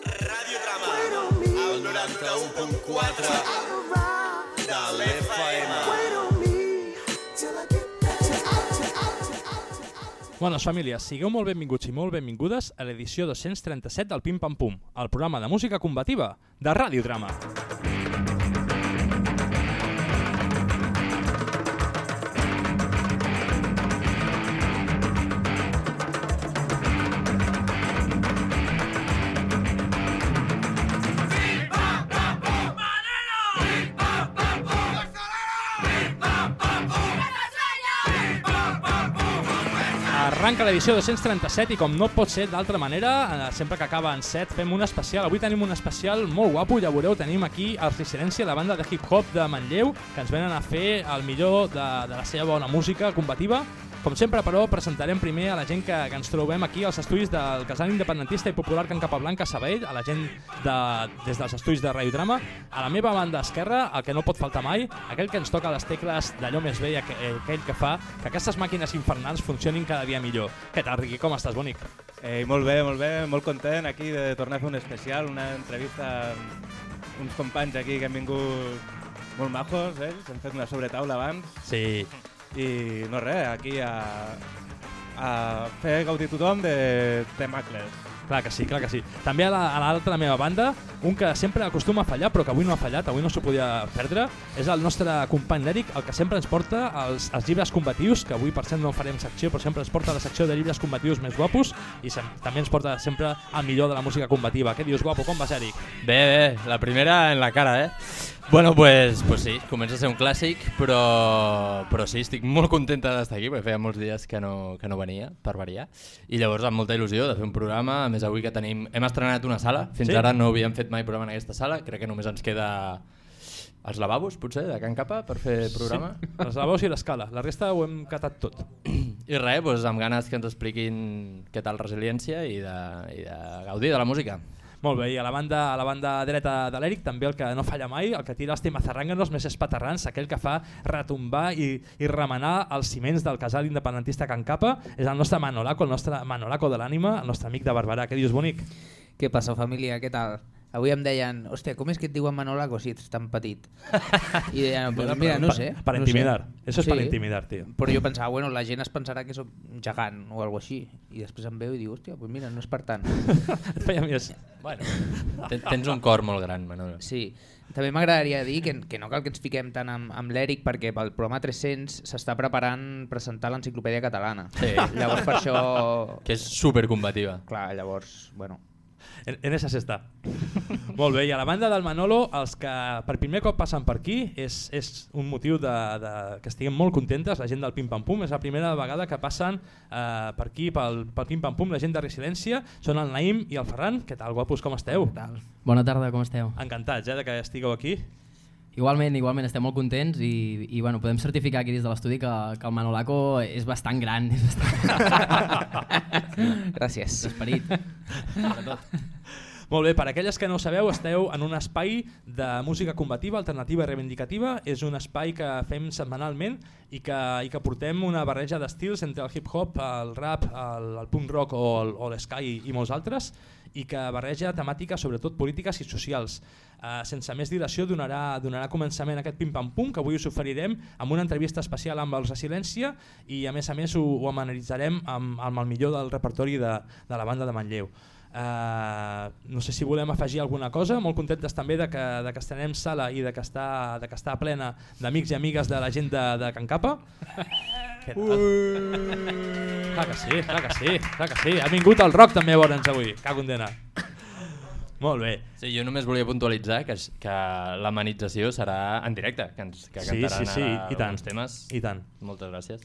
Radiodrama, el 91.4 de l'FM. Bones famílies, sigueu molt benvinguts i molt benvingudes a l'edició 237 del Pim Pam Pum, el programa de música combativa de Radiodrama. Arranca l'edició 237 i com no pot ser d'altra manera, eh, sempre que acaba en 7 fem un especial. Avui tenim un especial molt guapo, ja veureu, tenim aquí el Residència, la banda de hip-hop de Manlleu, que ens venen a fer el millor de, de la seva bona música combativa. Com sempre, però, presentarem primer a la gent que, que ens trobem aquí als estudis del casal independentista i popular Can Capablanca Sabell, a la gent de, des dels estudis de Radiodrama. A la meva banda esquerra, el que no pot faltar mai, aquell que ens toca les tecles d'allò més vell, aqu- eh, aquell que fa que aquestes màquines infernals funcionin cada dia millor. Què tal, Riqui? Com estàs, bonic? Ei, molt bé, molt bé, molt content aquí de tornar a fer un especial, una entrevista amb uns companys aquí que han vingut molt majos, ells, hem fet una sobretaula abans Sí. I no res, aquí a, a fer gaudir tothom de temacles. Clar que sí, clar que sí. També a la- a l'altra la meva banda, un que sempre acostuma a fallar, però que avui no ha fallat, avui no s'ho podia perdre, és el nostre company l'Eric, el que sempre ens porta els, els llibres combatius, que avui per cert no farem secció, però sempre ens porta la secció de llibres combatius més guapos i sem també ens porta sempre el millor de la música combativa. Què dius, guapo? Com vas, Eric? Bé, bé, la primera en la cara, eh? Bueno, pues, pues sí, comença a ser un clàssic, però, però sí, estic molt contenta d'estar aquí, perquè feia molts dies que no, que no venia, per variar, i llavors amb molta il·lusió de fer un programa, a més avui que tenim... Hem estrenat una sala, fins Sí? ara no havíem fet mai programa en aquesta sala, crec que només ens queda els lavabos, potser, de Can Capa, per fer programa. Sí. Les lavors i l'escala, la resta ho hem catat tot. I res, doncs, amb ganes que ens expliquin què tal resiliència i de, i de gaudir de la música. Molt bé, i a la banda, a la banda dreta de l'Eric també el que no falla mai, el que tira els temazarranganos més espaterrans, aquell que fa retombar i, i remenar els ciments del casal independentista Can Capa, és el nostre Manolaco, el nostre Manolaco de l'ànima, el nostre amic de Barberà. Què dius, bonic? Què passa, família? Què tal? Avui em deien, hòstia, com és que et diuen Manolaco si ets tan petit? I deien, pues, mira, no sé. Para no sé. intimidar. Eso es para intimidar, tío. Però jo pensava, bueno, la gent es pensarà que sóc un gegant o alguna així. I després em veu i diu, hòstia, pues mira, no és per tant. Et feia més... Bueno, ten- tens un cor molt gran, Manolo. Sí. També m'agradaria dir que, que no cal que ens fiquem tant amb, amb l'Eric perquè pel programa 300 s'està preparant presentar l'enciclopèdia catalana. Sí. Llavors per això... Que és supercombativa. Clar, llavors, bueno, En, en esa s'està. Molt bé, i a la banda del Manolo, els que per primer cop passen per aquí, és, és un motiu de, de, que estiguem molt contentes, la gent del Pim Pam Pum, és la primera vegada que passen eh, per aquí, pel, pel Pim Pam Pum, la gent de Residència, són el Naim i el Ferran. Què tal, guapos, com esteu? Tal. Bona tarda, com esteu? Encantats eh, de que estigueu aquí. Igualment, igualment, estem molt contents i, i bueno, podem certificar aquí des de l'estudi que, que el Manolaco és bastant gran, és bastant gràcies. esperit. Molt bé, per aquelles que no ho sabeu, esteu en un espai de música combativa, alternativa i reivindicativa. És un espai que fem setmanalment i que, i que portem una barreja d'estils entre el hip-hop, el rap, el, el punk rock o el- o l'sky i, i molts altres i que barreja temàtiques sobretot polítiques i socials. Uh, sense més dilació donarà, donarà començament a aquest pim-pam-pum que avui us oferirem amb una entrevista especial amb el Resilència i a més a més ho, ho analitzarem amb, amb el millor del repertori de, de la banda de Manlleu. Uh, no sé si volem afegir alguna cosa, molt contentes també de que, de que estrenem sala i de que està, de que està plena d'amics i amigues de la gent de, de Can Capa. Què tal? Clar que sí, clar que sí, clar que sí. Ha vingut el rock també a veure'ns avui, que condena. Molt bé. Sí, jo només volia puntualitzar que, es- que l'amenització serà en directe, que, ens, que Sí, cantaran sí, sí, ara i tant. uns temes. I tant. Moltes gràcies.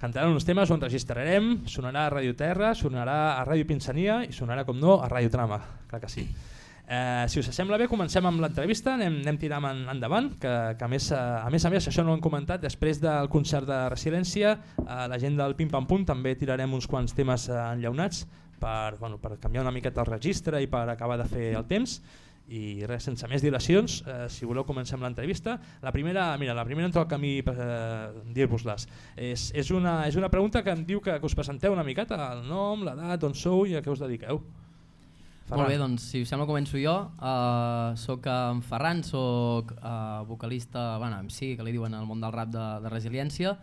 Cantaran uns temes, ho enregistrarem, sonarà a Ràdio Terra, sonarà a Ràdio Pinsania i sonarà, com no, a Ràdio Trama, clar que sí. Eh, si us sembla bé, comencem amb l'entrevista, anem, anem tirant en, endavant, que, que a, més, eh, a més a més, això no ho hem comentat, després del concert de Resilència, eh, la gent del Pim Pam Pum també tirarem uns quants temes eh, enllaunats per, bueno, per canviar una miqueta el registre i per acabar de fer el temps i res, sense més dilacions, eh, si voleu comencem l'entrevista. La primera, mira, la primera em toca a mi eh, dir-vos-les. És, és, una, és una pregunta que em diu que, que us presenteu una miqueta, el nom, l'edat, on sou i a què us dediqueu. Molt bé, doncs si us sembla començo jo. Uh, soc en Ferran, soc uh, vocalista, bueno, MC, que li diuen al món del rap de, de resiliència.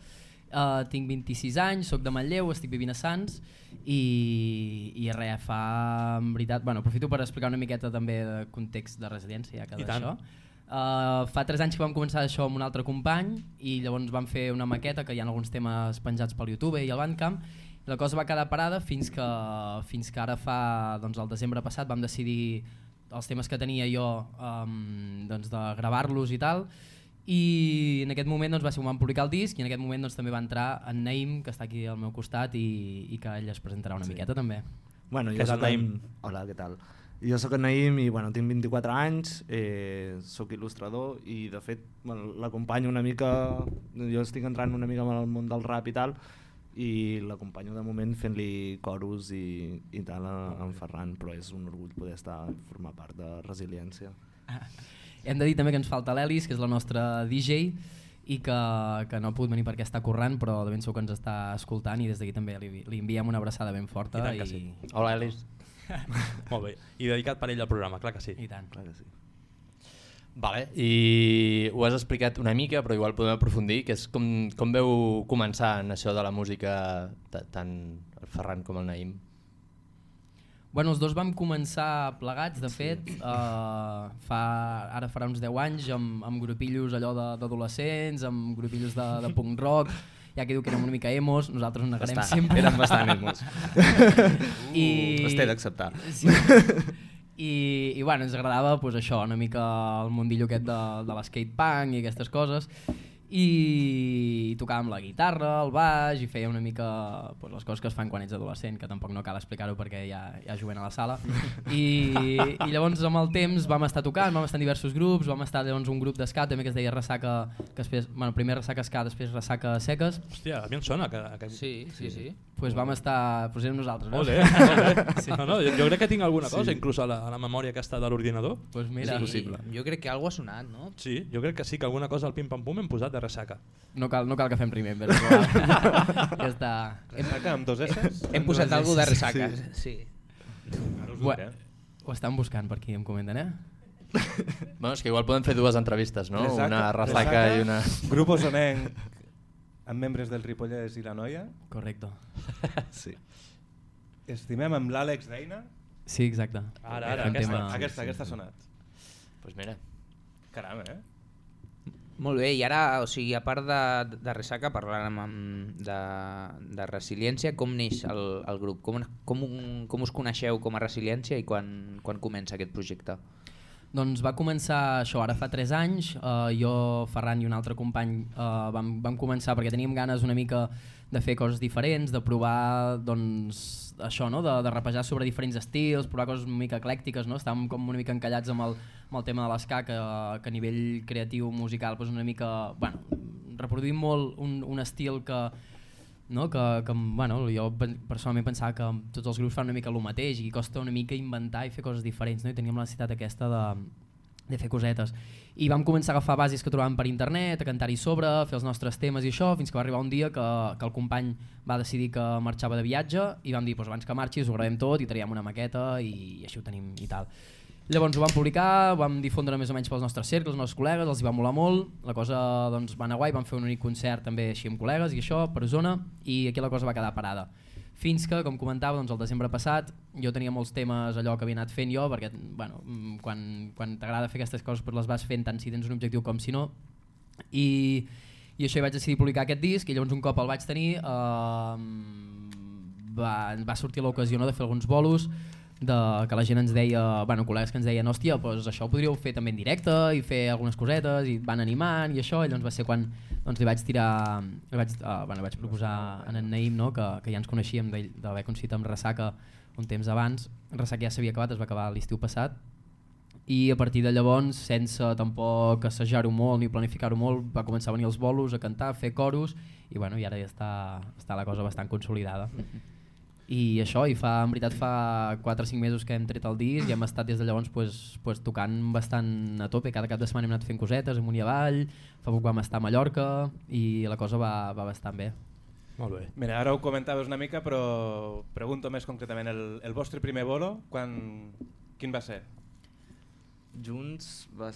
Uh, tinc 26 anys, sóc de Manlleu, estic vivint a Sants i, i res, fa en veritat... Bueno, aprofito per explicar una miqueta també de context de resiliència, ja que d'això. Uh, fa 3 anys que vam començar això amb un altre company i llavors vam fer una maqueta que hi ha alguns temes penjats pel YouTube i al Bandcamp i la cosa va quedar parada fins que, fins que ara fa, doncs el desembre passat vam decidir els temes que tenia jo um, doncs de gravar-los i tal i en aquest moment doncs, va ser vam publicar el disc i en aquest moment doncs, també va entrar en Naim que està aquí al meu costat i, i que ell es presentarà una sí. miqueta també. Bueno, Què jo tal, soc Naim? Hola, què tal? Jo sóc en Naim i bueno, tinc 24 anys, eh, sóc il·lustrador i de fet bueno, l'acompanyo una mica, jo estic entrant una mica en el món del rap i tal i l'acompanyo de moment fent-li coros i, i tal a, a en Ferran, però és un orgull poder estar formar part de Resiliència. Hem de dir també que ens falta l'Elis, que és la nostra DJ i que, que no ha pogut venir perquè està currant però de ben segur que ens està escoltant i des d'aquí també li, li enviem una abraçada ben forta I tant que sí. Hola, Elis. Molt bé. I dedicat per ell al programa, clar que sí. I tant. Clar que sí. Vale, i ho has explicat una mica, però igual podem aprofundir, que és com, com veu començar en això de la música ta- tant el Ferran com el Naïm. Bueno, els dos vam començar plegats, de fet, uh, fa, ara farà uns 10 anys, amb, amb grupillos allò d'adolescents, amb grupillos de, de punk rock, ja que diu que érem una mica emos, nosaltres ho negarem Bastant, sempre. Eren bastant emos. I... Té d'acceptar. Sí. I, I bueno, ens agradava pues, això, una mica el mundillo aquest de, de l'skate punk i aquestes coses i tocàvem la guitarra, el baix i feia una mica pues, les coses que es fan quan ets adolescent, que tampoc no cal explicar-ho perquè ja, ja juguen a la sala. I, I llavors amb el temps vam estar tocant, vam estar en diversos grups, vam estar llavors un grup d'escat també que es deia Ressaca, que després, bueno, primer Ressaca Ska, després Ressaca Seques, Hòstia, a mi em sona que... que... Sí, sí, sí. Pues vam estar, pues érem nosaltres. veus? Ole, ole. Sí. No, no, jo, jo crec que tinc alguna cosa, inclús a la, a la memòria aquesta de l'ordinador. Pues mira, sí, jo crec que algo ha sonat, no? Sí, jo crec que sí, que alguna cosa al pim-pam-pum hem posat de ressaca. no cal, no cal que fem primer, però ja està. Ressaca amb dos S? Hem posat algo de ressaca. Sí. Ara us ho Bueno, diré. ho estan buscant per aquí, em comenten, eh? Bueno, és que igual podem fer dues entrevistes, no? Ressaca- una ressaca Ressaca, i una... Grup osonenc amb membres del Ripollès i la Noia. Correcte. Sí. Estimem amb l'Àlex Deina. Sí, exacte. Ara, ara, aquesta, tema- Aquesta, aquesta ha sonat. Pues mira, Caram, eh? Molt bé, i ara, o sigui, a part de, de ressaca, parlant amb, de, de resiliència, com neix el, el grup? Com, com, com us coneixeu com a resiliència i quan, quan comença aquest projecte? Doncs va començar això ara fa 3 anys, uh, jo, Ferran i un altre company uh, vam, vam començar perquè teníem ganes una mica de fer coses diferents, de provar doncs, això, no? de, de rapejar sobre diferents estils, provar coses una mica eclèctiques, no? estàvem com una mica encallats amb el, amb el tema de l'esca que, que a nivell creatiu, musical, doncs una mica, bueno, reproduïm molt un, un estil que, no? que, que bueno, jo personalment pensava que tots els grups fan una mica el mateix i costa una mica inventar i fer coses diferents no? i teníem la necessitat aquesta de, de fer cosetes i vam començar a agafar bases que trobàvem per internet, a cantar-hi sobre, a fer els nostres temes i això, fins que va arribar un dia que, que el company va decidir que marxava de viatge i vam dir, doncs abans que marxis ho gravem tot i traiem una maqueta i, i així ho tenim i tal. Llavors ho vam publicar, ho vam difondre més o menys pels nostres cercles, els nostres col·legues, els hi va molar molt, la cosa doncs, va anar guai, vam fer un únic concert també així amb col·legues i això, per zona, i aquí la cosa va quedar parada. Fins que, com comentava, doncs, el desembre passat jo tenia molts temes allò que havia anat fent jo, perquè bueno, mm, quan, quan t'agrada fer aquestes coses doncs les vas fent tant si tens un objectiu com si no, i, i això hi vaig decidir publicar aquest disc i llavors un cop el vaig tenir eh, va, va sortir l'ocasió no, de fer alguns bolos de, que la gent ens deia, bueno, col·legues que ens deien hòstia, doncs això ho podríeu fer també en directe i fer algunes cosetes i van animant i això, i llavors va ser quan doncs, li vaig tirar, li vaig, uh, bueno, vaig proposar a en Naïm no, que, que ja ens coneixíem d'haver coincidit amb Ressaca un temps abans, Ressaca ja s'havia acabat, es va acabar l'estiu passat i a partir de llavors, sense tampoc assajar-ho molt ni planificar-ho molt, va començar a venir els bolos, a cantar, a fer coros i, bueno, i ara ja està, està la cosa bastant consolidada. I això, i fa, en veritat fa 4 o 5 mesos que hem tret el disc i hem estat des de llavors pues, pues, tocant bastant a tope, cada cap de setmana hem anat fent cosetes amunt i avall, fa poc vam estar a Mallorca i la cosa va, va bastant bé. Molt bé. Mira, ara ho comentaves una mica, però pregunto més concretament, el, el vostre primer bolo, quan, Quin va ser? Junts, va,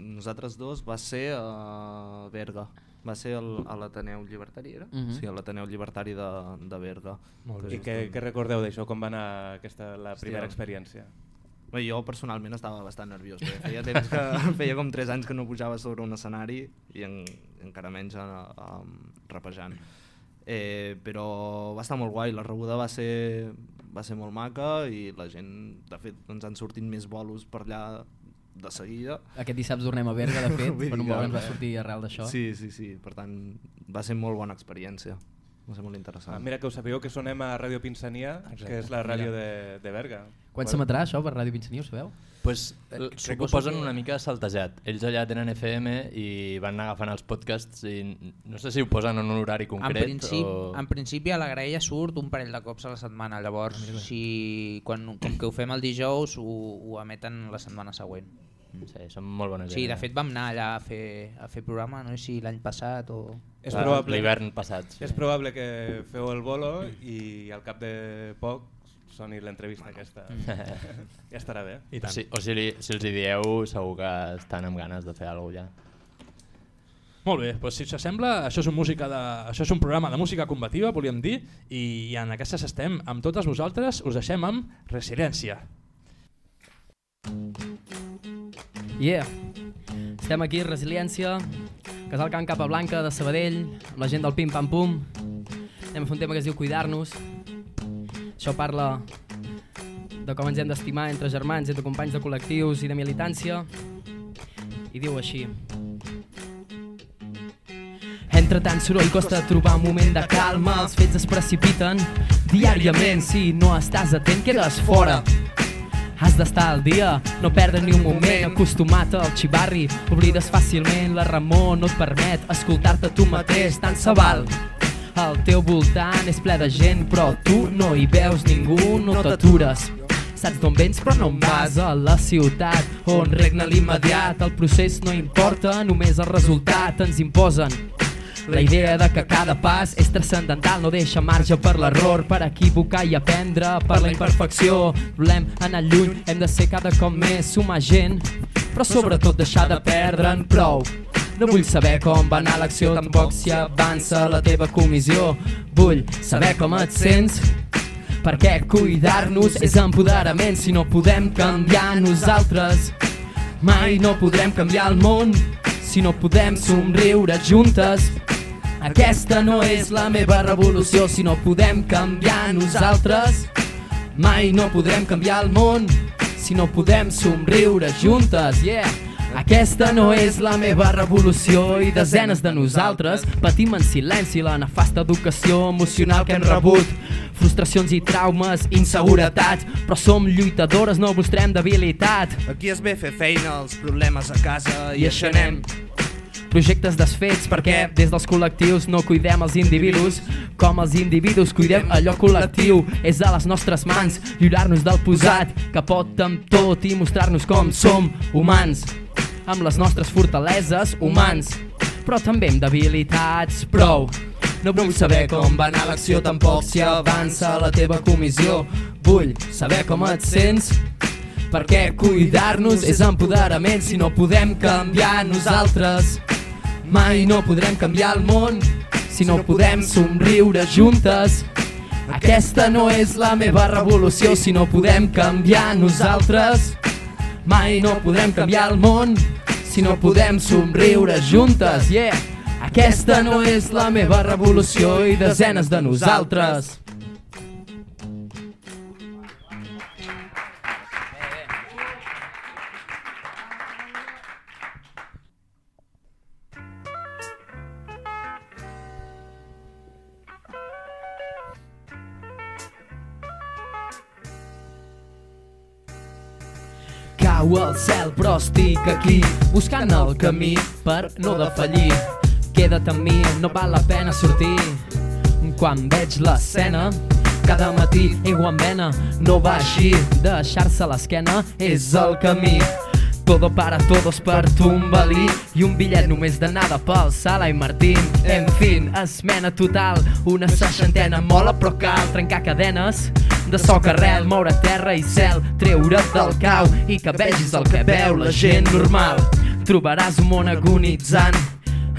nosaltres dos, va ser a Berga. Va ser el, a l'Ateneu Llibertari, era? Mhm. Sí, a l'Ateneu Llibertari de, de Berga. Molt I bé. què, què recordeu d'això? Com va anar aquesta, la Hòstia. primera experiència? Bé, jo personalment estava bastant nerviós, perquè feia temps que feia com 3 anys que no pujava sobre un escenari i en, encara menys a, a, rapejant. Eh, però va estar molt guai, la rebuda va ser, va ser molt maca i la gent, de fet, ens han sortit més bolos per allà de seguida. Aquest dissabte tornem a Berga, de fet, per un ens va sortir arrel d'això. Sí, sí, sí, per tant va ser molt bona experiència, va ser molt interessant. Ah, mira que ho sabeu que sonem a Ràdio Pinsania, que és la ràdio de, de Berga. Quan s'emetrà això per Ràdio Pinsania, ho sabeu? Pues, crec que ho posen que- una mica saltejat. Ells allà tenen FM i van anar agafant els podcasts i no sé si ho posen en un horari En, concret principi, o... en principi a la graella surt un parell de cops a la setmana, llavors si, quan, com que ho fem el dijous ho, ho emeten la setmana següent. Sí, són molt bones Sí, de idees. fet vam anar allà a fer, a fer programa, no sé si l'any passat o... És probable, L'hivern passat. Sí. és probable que feu el bolo i al cap de poc soni l'entrevista aquesta. ja estarà bé. I tant. si, o si, li, si els hi dieu, segur que estan amb ganes de fer alguna cosa ja. Molt bé, doncs si us sembla, això és, un música de, això és un programa de música combativa, volíem dir, i, i en aquestes estem amb totes vosaltres, us deixem amb Resiliència. Yeah. Estem aquí, Resiliència, Casal Can Capa Blanca de Sabadell, amb la gent del Pim Pam Pum. Anem a fer un tema que es diu Cuidar-nos. Això parla de com ens hem d'estimar entre germans, entre companys de col·lectius i de militància. I diu així. Entre tant soroll costa trobar un moment de calma, els fets es precipiten diàriament, si no estàs atent quedes fora. Has d'estar al dia, no perdre ni un moment, acostumat al xivarri, oblides fàcilment, la remor no et permet escoltar-te tu mateix, tant se val. Al teu voltant és ple de gent, però tu no hi veus ningú, no t'atures. Saps d'on vens però no en vas a la ciutat on regna l'immediat, el procés no importa, només el resultat ens imposen. La idea de que cada pas és transcendental no deixa marge per l'error, per equivocar i aprendre, per la imperfecció. Volem anar lluny, hem de ser cada cop més sumar gent, però sobretot deixar de perdre'n prou. No vull saber com va anar l'acció, tampoc si avança la teva comissió. Vull saber com et sents, perquè cuidar-nos és empoderament si no podem canviar nosaltres. Mai no podrem canviar el món si no podem somriure juntes. Aquesta no és la meva revolució si no podem canviar nosaltres. Mai no podrem canviar el món si no podem somriure juntes. Yeah! Aquesta no és la meva revolució i desenes de nosaltres patim en silenci la nefasta educació emocional que hem rebut. Frustracions i traumes, inseguretats, però som lluitadores, no mostrem debilitat. Aquí es ve fer feina, els problemes a casa I això anem. Projectes desfets perquè des dels col·lectius no cuidem els individus com els individus cuidem allò col·lectiu. És a les nostres mans lliurar-nos del posat que pot amb tot i mostrar-nos com som humans amb les nostres fortaleses humans. Però també amb debilitats prou. No vull saber com va anar l'acció tampoc si avança la teva comissió. Vull saber com et sents perquè cuidar-nos és empoderament si no podem canviar nosaltres. Mai no podrem canviar el món si no podem somriure juntes. Aquesta no és la meva revolució si no podem canviar nosaltres. Mai no podrem canviar el món si no podem somriure juntes. Yeah! Aquesta no és la meva revolució i desenes de nosaltres. El cel però estic aquí buscant el camí per no defallir. Queda't amb mi, no val la pena sortir. Quan veig l'escena cada matí aigua en vena no va així deixar-se l'esquena és el camí Todo para todos per Tumbalí i un bitllet només d'anada pel Sala i Martín. En fin, esmena total, una seixantena mola però cal trencar cadenes de soc arrel, moure terra i cel, treure't del cau i que vegis el que veu la gent normal. Trobaràs un món agonitzant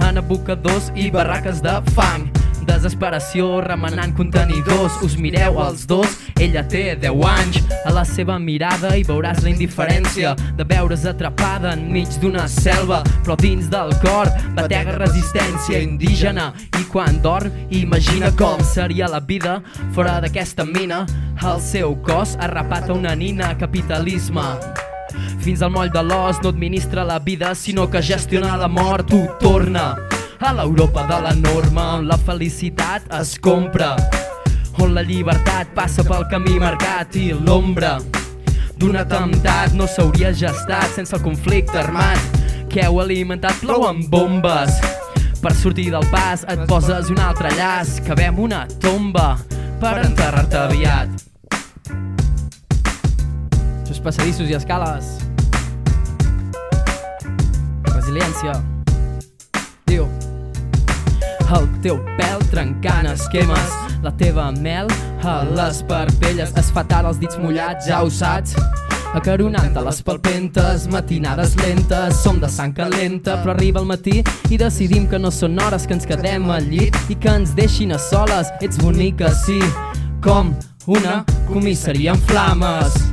en abocadors i barraques de fang. Desesperació remenant contenidors. Us mireu els dos, ella té 10 anys. A la seva mirada hi veuràs la indiferència De veure's atrapada enmig d'una selva. Però dins del cor batega resistència indígena. I quan dorm imagina com seria la vida fora d'aquesta mina. El seu cos arrapat a una nina capitalisme. Fins al moll de l'os no administra la vida, sinó que gestiona la mort, ho torna a l'Europa de la norma, on la felicitat es compra, on la llibertat passa pel camí marcat i l'ombra d'un atemptat no s'hauria gestat sense el conflicte armat que heu alimentat plou amb bombes. Per sortir del pas et poses un altre llaç, que vem una tomba per enterrar-te aviat. És passadissos i escales. Resiliència. Diu. El teu pèl trencant esquemes, la teva mel a les parpelles es fa tard els dits mullats, ja ho saps. Acaronant-te les palpentes, matinades lentes, som de sang calenta, però arriba el matí i decidim que no són hores que ens quedem al llit i que ens deixin a soles. Ets bonica, sí, com una comissaria en flames.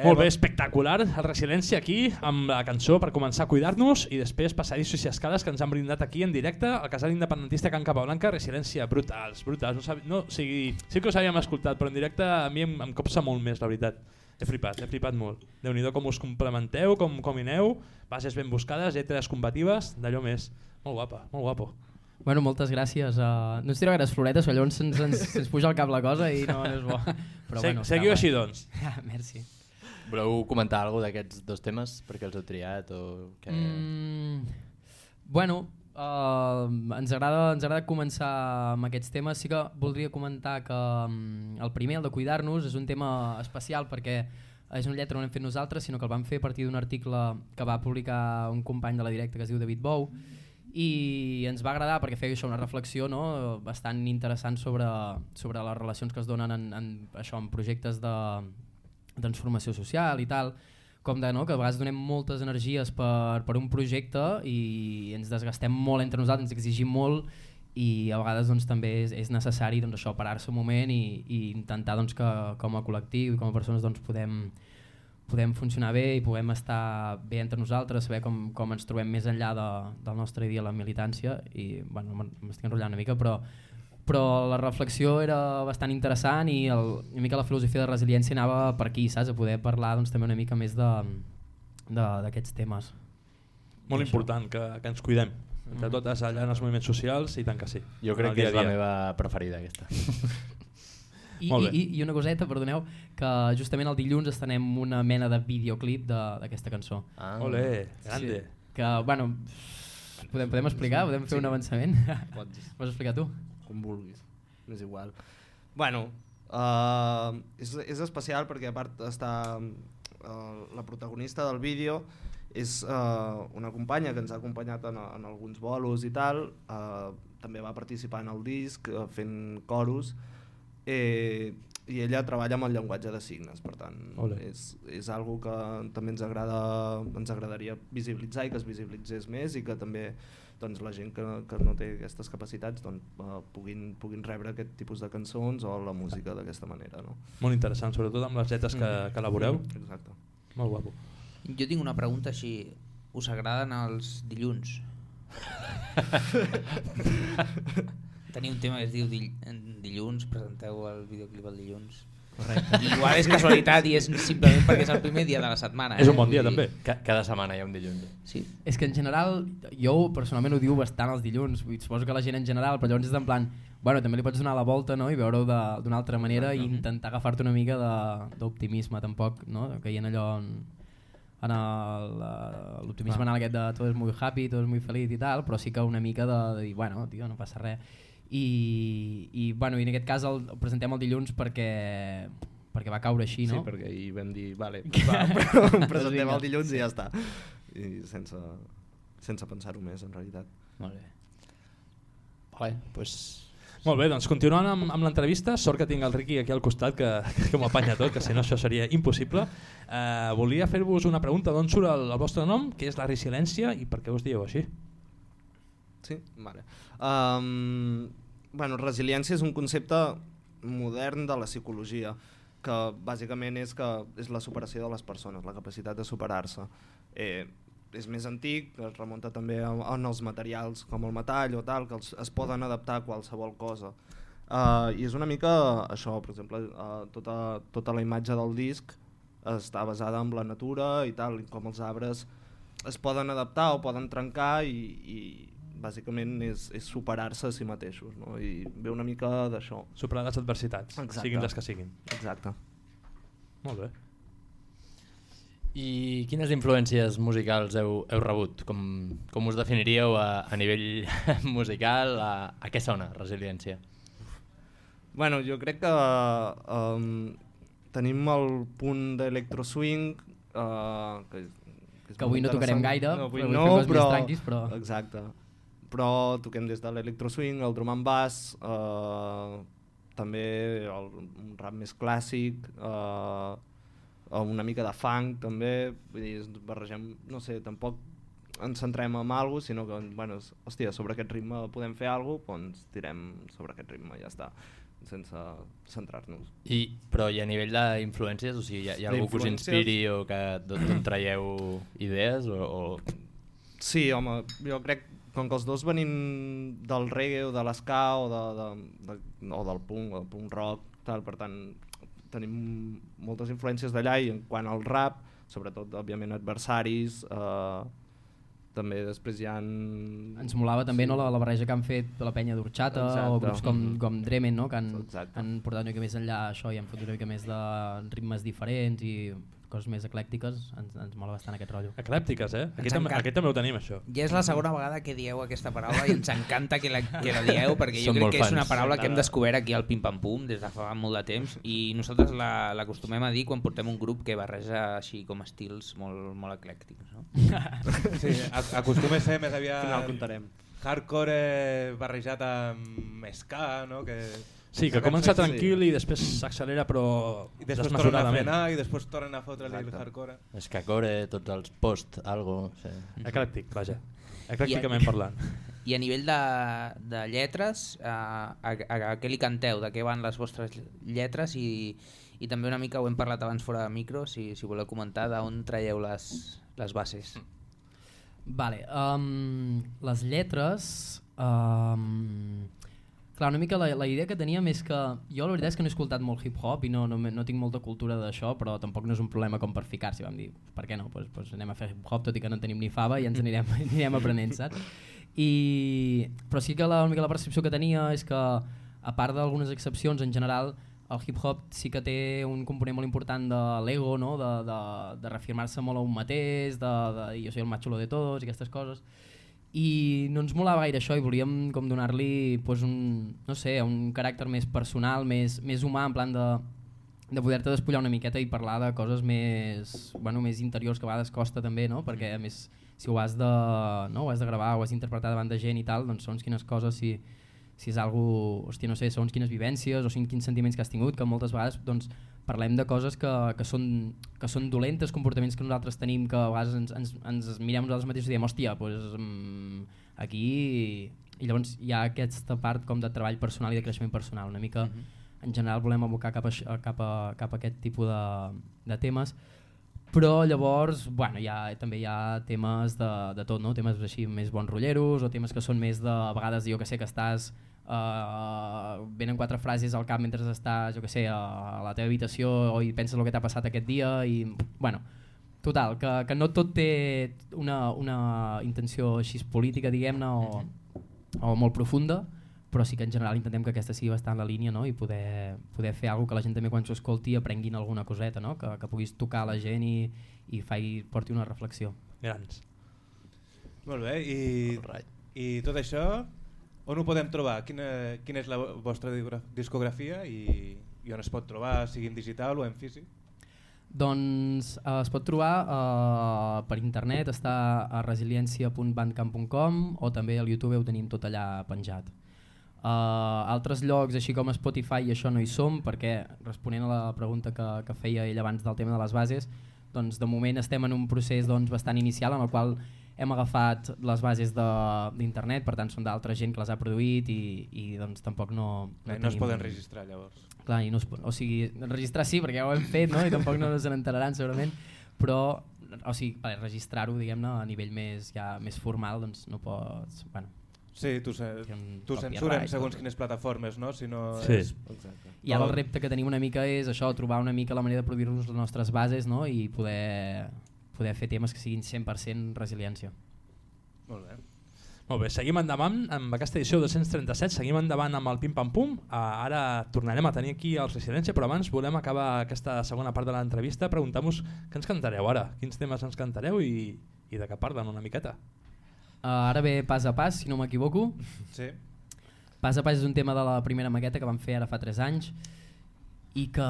Eh, Molt bé, espectacular, el Resiliència aquí, amb la cançó per començar a cuidar-nos i després passadissos i escales que ens han brindat aquí en directe al casal independentista Can Capablanca, Resiliència, brutals, brutals. No, no, o sigui, sí que us havíem escoltat, però en directe a mi em, em copsa molt més, la veritat. He flipat, he flipat molt. déu nhi com us complementeu, com, com hi aneu, bases ben buscades, lletres combatives, d'allò més. Molt guapa, molt guapo. Bueno, moltes gràcies. Uh, no ens tireu gaires floretes, perquè llavors se'ns ens, se'ns puja al cap la cosa i no, no és bo. Però, Se, bueno, seguiu així, doncs. Merci. Voleu comentar alguna d'aquests dos temes? perquè els heu triat? O que... Mm, bueno, uh, ens, agrada, ens agrada començar amb aquests temes. Sí que voldria comentar que um, el primer, el de cuidar-nos, és un tema especial perquè és una lletra no hem fet nosaltres, sinó que el vam fer a partir d'un article que va publicar un company de la directa que es diu David Bou i ens va agradar perquè feia això una reflexió no, bastant interessant sobre, sobre les relacions que es donen en, en, això, en projectes de transformació social i tal, com de, no, que a vegades donem moltes energies per, per un projecte i ens desgastem molt entre nosaltres, ens exigim molt i a vegades doncs, també és, és necessari doncs, això parar-se un moment i, i intentar doncs, que com a col·lectiu i com a persones doncs, podem, podem funcionar bé i podem estar bé entre nosaltres, saber com, com ens trobem més enllà de, del nostre dia a la militància i bueno, m'estic enrotllant una mica però, però la reflexió era bastant interessant i el, una mica la filosofia de resiliència anava per aquí, saps? a poder parlar doncs, també una mica més de- de- d'aquests temes. Molt important que, que ens cuidem. Entre totes allà en els moviments socials i tant que sí. Jo crec que és la meva preferida, aquesta. I, i, i, una coseta, perdoneu, que justament el dilluns estenem una mena de videoclip de- d'aquesta cançó. Ah. Ole, grande. Sí, que, bueno, podem, podem explicar? Podem fer Sí. un avançament? Pots, explicar tu? Com vulguis, m'és igual. Bueno, uh, és, és especial perquè a part està uh, la protagonista del vídeo és uh, una companya que ens ha acompanyat en, en alguns bolos i tal, uh, també va participar en el disc uh, fent coros eh, i ella treballa amb el llenguatge de signes, per tant Ole. és, és algo que també ens, agrada, ens agradaria visibilitzar i que es visibilitzés més i que també doncs, la gent que, que no té aquestes capacitats doncs, uh, puguin, puguin rebre aquest tipus de cançons o la música d'aquesta manera. No? Molt interessant, sobretot amb les lletres que, que elaboreu. Exacte. Molt guapo. Jo tinc una pregunta així. Us agraden els dilluns? Teniu un tema que es diu dilluns, presenteu el videoclip el dilluns. Correcte. Igual és casualitat i és simplement perquè és el primer dia de la setmana. És eh? un bon dia també. Ca cada setmana hi ha un dilluns. Sí. És que en general, jo personalment ho diu bastant els dilluns, vull suposo que la gent en general, però llavors és en plan, bueno, també li pots donar la volta no? i veure-ho de- d'una altra manera i intentar agafar-te una mica de- d'optimisme tampoc, no? caient allò en, en eh, l'optimisme en aquest de tot és molt happy, tot és molt feliç i tal, però sí que una mica de, de dir, bueno, tio, no passa res. I, i, bueno, i en aquest cas el, el presentem el dilluns perquè, perquè va caure així, no? Sí, perquè hi vam dir, vale, va, però presentem el dilluns i ja està. I sense, sense pensar-ho més, en realitat. Molt bé. Vale, pues... Molt bé, doncs continuant amb, amb l'entrevista, sort que tinc el Riqui aquí al costat que, que m'ho apanya tot, que si no això seria impossible. Eh, volia fer-vos una pregunta, d'on surt el, el vostre nom, què és la resiliència i per què us dieu així? Sí? Vale. Um, bueno, resiliència és un concepte modern de la psicologia que bàsicament és que és la superació de les persones, la capacitat de superar-se. Eh, és més antic, es remunta també a els materials com el metall o tal, que els, es poden adaptar a qualsevol cosa. Uh, I és una mica això, per exemple, uh, tota, tota la imatge del disc està basada en la natura i tal, com els arbres es poden adaptar o poden trencar i, i bàsicament és, és superar-se a si mateixos no? i ve una mica d'això. Superar les adversitats, Exacte. siguin les que siguin. Exacte. Molt bé. I quines influències musicals heu, heu rebut? Com, com us definiríeu a, a nivell musical? A, a què sona Resiliència? Bueno, jo crec que um, tenim el punt d'electro swing uh, que, és Que avui no tocarem gaire, no, avui avui no, coses més però, tranquis, però- Exacte. Però toquem des de l'electro swing, el drum and bass, uh, també el, un rap més clàssic, uh, una mica de funk també, vull dir, barregem, no sé, tampoc ens centrem en alguna cosa, sinó que, bueno, hòstia, sobre aquest ritme podem fer alguna cosa, doncs tirem sobre aquest ritme i ja està, sense centrar-nos. I, però i a nivell d'influències? O sigui, hi ha, hi ha algú que us inspiri o que d'on traieu idees? O, o... Sí, home, jo crec com que els dos venim del reggae o de l'esca o, de, de, de, o del punk o del punk rock, tal, per tant tenim moltes influències d'allà i en quant al rap, sobretot òbviament adversaris, eh, també després hi ha... Ens molava també no, la, la barreja que han fet de la penya d'Orxata o grups com, Mhm. com Dremen, no? que han, Exacte. han portat una mica més enllà això i han fotut una mica més de ritmes diferents i coses més eclèctiques, ens, ens mola bastant aquest rotllo. Eclèptiques, eh? Aquí, també, encanta. aquí també ho tenim, això. Ja és la segona vegada que dieu aquesta paraula i ens encanta que la, que la dieu perquè jo Som crec que és una paraula que hem descobert aquí al Pim Pam Pum des de fa molt de temps i nosaltres la- l'acostumem a dir quan portem un grup que barreja així com estils molt, molt eclèctics. No? Sí, ac- acostuma a ser més Al final aviat comptarem. hardcore barrejat amb ska, no? Que Sí, que comença tranquil i després s'accelera però I després tornen a frenar i després tornen a fotre-li el hardcore. Escacore, tots els post, algo... Sí. Eclèctic, vaja. Eclècticament I- parlant. I a nivell de, de lletres, a, a, a, a què li canteu? De què van les vostres lletres? I, i també una mica, ho hem parlat abans fora de micro, si, si voleu comentar, d'on traieu les, les bases? Vale, um, les lletres... Um, clar, una mica la, la idea que teníem és que jo la veritat és que no he escoltat molt hip-hop i no, no, no tinc molta cultura d'això, però tampoc no és un problema com per ficar-s'hi. Vam dir, per què no? Pues, pues anem a fer hip-hop, tot i que no en tenim ni fava, i ens anirem, anirem aprenent, saps? I, però sí que la, una mica la percepció que tenia és que, a part d'algunes excepcions, en general, el hip-hop sí que té un component molt important de l'ego, no? de, de, de reafirmar-se molt a un mateix, de, de jo soy el más chulo de todos i aquestes coses. I no ens molava gaire això i volíem com donar-li pues, un, no sé, un caràcter més personal, més, més humà, en plan de, de poder-te despullar una miqueta i parlar de coses més, bueno, més interiors que a vegades costa també, no? perquè a més si ho has de, no? ho has de gravar o has d'interpretar davant de gent i tal, doncs segons quines coses si, si és algo, hòstia, no sé, segons quines vivències o segons quins sentiments que has tingut, que moltes vegades doncs, parlem de coses que, que, són, que són dolentes, comportaments que nosaltres tenim, que a vegades ens, ens, ens mirem nosaltres mateixos i diem, hòstia, pues, mm, aquí... I llavors hi ha aquesta part com de treball personal i de creixement personal, una mica en general volem abocar cap a, cap a, cap a aquest tipus de, de temes. Però llavors bueno, hi ha, també hi ha temes de, de tot, no? temes així més bons rotlleros o temes que són més de a vegades jo que sé que estàs uh, venen quatre frases al cap mentre estàs jo que sé, a la teva habitació o hi penses el que t'ha passat aquest dia i bueno, total, que, que no tot té una, una intenció així política diguem-ne o, o molt profunda però sí que en general intentem que aquesta sigui bastant la línia no? i poder, poder fer alguna que la gent també quan s'ho escolti aprenguin alguna coseta, no? que, que puguis tocar la gent i, i faci, porti una reflexió. Grans. Molt bé, i, i tot això on ho podem trobar? Quina, quina és la vostra discografia i, i on es pot trobar, sigui en digital o en físic? Doncs eh, es pot trobar eh, per internet, està a resiliència.bandcamp.com o també al YouTube ho tenim tot allà penjat. Uh, altres llocs així com Spotify i això no hi som perquè responent a la pregunta que, que feia ell abans del tema de les bases doncs de moment estem en un procés doncs, bastant inicial en el qual hem agafat les bases d'internet, per tant són d'altra gent que les ha produït i, i doncs tampoc no... No, no es poden registrar llavors. Clar, i no es, o sigui, registrar sí perquè ja ho hem fet no? i tampoc no se n'enteraran segurament, però o sigui, registrar-ho diguem-ne a nivell més, ja, més formal doncs no pots... Bueno, Sí, tu, tu censuren segons quines plataformes, no? Si no sí. és... Exacte. I ara el repte que tenim una mica és això, trobar una mica la manera de produir-nos les nostres bases no? i poder, poder fer temes que siguin 100% resiliència. Molt bé. Molt bé, seguim endavant amb aquesta edició 237, seguim endavant amb el Pim Pam Pum. Uh, ara tornarem a tenir aquí els Residència, però abans volem acabar aquesta segona part de l'entrevista preguntar-vos què ens cantareu ara, quins temes ens cantareu i, i de què parlen una miqueta. Uh, ara ve Pas a Pas, si no m'equivoco. Sí. Pas a Pas és un tema de la primera maqueta que vam fer ara fa 3 anys i que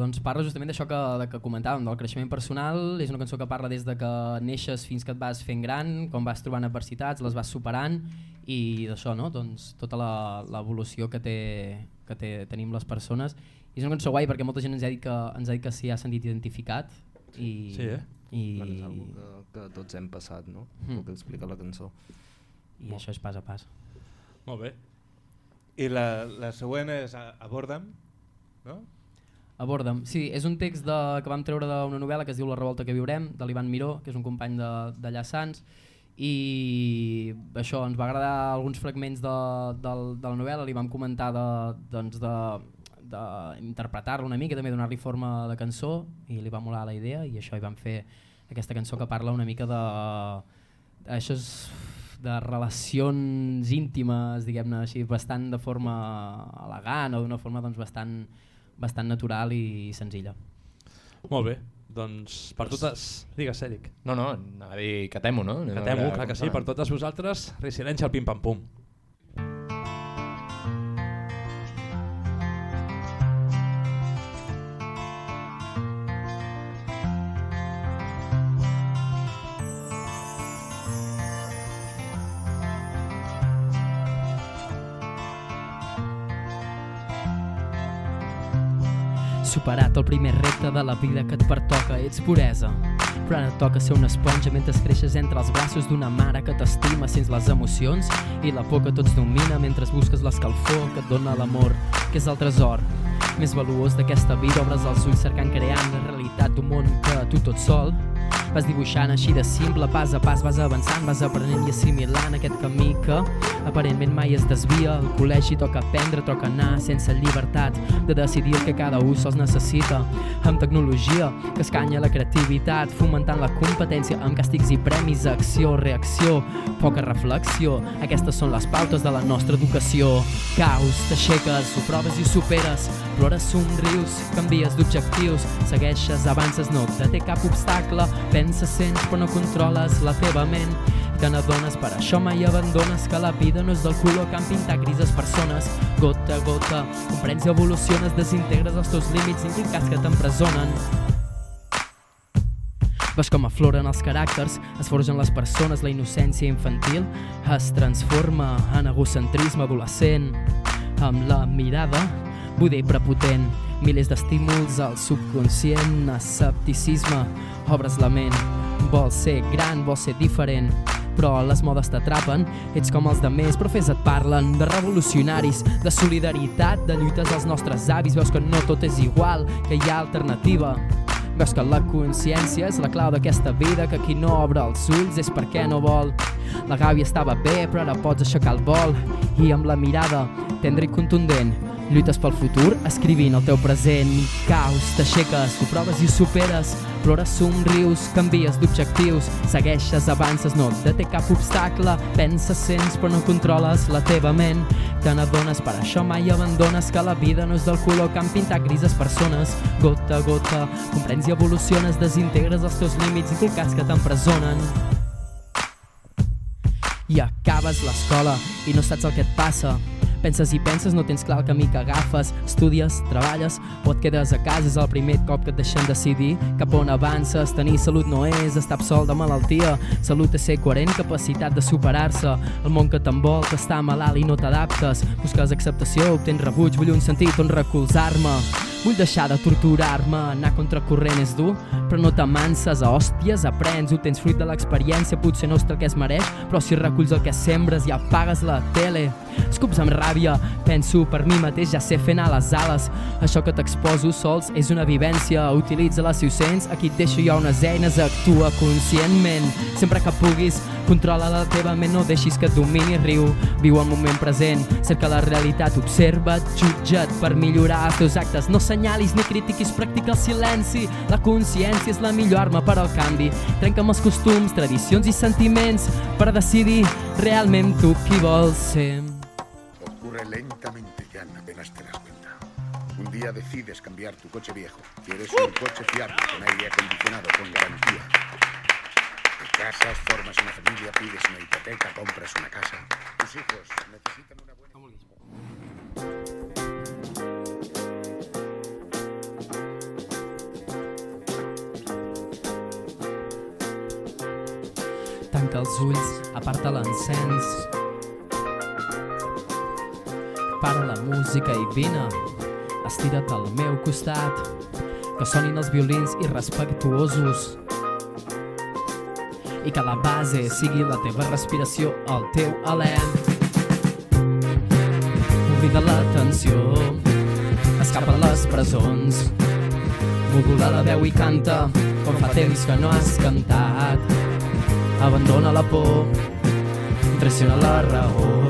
doncs, parla justament d'això que, de que comentàvem, del creixement personal, és una cançó que parla des de que neixes fins que et vas fent gran, com vas trobant adversitats, les vas superant i d'això, no? doncs, tota l'evolució que, té, que té, tenim les persones. I és una cançó guai perquè molta gent ens ha dit que, ens ha dit que s'hi ha sentit identificat. I, sí, eh? I... Bueno, és algo que, que tots hem passat, no? Mm. El que explica la cançó. I Molt. això és pas a pas. Molt bé. I la, la següent és Aborda'm, no? Aborda'm, sí, és un text de, que vam treure d'una novel·la que es diu La revolta que viurem, de l'Ivan Miró, que és un company d'allà Sants, i això, ens va agradar alguns fragments de, de, de la novel·la, li vam comentar de, doncs de, d'interpretar-la una mica, també donar-li forma de cançó i li va molar la idea i això hi vam fer aquesta cançó que parla una mica de això és de relacions íntimes, diguem-ne així, bastant de forma elegant o d'una forma doncs, bastant, bastant natural i senzilla. Molt bé, doncs per totes... Digues, Èric. No, no, anava a dir catem-ho, no? Catem-ho, clar que sí, per totes vosaltres, Resilència al pim-pam-pum. Superat el primer repte de la vida que et pertoca, ets puresa. Però ara toca ser una esponja mentre creixes entre els braços d'una mare que t'estima, sents les emocions i la por que tots domina mentre busques l'escalfor que et dona l'amor, que és el tresor més valuós d'aquesta vida. Obres els ulls cercant crear la realitat d'un món que tu tot sol Vas dibuixant així de simple, pas a pas vas avançant, vas aprenent i assimilant aquest camí que aparentment mai es desvia. Al col·legi toca aprendre, toca anar sense llibertat de decidir el que cada un sols necessita. Amb tecnologia que escanya la creativitat, fomentant la competència amb càstigs i premis, acció, reacció, poca reflexió. Aquestes són les pautes de la nostra educació. Caus, t'aixeques, ho proves i ho superes, plores, somrius, canvies d'objectius, segueixes, avances, no et deté cap obstacle, penses, sents però no controles la teva ment te n'adones, per això mai abandones que la vida no és del color que han pintat grises persones. Gota a gota, comprens i evoluciones, desintegres els teus límits intrincats que t'empresonen. Ves com afloren els caràcters, es forgen les persones, la innocència infantil es transforma en egocentrisme adolescent. Amb la mirada buida i prepotent, milers d'estímuls al subconscient, escepticisme, obres la ment, vols ser gran, vols ser diferent, però les modes t'atrapen, ets com els de més, però fes et parlen de revolucionaris, de solidaritat, de lluites als nostres avis, veus que no tot és igual, que hi ha alternativa. Veus que la consciència és la clau d'aquesta vida, que qui no obre els ulls és perquè no vol. La gàbia estava bé, però ara pots aixecar el vol i amb la mirada tendre i contundent Lluites pel futur, escrivint el teu present. Caus, t'aixeques, ho proves i ho superes. Plores, somrius, canvies d'objectius. Segueixes, avances, no et deté cap obstacle. Penses, sents, però no controles la teva ment. Te n'adones, per això mai abandones que la vida no és del color que han pintat grises persones. Gota a gota, comprens i evoluciones, desintegres els teus límits inculcats que t'empresonen i acabes l'escola i no saps el que et passa. Penses i penses, no tens clar el camí que agafes, estudies, treballes o et quedes a casa, és el primer cop que et deixen decidir cap on avances. Tenir salut no és estar absolt de malaltia, salut és ser coherent, capacitat de superar-se. El món que t'envolta està malalt i no t'adaptes, busques acceptació, obtens rebuig, vull un sentit on recolzar-me. Vull deixar de torturar-me, anar contra corrent és dur, però no t'amanses a hòsties, aprens, ho tens fruit de l'experiència, potser no és el que es mereix, però si reculls el que sembres i apagues la tele. Escups amb ràbia, penso per mi mateix, ja sé fer anar les ales. Això que t'exposo sols és una vivència, utilitza-la si ho sents, aquí et deixo jo unes eines, actua conscientment, sempre que puguis, controla la teva ment, no deixis que et domini, riu, viu el moment present, cerca la realitat, observa't, jutja't per millorar els teus actes, no senyalis ni critiquis, practica el silenci, la consciència és la millor arma per al canvi, trenca amb els costums, tradicions i sentiments per decidir realment tu qui vols ser. Ocurre lentamente, Jan, apenas te das cuenta. Un día decides cambiar tu coche viejo. Quieres un coche fiable, con aire acondicionado, con garantía. Te casas, formas una familia, pides una hipoteca, compras una casa. Tus hijos necesitan una Tanca els ulls, aparta l'encens. Para la música i vine, estira't al meu costat, que sonin els violins irrespectuosos i que la base sigui la teva respiració, el teu alè. Oblida la tensió, escapa a les presons, modula la veu i canta, com fa temps que no has cantat. Abandona la por, traiciona la raó,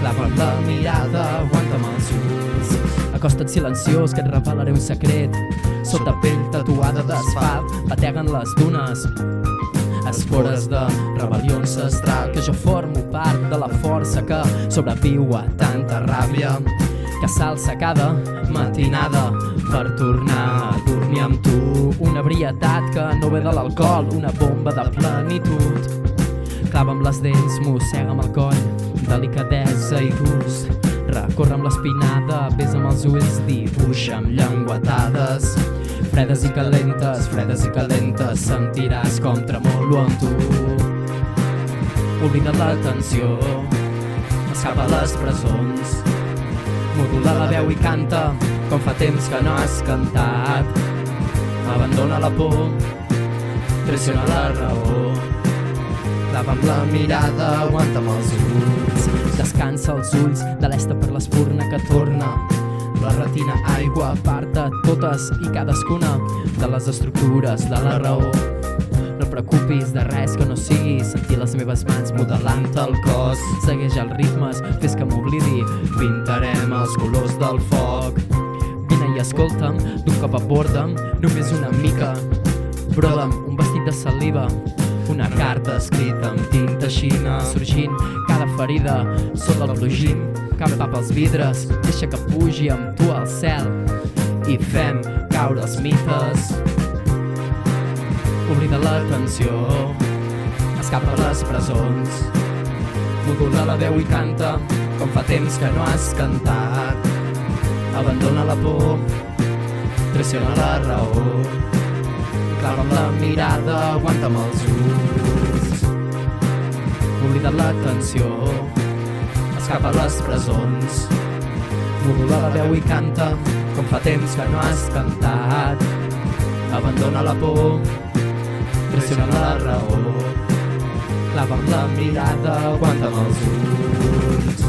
clava la mirada, aguanta'm els ulls. Acosta't silenciós que et revelaré un secret. Sota pell tatuada d'asfalt, bateguen les dunes. Espores de rebel·lió ancestral que jo formo part de la força que sobreviu a tanta ràbia que s'alça cada matinada per tornar a dormir amb tu. Una brietat que no ve de l'alcohol, una bomba de plenitud. Clava amb les dents, mossega amb el coll, delicadesa i gust. Recorre amb l'espinada, besa amb els ulls, dibuixa amb llenguatades. Fredes i calentes, fredes i calentes, sentiràs com tremolo amb tu. Oblida la tensió, escapa a les presons, modula la veu i canta, com fa temps que no has cantat. Abandona la por, traiciona la raó, clava amb la mirada, aguanta amb els ulls. Descansa els ulls de l'esta per l'espurna que torna. La retina aigua aparta totes i cadascuna de les estructures de la raó. No preocupis de res que no sigui sentir les meves mans modelant el cos. Segueix els ritmes, fes que m'oblidi, pintarem els colors del foc. I escolta'm, d'un cop aborda'm, només una mica. Broda'm un vestit de saliva, una carta escrita amb tinta xina, sorgint cada ferida sota el plogim, cap tapa els vidres, deixa que pugi amb tu al cel i fem caure els mites. Oblida la tensió, escapa a les presons, modula la veu i canta, com fa temps que no has cantat. Abandona la por, traiciona la raó, clava amb la mirada, aguanta amb els ulls. Oblida la tensió, escapa a les presons, modula la veu i canta, com fa temps que no has cantat. Abandona la por, traiciona la raó, clava amb la mirada, aguanta amb els ulls.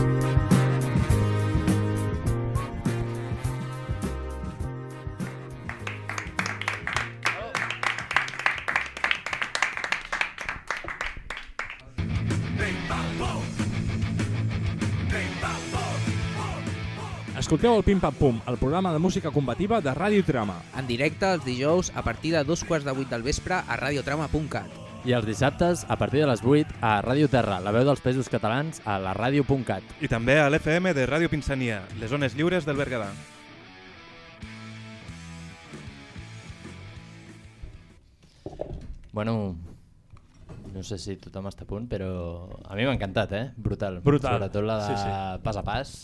Escolteu el Pim Pam Pum, el programa de música combativa de Ràdio Trama. En directe els dijous a partir de dos quarts de vuit del vespre a radiotrama.cat. I els dissabtes, a partir de les 8, a Ràdio Terra, la veu dels pesos catalans, a la ràdio.cat. I també a l'FM de Ràdio Pinsania, les zones lliures del Berguedà. Bueno, no sé si tothom està a punt, però a mi m'ha encantat, eh? Brutal. Brutal. Sobretot la de Sí, sí. pas a pas.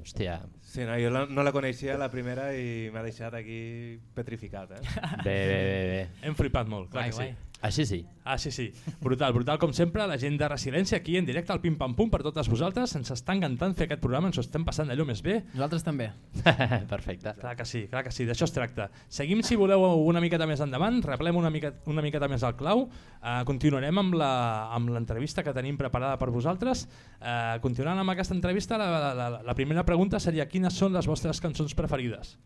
Hòstia, Sí, no, jo la- no la coneixia la primera i m'ha deixat aquí petrificat. Eh? bé, bé, bé, bé. Hem flipat molt, clar Guai, que sí. guai. Així sí. Ah, sí, sí. Brutal, brutal com sempre, la gent de Resiliència aquí en directe al Pim Pam Pum per totes vosaltres. Ens està encantant fer aquest programa, ens ho estem passant d'allò més bé. Nosaltres també. Perfecte. Clar que sí, clar que sí, d'això es tracta. Seguim, si voleu, una miqueta més endavant, replem una, mica, una miqueta més al clau, uh, continuarem amb la- amb l'entrevista que tenim preparada per vosaltres. Uh, continuant amb aquesta entrevista, la, la, la primera pregunta seria quines són les vostres cançons preferides?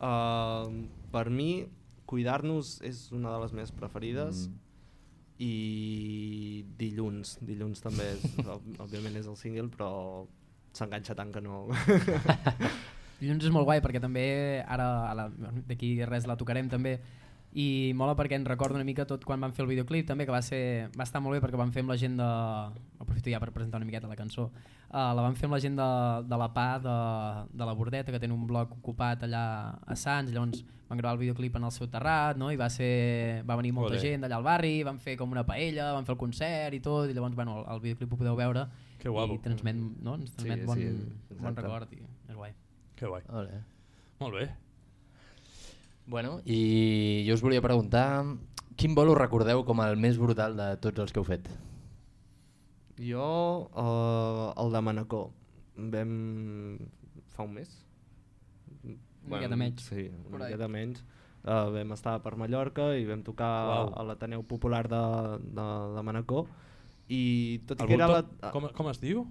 Uh, per mi, Cuidar-nos és una de les meves preferides. Mm. i Dilluns, Dilluns també és, òb- òbviament és el single però s'enganxa tant que no... Dilluns és molt guai perquè també ara, ara d'aquí res la tocarem també i mola perquè en recordo una mica tot quan vam fer el videoclip també que va, ser, va estar molt bé perquè vam fer amb la gent de... aprofito ja per presentar una miqueta la cançó uh, la vam fer amb la gent de, de la PA de, de la Bordeta que tenen un bloc ocupat allà a Sants llavors van gravar el videoclip en el seu terrat no? i va, ser, va venir molta Ole. gent d'allà al barri van fer com una paella, van fer el concert i tot i llavors bueno, el, el videoclip ho podeu veure Que guapo. i transmet, no? ens transmet Sí, bon, sí, bon record i és guai Que guai. Ole. Molt bé. Bueno, i jo us volia preguntar quin vol us recordeu com el més brutal de tots els que heu fet? Jo, uh, el de Manacor, vam... fa un mes? Una miqueta menys. Sí, Por una ahí. miqueta menys. Uh, vam estar per Mallorca i vam tocar Uau. a l'Ateneu Popular de, de, de Manacor i tot i El que era... La, com, com es diu?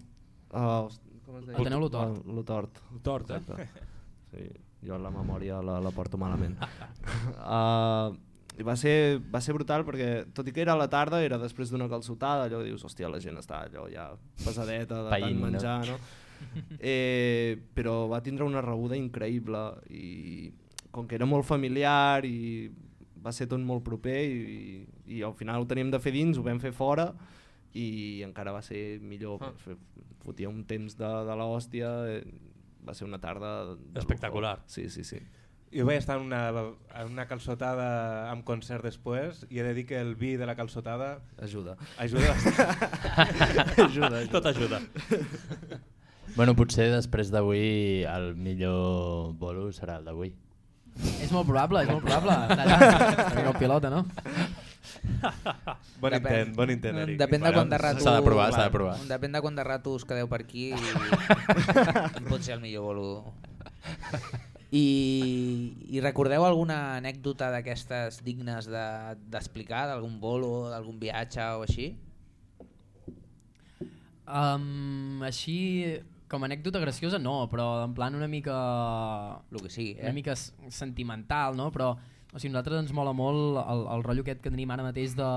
uh, com es deia? Ateneu Lotort. Uh, Lotort. Tort, eh? Exacte. Sí, jo la memòria la, la porto malament. uh, i va ser, va ser brutal perquè tot i que era a la tarda era després d'una calçotada allò dius hòstia la gent està allò ja pesadeta de Païnt, tant no? menjar no? eh, però va tindre una rebuda increïble i com que era molt familiar i va ser tot molt proper i, i al final ho teníem de fer dins, ho vam fer fora i encara va ser millor, Ah. ah. fotia un temps de, de l'hòstia, eh, va ser una tarda... De, Espectacular. lujo. Sí, sí, sí. Jo vaig estar en una, en una calçotada amb concert després i he de dir que el vi de la calçotada Ajuda. ajuda ajuda, ajuda. Tot ajuda. Bueno, potser després d'avui el millor bolo serà el d'avui. És molt probable, és molt probable. El pilota, no? Bon Depèn. intent, bon intent, Eric. Depèn de quant de rato... S'ha de provar, s'ha de provar. Depèn de quant de rato us quedeu per aquí i pot ser el millor bolo. I, I recordeu alguna anècdota d'aquestes dignes de- d'explicar, d'algun bolo, d'algun viatge o així? Um, així, com a anècdota graciosa, no, però en plan una mica... El que sigui, eh? Una mica s- sentimental, no? Però o sigui, nosaltres ens mola molt el, el rotllo aquest que tenim ara mateix de,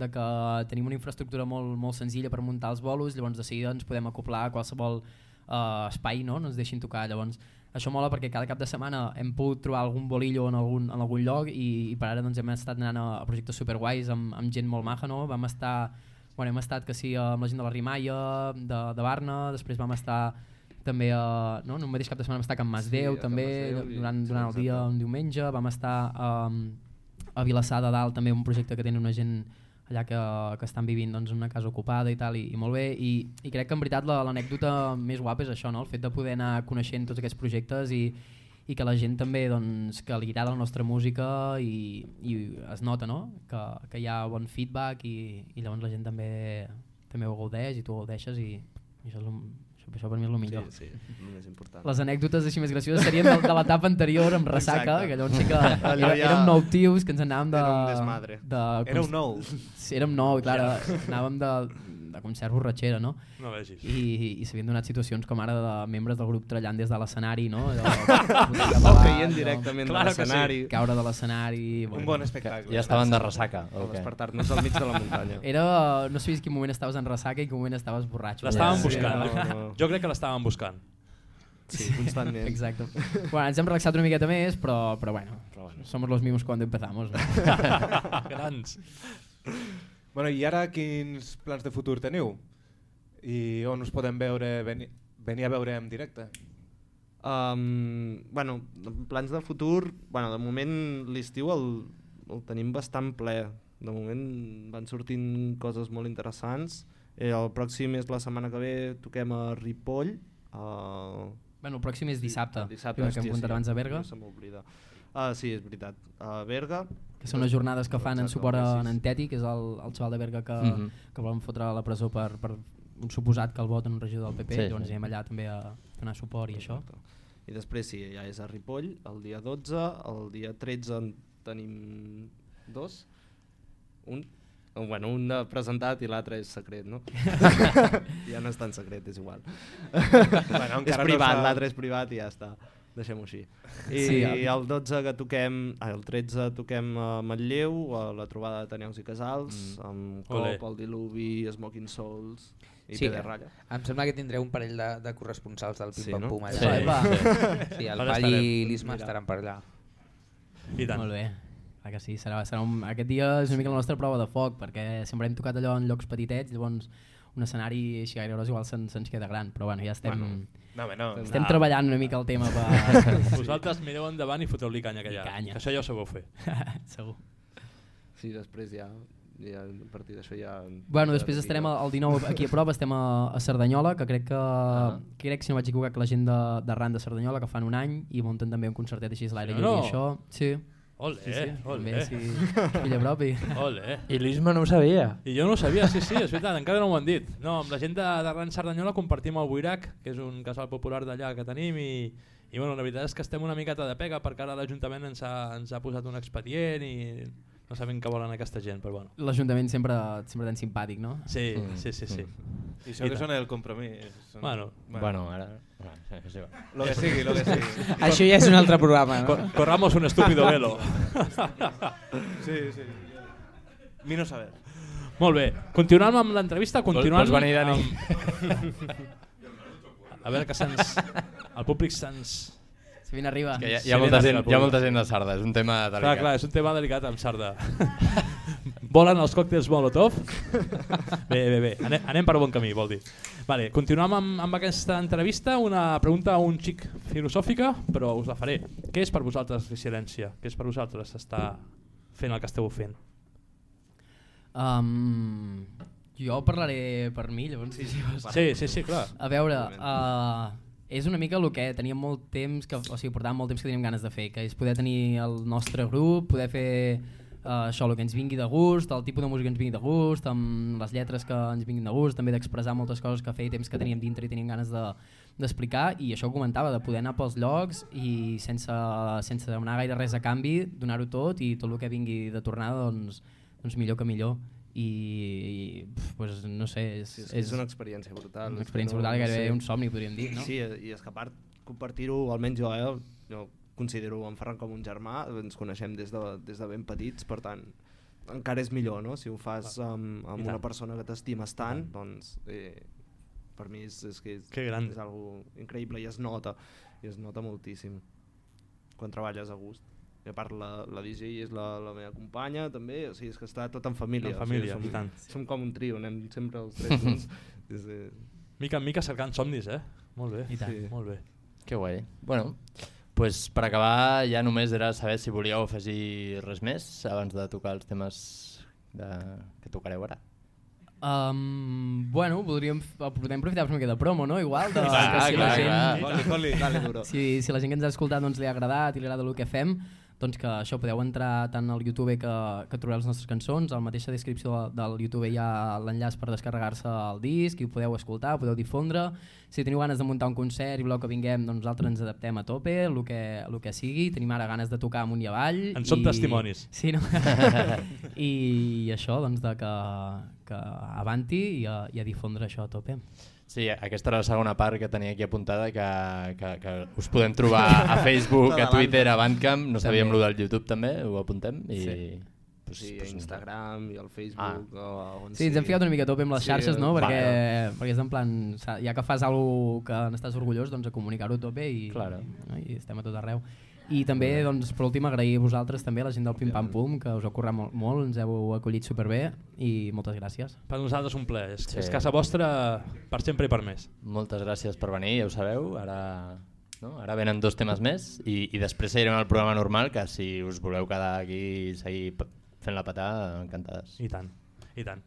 de que tenim una infraestructura molt, molt senzilla per muntar els bolos, llavors de seguida ens podem acoplar a qualsevol uh, espai, no? no ens deixin tocar. Llavors, això mola perquè cada cap de setmana hem pogut trobar algun bolillo en algun, en algun lloc i, i per ara doncs, hem estat anant a, a projectes superguais amb, amb gent molt maja, no? Vam estar, bueno, hem estat que sí amb la gent de la Rimaia, de, de Barna, després vam estar també a, no? en un mateix cap de setmana vam estar a Can Masdeu Sí, també Masdeu durant, sí, durant el dia un diumenge vam estar um, a Vilassar de Dalt també un projecte que tenen una gent allà que, que estan vivint doncs, una casa ocupada i tal i, i molt bé i, i crec que en veritat la- l'anècdota més guapa és això, no? el fet de poder anar coneixent tots aquests projectes i, i que la gent també doncs, que li agrada la nostra música i, i es nota no? que, que hi ha bon feedback i, i llavors la gent també també ho gaudeix i tu ho gaudeixes i, i això, és el, això, per mi és el millor. Sí, sí, el més important. Les anècdotes així més gracioses serien de, de l'etapa anterior amb ressaca, Exacte. que llavors sí que era, ja- érem nou tios que ens anàvem de... Era un desmadre. De, Era un nou. Sí, érem nou, clar, anàvem de, de concert borratxera, no? No vegis. I, i s'havien donat situacions com ara de membres del grup trallant des de l'escenari, no? Allò, O caient directament de Claro que sí. l'escenari Caure de l'escenari... Un bon espectacle. Ja estaven de ressaca. o ok. despertar-nos al mig de la muntanya. Era, no sabies quin moment estaves en ressaca i quin moment estaves borratxo. L'estàvem Sí, buscant. no, no. Jo crec que l'estàvem buscant. Sí, constantment. Exacte. Bueno, ens hem relaxat una miqueta més, però, però bueno, Però bueno. somos los mismos cuando empezamos. No? Grans. Bueno, I ara quins plans de futur teniu? I on us podem veure, venir, venir a veure en directe? Um, bueno, plans de futur, bueno, de moment l'estiu el, el tenim bastant ple. De moment van sortint coses molt interessants. Eh, el pròxim és la setmana que ve, toquem a Ripoll. Uh, bueno, el pròxim és dissabte, dissabte que hem comentat abans a Berga, Se m'oblida. Ah, sí, és veritat. A Berga. Que són les jornades que fan en suport a en. Anteti, que és el, el xaval de Berga que, Mhm. que volen fotre a la presó per, per un suposat que el voten un regidor del PP, Sí, llavors sí. anem allà també a donar suport i això. I després sí, ja és a Ripoll, el dia 12, el dia 13 en tenim dos. Un, oh, bueno, un de presentat i l'altre és secret, no? ja no és tan secret, és igual. Bueno, és no privat, s'ha- l'altre és privat i ja està. Deixem-ho així. I Sí, sí, el 12 que toquem, ah, el 13 toquem a Manlleu, a la trobada de Taneus i Casals, mm. amb. Cop, el Diluvi, Smoking Souls i Sí, sí, PD eh? Ratlla. Em sembla que tindreu un parell de, de corresponsals del Pim Sí, Pam no? Pum allà. Sí, va. sí, el Ara Pall i l'Isma estaran per allà. I tant. Molt bé. Clar que sí, serà, serà un, aquest dia és una mica la nostra prova de foc, perquè sempre hem tocat allò en llocs petitets, llavors un escenari així gaire gros igual se'ns se queda gran, però bueno, ja estem, Bueno, No, home, no. estem treballant una mica el tema per... Vosaltres mireu endavant i foteu-li canya que canya. Que això ja ho sabeu fer. Segur. Sí, després ja, ja a partir d'això ja... Bueno, després de estarem el 19 aquí a prop, estem a, a Cerdanyola, que crec que, Ah. crec, si no vaig equivocar, que la gent de- d'arran de, de Cerdanyola, que fan un any, i munten també un concertet així a l'aire Sí no? i això. Sí, Ole, sí, sí. ole. També, sí. Fill propi. Ole. I l'Isma no ho sabia. I jo no ho sabia, sí, sí, és veritat, encara no m'ho han dit. No, amb la gent de, de Ran Cerdanyola compartim el Buirac, que és un casal popular d'allà que tenim i, i bueno, la veritat és que estem una miqueta de pega perquè ara l'Ajuntament ens, ha, ens ha posat un expedient i no sabem què volen aquesta gent, però bueno. L'Ajuntament sempre, sempre tan simpàtic, no? Sí, Mm, sí, sí, sí. I això I que tant. són el compromís. Són... Bueno. Bueno, ara... Bueno, és igual. Lo que sigui, lo que sigui. Això ja és un altre programa, no? Cor corramos un estúpido velo. Sí, sí. Mi no saber. Molt bé, continuant amb l'entrevista, continuant... Vols venir, Dani? amb- A veure que se'ns... El públic se'ns... Si ben arriba. Que hi ha, hi, ha molta gent, hi ha molta gent de Sarda, és un tema Clar, delicat. clar, és un tema delicat amb Sarda. Volen els còctels Molotov? Bé, bé, bé, anem, anem per bon camí, vol dir. Vale, continuem amb, amb aquesta entrevista, una pregunta un xic filosòfica, però us la faré. Què és per vosaltres resiliència? Què és per vosaltres estar fent el que esteu fent? Um, jo parlaré per mi, llavors. Sí, sí, Sí, sí, sí, clar. A veure, uh, és una mica el que teníem molt temps, que, o sigui, portàvem molt temps que teníem ganes de fer, que és poder tenir el nostre grup, poder fer uh, això, el que ens vingui de gust, el tipus de música que ens vingui de gust, amb les lletres que ens vinguin de gust, també d'expressar moltes coses que feia temps que teníem dintre i teníem ganes de d'explicar i això ho comentava, de poder anar pels llocs i sense, sense demanar gaire res a canvi, donar-ho tot i tot el que vingui de tornada doncs, doncs millor que millor i, i pues, no sé és, Sí, és, és una experiència brutal. una experiència brutal, gairebé sé. un somni podríem dir, no? Sí, i és que a part compartir-ho, almenys jo, eh, jo considero en Ferran com un germà, ens coneixem des de, des de ben petits, per tant, encara és millor, no? Si ho fas amb, I amb tant. una persona que t'estimes tant, doncs eh, per mi és, és que és, Que gran. és algo increïble i es nota, i es nota moltíssim quan treballes a gust. I a part la, la DJ és la, la meva companya també, o sigui, és que està tot en família. En família, o sigui, i tant. som, som com un trio, anem sempre els tres junts. és, eh, Mica en mica cercant somnis, eh? Molt bé. I tant. Sí. Molt bé. Que guai. Bueno, pues per acabar ja només era saber si volíeu afegir res més abans de tocar els temes de... que tocareu ara. Um, bueno, podríem, podem aprofitar per una mica de promo, no? Igual, de, Clar, que si la clar, gent, clar. Dale duro. si, si la gent que ens ha escoltat doncs, li ha agradat i li agrada el que fem, doncs que això podeu entrar tant al YouTube que, que trobeu les nostres cançons, a la mateixa descripció de- del YouTube hi ha l'enllaç per descarregar-se el disc i ho podeu escoltar, ho podeu difondre. Si teniu ganes de muntar un concert i voleu que vinguem, doncs nosaltres ens adaptem a tope, el que, el que sigui. Tenim ara ganes de tocar amunt i avall. En som i- testimonis. Sí, no? I això, doncs, de que, que avanti i a, i a difondre això a tope. Sí, aquesta era la segona part que tenia aquí apuntada, que, que, que us podem trobar a Facebook, a Twitter, a Bandcamp, no sabíem lo del YouTube també, ho apuntem, i Sí. Pues, sí, a Instagram i al Facebook o a on Sí, ens hem ficat una mica a tope amb les Sí, xarxes, no? Perquè, perquè és en plan, ja que fas alguna que n'estàs orgullós, doncs a comunicar-ho a tope i, Claro. no? i estem a tot arreu. I també, doncs, per últim, agrair a vosaltres també, a la gent del Pim Pam Pum, que us ha currat molt, molt ens heu acollit superbé i moltes gràcies. Per nosaltres un ple. És, Sí. és casa vostra per sempre i per més. Moltes gràcies per venir, ja ho sabeu. Ara, no? Ara venen dos temes més i, i després seguirem el programa normal, que si us voleu quedar aquí i seguir fent la patada, encantades. I tant, i tant.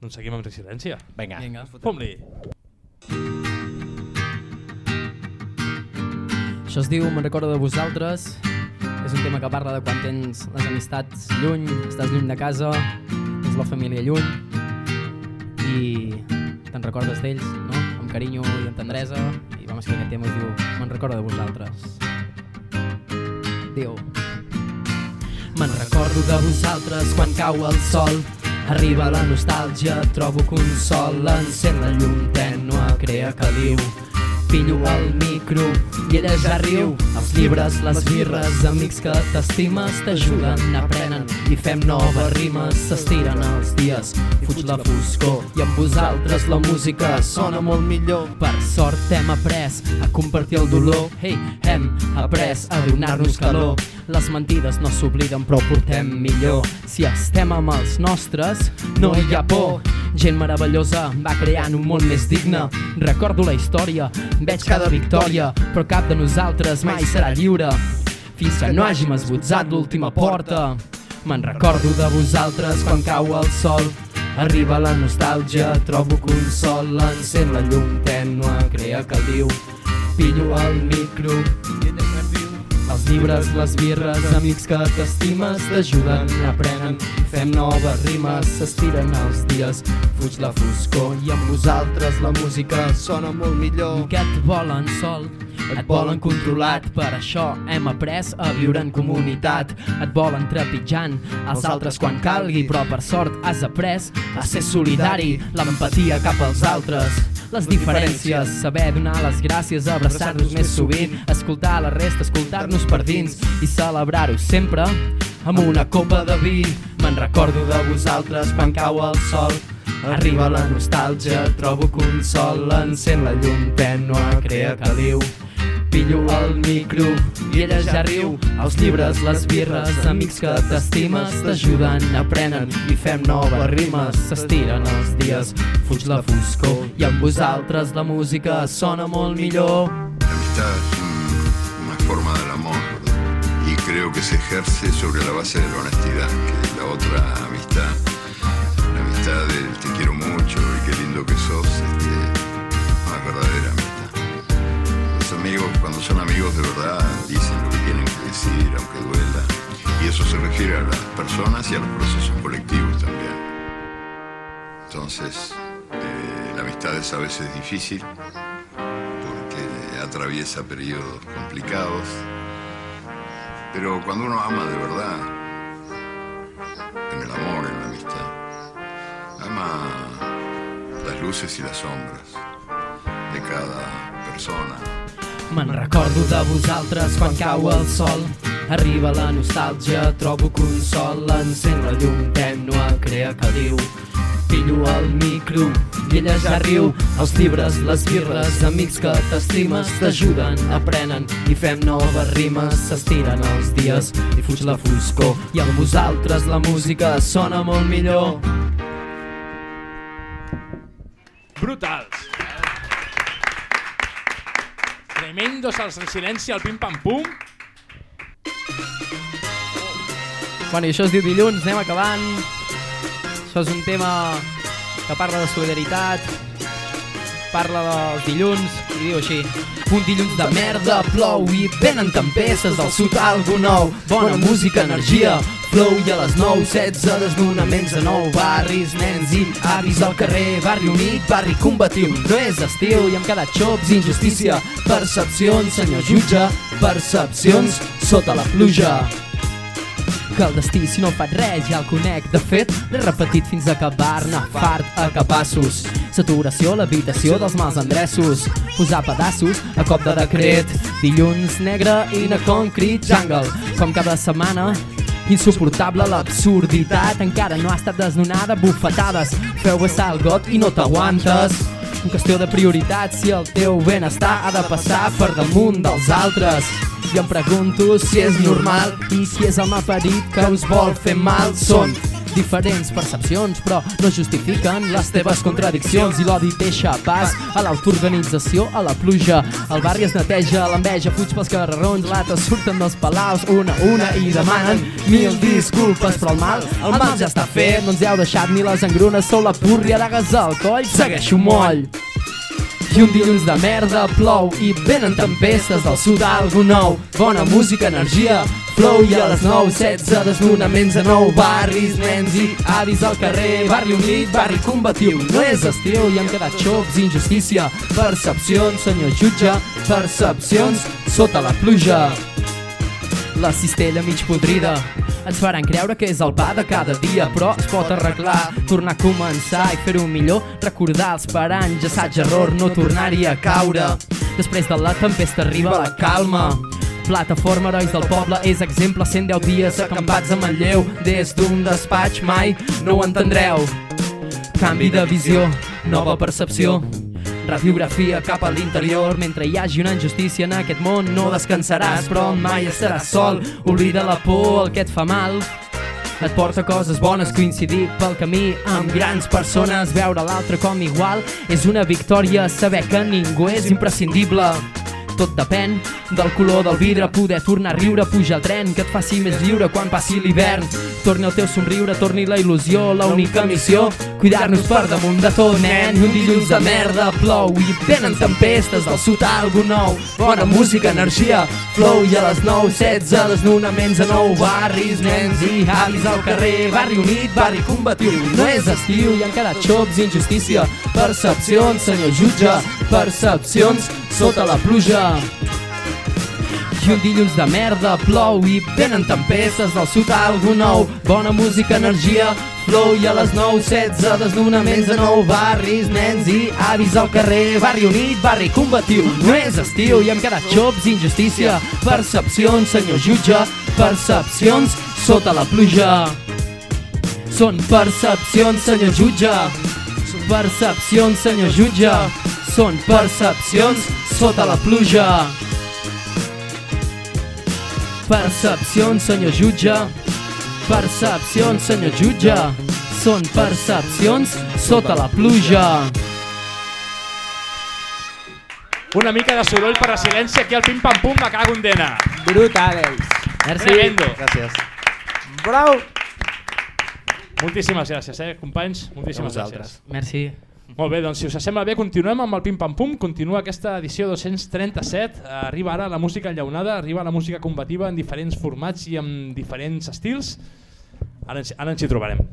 Doncs seguim amb resiliència. Vinga. Vinga. Fom-li! Això es diu Me'n recordo de vosaltres. És un tema que parla de quan tens les amistats lluny, estàs lluny de casa, tens la família lluny i te'n recordes d'ells, no? Amb carinyo i amb tendresa. I vam escriure aquest tema i diu Me'n recordo de vosaltres. Diu Me'n recordo de vosaltres quan cau el sol Arriba la nostàlgia, trobo consol Encén la llum tènua, crea caliu Pillo el micro i ella ja riu. Els llibres, les birres, amics que t'estimes T'ajuden, aprenen i fem noves rimes. S'estiren els dies, fuig la foscor I amb vosaltres la música sona molt millor. Per sort hem après a compartir el dolor. Hey, hem après a donar-nos calor les mentides no s'obliden però portem millor. Si estem amb els nostres no hi ha por. Gent meravellosa va creant un món més digne. Recordo la història, veig cada victòria Però cap de nosaltres mai serà lliure. Fins que no hàgim esbotzat l'última porta Me'n recordo de vosaltres quan cau el sol. Arriba la nostàlgia, trobo consol Encén la llum tènua, crea caliu Pillo el micro els llibres, les birres, amics que t'estimes t'ajuden, aprenen i fem noves rimes, s'estiren els dies, fuig la foscor i amb vosaltres la música sona molt millor. Que et volen sol, et volen controlat, per això hem après a viure en comunitat. Et volen trepitjant els altres quan calgui, però per sort has après a ser solidari, l'empatia cap als altres. Les diferències, saber donar les gràcies, abraçar-nos més sovint, escoltar la resta, escoltar-nos per dins i celebrar-ho sempre amb una copa de vi. Me'n recordo de vosaltres quan cau el sol, arriba la nostàlgia, trobo consol, encén la llum tènua, crea caliu. Pillo el micro i ella ja riu. Els llibres, les birres, amics que t'estimes T'ajuden, aprenen i fem noves rimes. S'estiren els dies, fuig la foscor I amb vosaltres la música sona molt millor. La una forma del amor y creo que se ejerce sobre la base de la honestidad, que es la otra amistad. La amistad del te quiero mucho y qué lindo que sos, este, una verdadera amistad. Los amigos, cuando son amigos de verdad, dicen lo que tienen que decir, aunque duela. Y eso se refiere a las personas y a los procesos colectivos también. Entonces, eh, la amistad es a veces difícil atraviesa periodos complicados. Pero cuando uno ama de verdad, en el amor, en la amistad, ama las luces y las sombras de cada persona. Me'n recordo de vosaltres quan cau el sol Arriba la nostàlgia, trobo consol Encén la llum tènua, crea caliu Pillo el micro i ella ja riu Els llibres, les birres, amics que t'estimes T'ajuden, aprenen i fem noves rimes S'estiren els dies i fuig la foscor I amb vosaltres la música sona molt millor Brutals! Tremendos en silenci al pim-pam-pum. Bueno, i això es diu dilluns, anem acabant. Això és un tema que parla de solidaritat, parla dels dilluns, i diu així. Un dilluns de merda, plou i venen tempestes del sud algo nou. Bona música, energia, flow i a les 9, 16 desnonaments de nou barris, nens i avis al carrer, barri unit, barri combatiu. No és estiu i hem quedat xops, injustícia, percepcions, senyor jutge, percepcions sota la pluja que el destí si no faig res ja el conec. De fet l'he repetit fins a acabar-ne fart a capassos saturació l'habitació dels mals endreços. Posar pedaços a cop de decret. Dilluns negre i na concrete jungle. Com cada setmana Insuportable l'absurditat, encara no ha estat desnonada, bufetades, feu vessar el got i no t'aguantes. En qüestió de prioritat, si el teu benestar ha de passar per damunt dels altres. I em pregunto si és normal i qui és el malparit que us vol fer mal. Són diferents percepcions, però no justifiquen les teves contradiccions i l'odi deixa pas a l'autoorganització, a la pluja. El barri es neteja, l'enveja fuig pels carrerons, lates surten dels palaus una a una i demanen mil disculpes, però el mal, el mal ja està fet, no ens heu deixat ni les engrunes, sou la púrria dagues al coll, segueixo moll. I un dilluns de merda plou i venen tempestes del sud algo nou. Bona música, energia, flow i a les 9, 16 desnonaments a nou barris, nens i avis al carrer, barri unit, barri combatiu. No és estil i han quedat xops, injustícia, percepcions, senyor jutge, percepcions sota la pluja. La cistella mig podrida ens faran creure que és el pa de cada dia, però es pot arreglar, tornar a començar i fer-ho millor, recordar els paranys, assaig, error, no tornar-hi a caure. Després de la tempesta arriba la calma. Plataforma Herois del Poble és exemple 110 dies acampats a Manlleu des d'un despatx mai no ho entendreu canvi de visió, nova percepció Radiografia cap a l'interior. Mentre hi hagi una injustícia en aquest món No descansaràs però mai estaràs sol. Oblida la por, el que et fa mal. Et porta coses bones, coincidir pel camí amb grans persones, veure l'altre com igual és una victòria, saber que ningú és imprescindible. Tot depèn del color del vidre, poder tornar a riure, pujar al tren, que et faci més lliure quan passi l'hivern. Torni el teu somriure, torni la il·lusió, la única missió, cuidar-nos per damunt de tot, nen. Un dilluns de merda plou i venen tempestes del sud algo nou. Bona música, energia, flow i a les 9, 16 desnonaments a nou barris, nens i avis al carrer, barri unit, barri combatiu. No és estiu i han quedat xops, injustícia, percepcions, senyor jutge, percepcions sota la pluja. I un dilluns de merda plou i venen tempestes del sud algo nou. Bona música, energia, flow i a les 9, 16 desnonaments a nou barris, nens i avis al carrer, barri unit, barri combatiu. No és estiu i hem quedat xops, injustícia, percepcions, senyor jutge, percepcions sota la pluja. Són percepcions, senyor jutge, percepcions, senyor jutge, són percepcions sota la pluja. Percepcions, senyor jutge. Percepcions, senyor jutge. Són percepcions sota la pluja. Una mica de soroll per resiliència aquí al Pim Pam Pum, me cago en dena. Brutales. Merci. Tremendo. Gràcies. Bravo. Moltíssimes gràcies, eh, companys. Moltíssimes A gràcies. Merci. Molt bé, doncs si us sembla bé, continuem amb el Pim Pam Pum, continua aquesta edició 237, arriba ara la música enllaunada, arriba la música combativa en diferents formats i amb diferents estils, ara ara ens hi trobarem.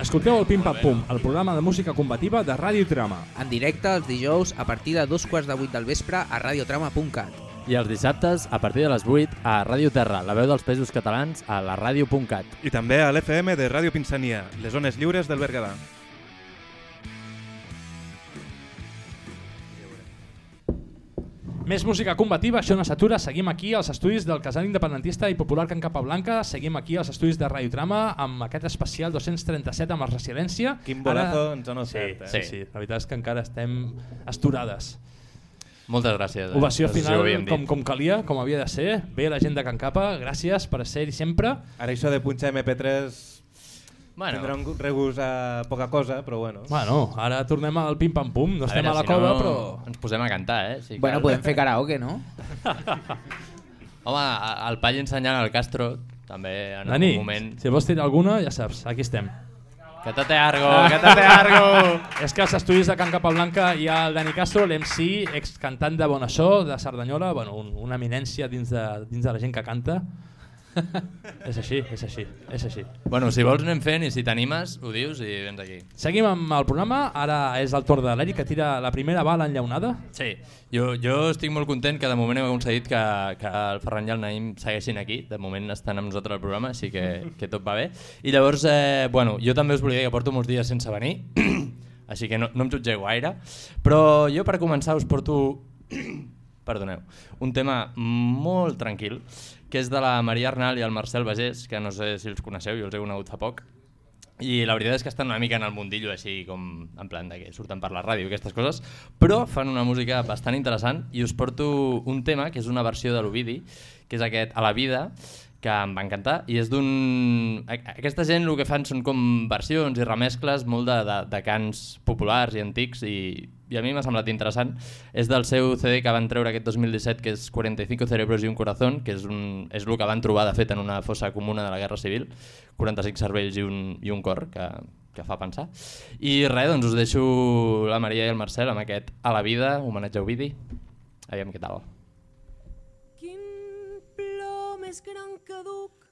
Escolteu el Pim Pam Pum, el programa de música combativa de Ràdio Trama. En directe els dijous a partir de dos quarts de vuit del vespre a radiotrama.cat. I els dissabtes, a partir de les 8, a Ràdio Terra, la veu dels països catalans, a la ràdio.cat. I també a l'FM de Ràdio Pinsania, les zones lliures del Berguedà. Més música combativa, això no s'atura, seguim aquí als estudis del casal independentista i popular Can Capablanca, seguim aquí als estudis de Radio Trama amb aquest especial 237 amb la Resilència. Quin bolazo ens han sí, ofert, eh? sí, sí, la veritat és que encara estem esturades. Moltes gràcies. Eh? Ovació No sé si final com, com calia, com havia de ser. Bé, la gent de Can Capa, gràcies per ser-hi sempre. Ara això de punxar MP3 Bueno. tindrà un regust a poca cosa, però bueno. Bueno, ara tornem al pim-pam-pum, no estem veure, a la si cova, no, però... Ens posem a cantar, eh? Si Bueno, cal. podem fer karaoke, no? Home, a- el Pall ensenyant al Castro, també en Dani, algun moment... si vols tirar alguna, ja saps, aquí estem. Que te argo, que te argo! És que als estudis de Can Capablanca hi ha el Dani Castro, l'MC, ex cantant de Bonassó, de Cerdanyola, bueno, un, una eminència dins de, dins de la gent que canta. És així, és així, és així. Bueno, si vols anem fent i si t'animes, ho dius i vens aquí. Seguim amb el programa, ara és el torn de l'Eric que tira la primera bala enllaunada. Sí, jo, jo estic molt content que de moment hem aconseguit que, que el Ferran i el Naïm segueixin aquí, de moment estan amb nosaltres al programa, així que, que tot va bé. I llavors, eh, bueno, jo també us volia dir que porto molts dies sense venir, així que no, no em jutgeu gaire, però jo per començar us porto... perdoneu, un tema molt tranquil, que és de la Maria Arnal i el Marcel Bagés, que no sé si els coneixeu, jo els he conegut fa poc, i la veritat és que estan una mica en el mundillo així com en plan de que surten per la ràdio i aquestes coses, però fan una música bastant interessant. I us porto un tema que és una versió de l'Ovidi, que és aquest A la vida, que em va encantar i és d'un... Aquesta gent el que fan són com versions i remescles molt de, de, de cants populars i antics i, i a mi m'ha semblat interessant. És del seu CD que van treure aquest 2017 que és 45 cerebros i un corazón, que és, un, és el que van trobar de fet en una fossa comuna de la Guerra Civil, 45 cervells i un, i un cor, que, que fa pensar. I res, doncs us deixo la Maria i el Marcel amb aquest A la vida, homenatge a Ovidi. Aviam què tal. Quin plor més gran que duc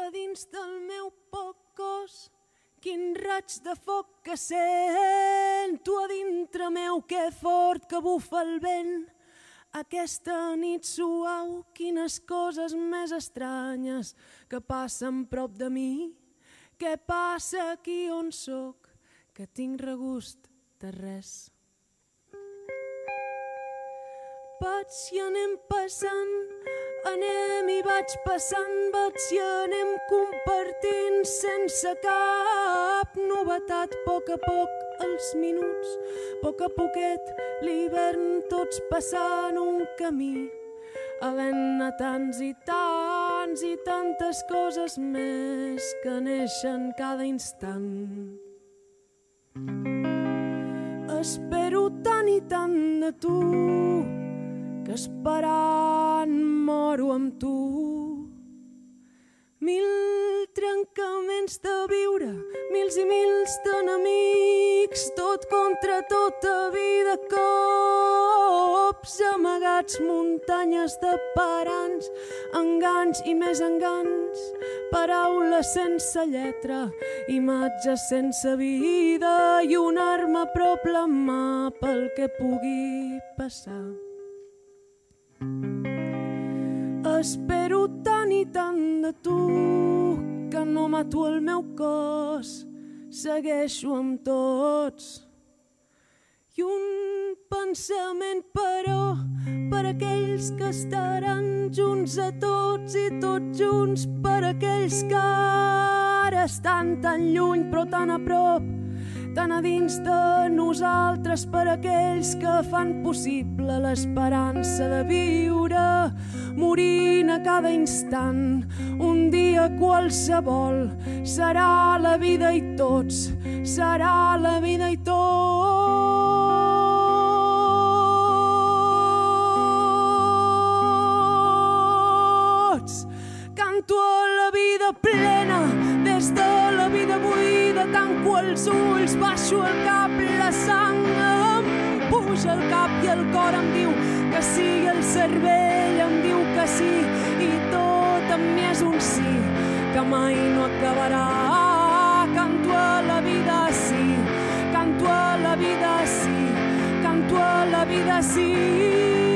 a dins del meu poc cos. Quin raig de foc que sento a dintre meu, que fort que bufa el vent. Aquesta nit suau, quines coses més estranyes que passen prop de mi. Què passa aquí on sóc, que tinc regust de res. Vaig i anem passant, anem i vaig passant, vaig i anem compartint? Sense cap novetat, a poc a poc els minuts, a poc a poquet l'hivern tots passant un camí, havent-ne tants i tants i tantes coses més que neixen cada instant. Espero tant i tant de tu que esperant moro amb tu. Mil trencaments de viure, mils i mils d'enemics, tot contra tota vida, cops amagats, muntanyes de parants, enganys i més enganys, paraules sense lletra, imatges sense vida i una arma prop la mà pel que pugui passar. Espero tant i tant de tu que no mato el meu cos, segueixo amb tots. I un pensament, però, per aquells que estaran junts a tots i tots junts per aquells que ara estan tan lluny però tan a prop, tan a dins de nosaltres per aquells que fan possible l'esperança de viure, morint a cada instant. Un dia qualsevol serà la vida i tots, serà la vida i tots. Canto a la vida plena, des de vida buida, tanco els ulls, baixo el cap, la sang em puja el cap i el cor em diu que sí, el cervell em diu que sí, i tot en mi és un sí, que mai no acabarà. Canto a la vida sí, canto a la vida sí, canto a la vida sí.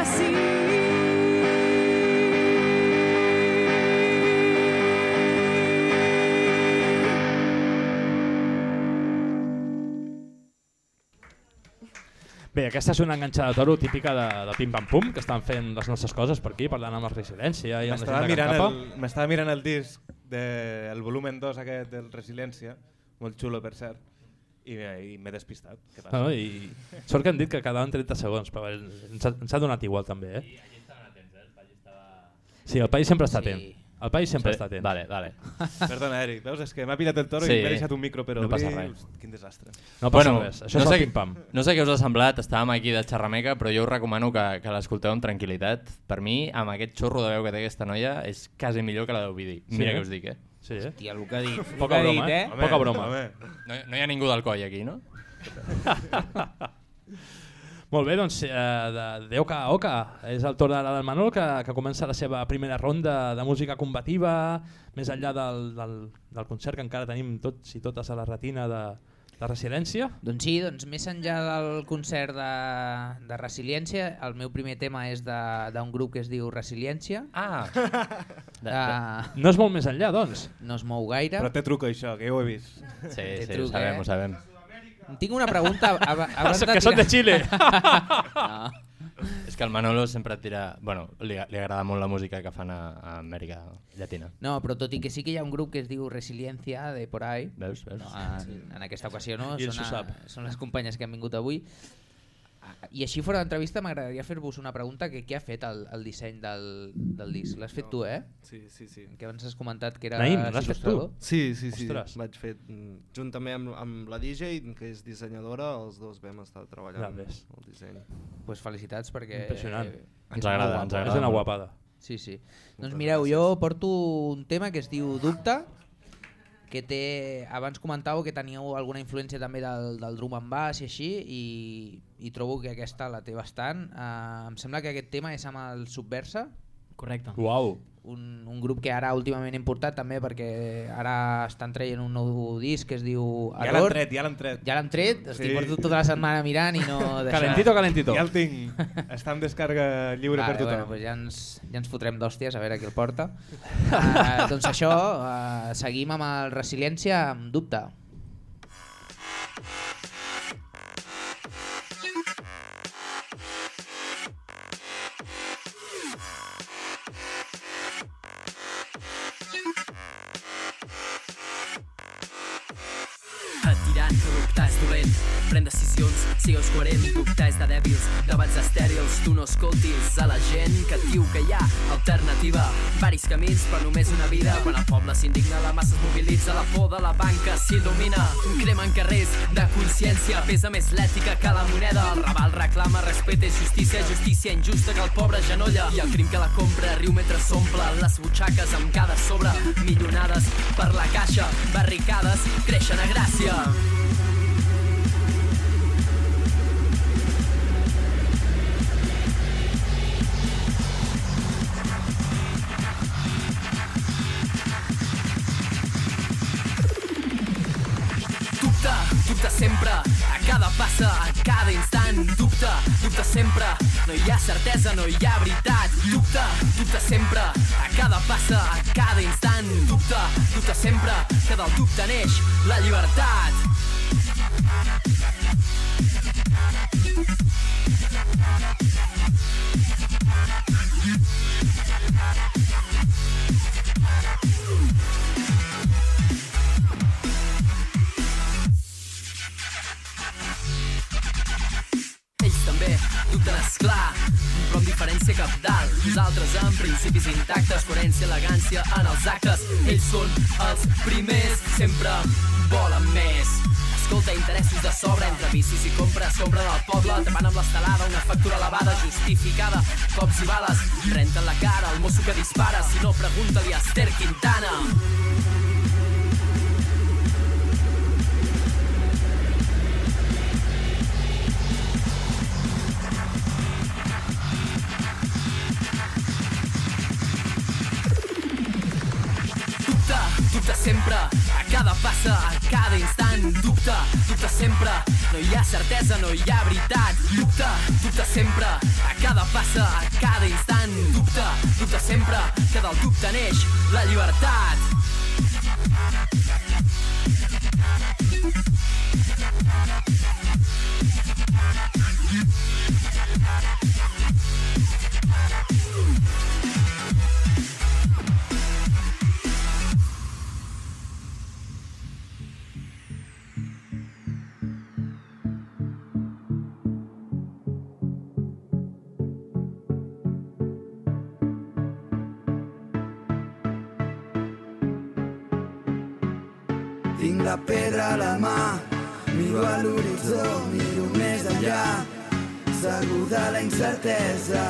Bé, aquesta és una enganxada de toro típica de, de Pim Pam Pum, que estan fent les nostres coses per aquí, parlant amb la residència i amb la gent de mirant, Can el, m'estava mirant el disc del de, volumen 2 aquest del Resiliència, molt xulo per cert, i, i m'he despistat. Què passa? No, I sort que han dit que quedaven 30 segons, però ens ha, ens ha donat igual també, eh? Sí, el país sempre està atent. El país sempre Sí, està atent. Vale, vale. Perdona, Eric, veus? És que m'ha pillat el toro Sí, i m'he deixat un micro per no passa res. Quin desastre. No passa res, això no és sé, el pim-pam. No sé què us ha semblat, estàvem aquí de xerrameca, però jo us recomano que, que l'escolteu amb tranquil·litat. Per mi, amb aquest xorro de veu que té aquesta noia, és quasi millor que la d'Ovidi. Sí, Mira eh? què us dic, eh? Sí, eh? Hòstia, el que ha dit. Poca que broma, dit, eh? eh? Poca broma. Home. No, no hi ha ningú del coll aquí, no? Molt bé, doncs eh, de, de Oca a Oca és el torn ara del Manol que, que comença la seva primera ronda de música combativa més enllà del, del, del concert que encara tenim tots i totes a la retina de, de residència. Doncs sí, doncs més enllà del concert de, de Resiliència, el meu primer tema és de- d'un grup que es diu Resiliència. Ah! Uh, No és molt més enllà, doncs. no es mou gaire. Però té truc això, que ja ho he vist. Sí, Té sí, ho truc, sabem, eh? ho sabem. Tinc una pregunta. ab- Abans Que són de Xile. no. És que el Manolo sempre tira... Bueno, li, li agrada molt la música que fan a, a Amèrica Llatina. no, però tot i que sí que hi ha un grup que es diu Resiliència de por ahí, Veus? Veus? no, en, en aquesta ocasió no, I són, a- sap. són les companyes que han vingut avui. I així fora d'entrevista m'agradaria fer-vos una pregunta que qui ha fet el, el disseny del, del disc? L'has fet tu, eh? Sí, sí, sí. Que abans has comentat que era Naïm, l'has fet tu? Sí, sí, sí. Ostres. Vaig fer, mm, juntament amb, amb la DJ, que és dissenyadora, els dos vam estar treballant Ja ves. el disseny. Pues felicitats perquè... Impressionant. és Ens agrada, ens eh? agrada. És una guapada. Sí, sí. Doncs mireu, jo porto un tema que es diu Dubte, que té, abans comentàveu que teníeu alguna influència també del, del drum and bass i així, i, i trobo que aquesta la té bastant. Uh, em sembla que aquest tema és amb el Subversa, Correcte. Uau. Un, un grup que ara últimament hem portat també perquè ara estan traient un nou disc que es diu Ja l'han Error. tret, ja l'han tret. Ja l'han tret? Estic Sí. porto tota la setmana mirant i no... deixar- Calentito, calentito. Ja el tinc. Està en descarga lliure per Vale, tothom. Bueno, pues ja, ens, ja ens fotrem d'hòsties a veure qui el porta. uh, doncs això, uh, seguim amb el Resiliència amb dubte. Et Pren decisions, sigues coherent Dubtar és de dèbils, debats estèrils. Tu no escoltis a la gent que et diu que hi ha alternativa. Varis camins però només una vida. Quan el poble s'indigna, la massa es mobilitza. La por de la banca s'il·lumina Cremen carrers de consciència. Pesa més l'ètica que la moneda. El raval reclama respecte i justícia. Justícia injusta que el pobre genolla. I el crim que la compra riu mentre s'omple. Les butxaques amb cada sobre. Milionades per la caixa. Barricades creixen a gràcia sempre, a cada passa, a cada instant. Dubta, dubta sempre, no hi ha certesa, no hi ha veritat. Dubta, dubta sempre, a cada passa, a cada instant. Dubta, dubta sempre, que del dubte neix la llibertat. Ells dubten, esclar, però amb diferència cap dalt. Nosaltres amb principis intactes, coherència, elegància en els actes. Ells són els primers, sempre volen més. Escolta, interessos de sobre, entre vicis i compres, compra del poble, tapant amb l'estelada, una factura elevada, justificada, cops i bales, renta la cara, el mosso que dispara, si no, pregunta-li a Esther Quintana. Dubta, sempre, a cada passa, a cada instant. Dubta, dubta sempre, no hi ha certesa, no hi ha veritat. Dubta, dubta sempre, a cada passa, a cada instant. Dubta, dubta sempre, que del dubte neix la llibertat. Incertesa,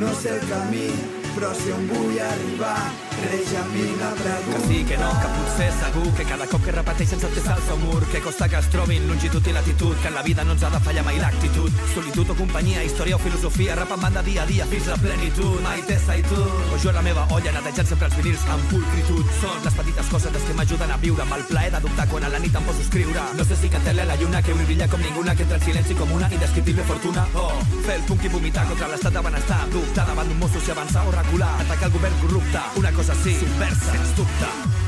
no sé el camí, però si on vull arribar, creix mi la Que sí, que no, que potser segur que cada cop que repeteixen se't s'alça un mur. Que costa que es trobin longitud i latitud que en la vida no ens ha de fallar mai l'actitud. Solitud o companyia, història o filosofia rap en banda dia a dia fins a plenitud. Mai tessa i o jo a la meva olla netejant sempre els vinils amb pulcritud. Són les petites coses les que m'ajuden a viure amb el plaer de dubtar quan a la nit em poso escriure. No sé si cantar-li a la lluna que vull brillar com ninguna que entra el silenci com una indescriptible fortuna. O fer el punk i vomitar contra l'estat de benestar dubtar davant d'un mosso si avançar o recular. Atacar el govern corrupte una cosa sí, subversa, sens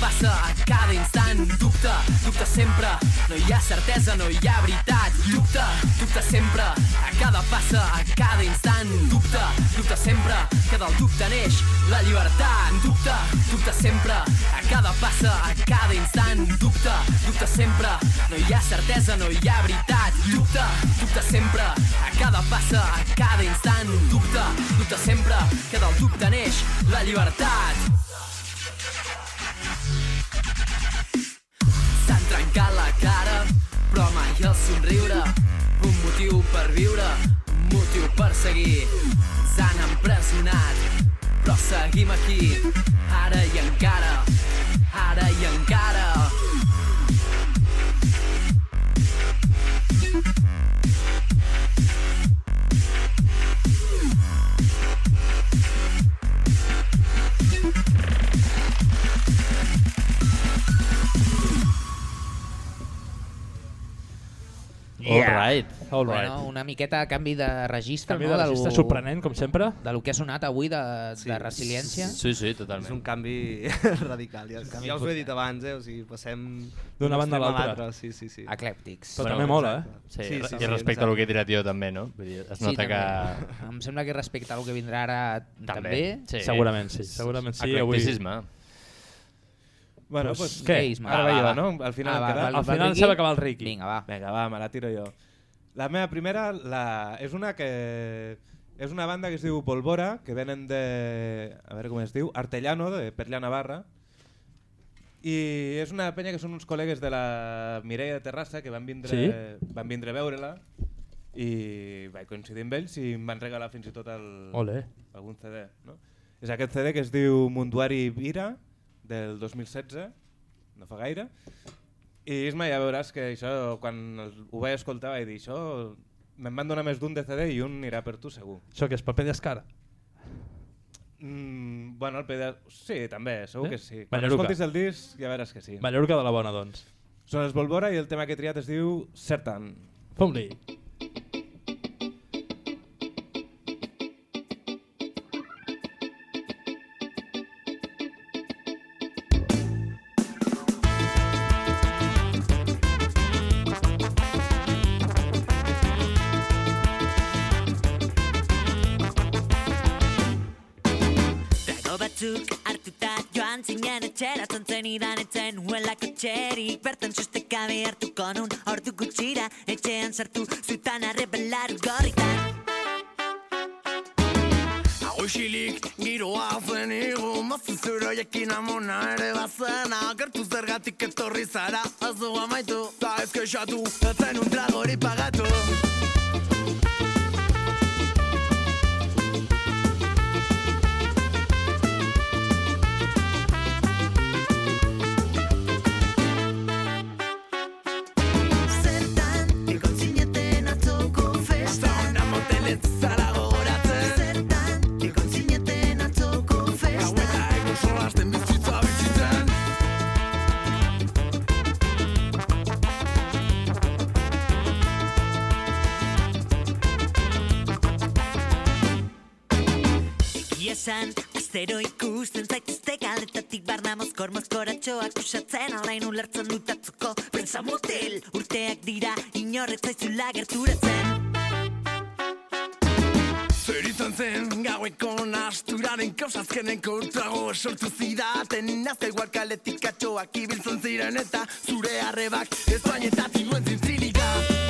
passa, a cada instant. Dubta, dubta sempre, no hi ha certesa, no hi ha veritat. Dubta, dubta sempre, a cada passa, a cada instant. Dubta, dubta sempre, que del dubte neix la llibertat. Dubta, dubta sempre, a cada passa, a cada instant. Dubta, dubta sempre, no hi ha certesa, no hi ha veritat. Dubta, dubta sempre, a cada passa, a cada instant. Dubta, dubta sempre, que del dubte neix la llibertat. S'han trencat la cara, però mai el somriure. Un motiu per viure, un motiu per seguir. S'han empresonat, però seguim aquí. Ara i encara, ara i encara. All right. All Bueno, right. una miqueta a canvi de registre, Canvi no? de registre lo- sorprenent, com sempre. De lo que ha sonat avui de, de resiliència. Sí, sí, totalment. És un canvi radical, ja, canvi ja us ho he dit abans, eh? o sigui, passem D'una d'un banda a l'altra. Sí, sí, sí. Eclèptics. Però també mola, eh? Sí, Sí, sí, i sí, respecte a lo que he tirat jo també, no? Vull dir, es Sí, nota que... també. Em sembla que respecte al que vindrà ara també. Sí. Segurament sí, segurament sí. Avui... Bueno, Pues, pues, què? Deisme. Ara Va, va, va, jo, no? Al final Ah, va, va, Al final Riqui? se va acabar el Riqui. Vinga, va. Vinga, va, me la tiro jo. La meva primera la... és una que... És una banda que es diu Polvora, que venen de... A veure com es diu? Artellano, de Perllà, Navarra. I és una penya que són uns col·legues de la Mireia de Terrassa que van vindre, Sí? van vindre a veure-la i vaig coincidir amb ells i em van regalar fins i tot el, algun CD. No? És aquest CD que es diu Munduari Vira, del 2016, no fa gaire, i Isma, ja veuràs que això, quan ho vaig escoltar vaig dir això me'n van donar més d'un de CD i un anirà per tu segur. Això que és paper d'escara. Mm, bueno, el PD... Sí, també, segur Eh? que sí. Quan Ballaruca. escoltis el disc ja veuràs que sí. Mallorca de la bona, doncs. Són els Volvora i el tema que he triat es diu Certan. Fom-li. Trago Tontzen idan etzen nuelako txerik Bertan sustekabe hartuko nun ordu gutxira Etxean sartu zutan arrebelaru gorritan. Hoxilik giroa zen igu Mazu zuroiekin amona ere bazena. Gertu zergatik etorri zara Ez dugu amaitu. Ta ez kexatu Ez zen un tragori pagatu astero ikusten zaituzte galetatik barna mozkor mozkoratxoak usatzen Alain ulertzen dut atzuko prensa motel Urteak dira inorret zaizula gerturatzen. Zer izan zen gaueko nasturaren kausazkenen kontrago sortu zidaten. Nazka igual kaletik atxoak ibiltzen ziren eta zure arrebak Espainetatik duen zintzilika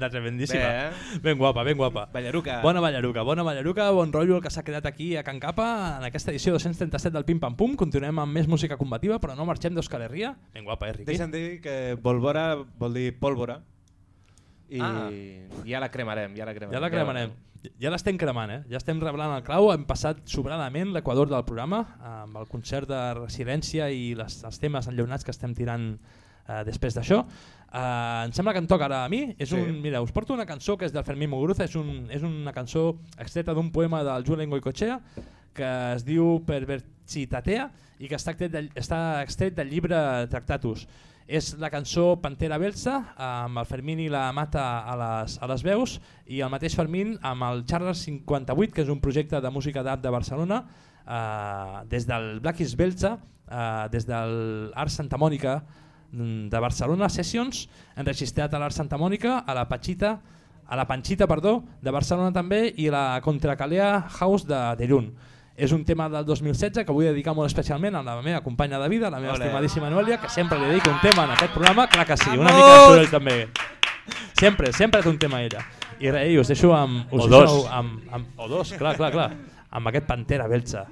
Tremenda, tremendíssima. Bé, eh? Ben guapa, ben guapa. Ballaruca. Bona ballaruca, bona ballaruca, bon rotllo el que s'ha quedat aquí a Can Capa en aquesta edició 237 del Pim Pam Pum. Continuem amb més música combativa, però no marxem d'Euskal Herria. Ben guapa, eh, Riqui? Deixa'm dir que Volvora vol dir pólvora i Ah. ja la cremarem, ja la cremarem. Ja la cremarem. Ja l'estem cremant, eh? Ja estem revelant el clau. Hem passat sobradament l'equador del programa amb el concert de residència i les, els temes enllaunats que estem tirant eh, després d'això. Eh, em sembla que em toca ara a mi. És Sí. un, mira, us porto una cançó que és del Fermín Muguruza. És, un, és una cançó extreta d'un poema del Julen Goicochea que es diu Perversitatea i que està extret, del, està extret del llibre Tractatus. És la cançó Pantera Belsa amb el Fermín i la Mata a les, a les veus i el mateix Fermín amb el Charles 58 que és un projecte de música d'app de Barcelona eh, des del Black is Belsa eh, des del Art Santa Mònica de Barcelona Sessions enregistrat a l'Art Santa Mònica a la Pachita a la Panxita perdó, de Barcelona també i la Contracalea House de, de Llun. És un tema del 2016 que vull dedicar molt especialment a la meva companya de vida, la meva Ole. estimadíssima Noelia, que sempre li dedico un tema en aquest programa, clar que sí, una Vamos! mica de soroll també. Sempre, sempre té un tema ella. I res, us deixo amb... Us O deixo dos. Amb, amb, o dos, clar, clar, clar. Amb aquest Pantera Belsa.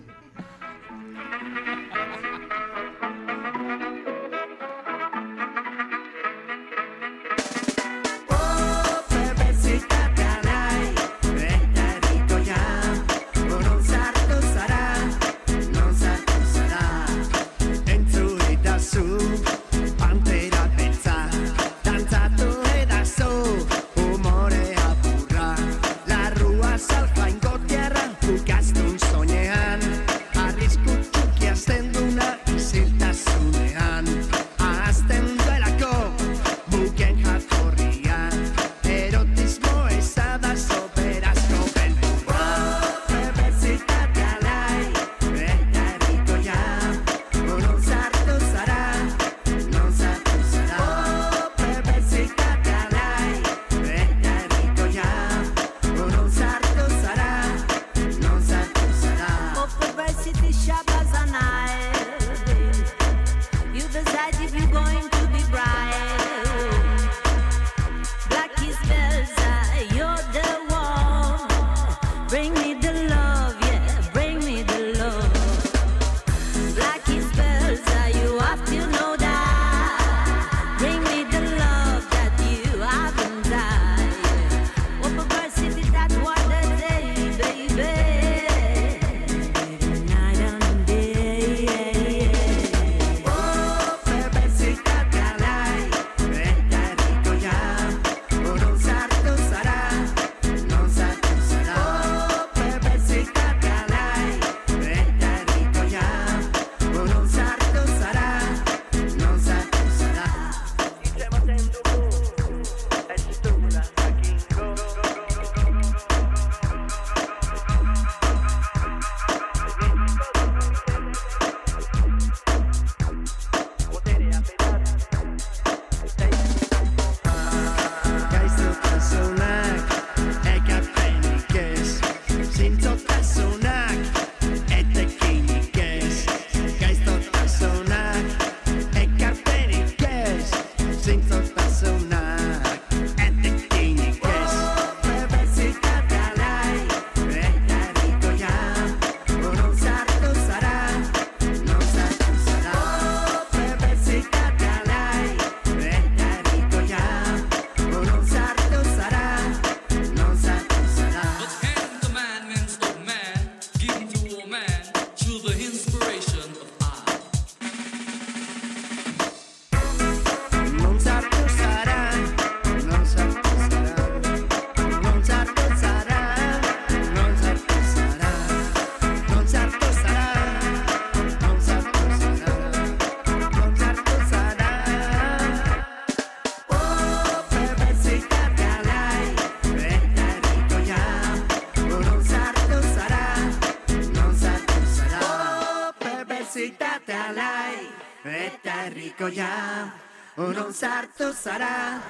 Sarà,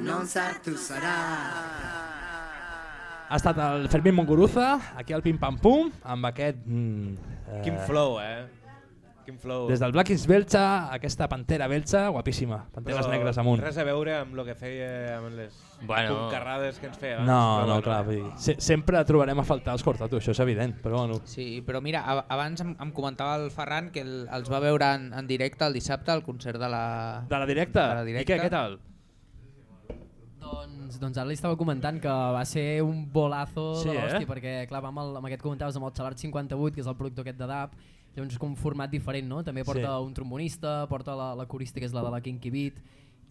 non sarto sarà. Ha estat el Fermín Monguruza, aquí al Pim Pam Pum, amb aquest... Mm, eh, Quin flow, eh? Quin flow. Des del Blackins Belcha, aquesta pantera belcha, guapíssima. Panteres Però negres amunt. Res a veure amb el que feia amb les Bueno. puncarrades que ens feia abans. No, no, bueno. clar, vull dir, se sempre trobarem a faltar els cortato, això és evident, però bueno. Sí, però mira, abans em, em comentava el Ferran que el, els va veure en, en directe el dissabte al concert de la... De la directa? De la I directa. què, què tal? Doncs, doncs ara li estava comentant que va ser un bolazo Sí, de l'hòstia, eh? perquè clar, amb, el, amb aquest comentaves amb el Xalart 58, que és el productor aquest de DAP, llavors és com un format diferent, no? També porta Sí. un trombonista, porta la, la corista que és la de la Kinky Beat,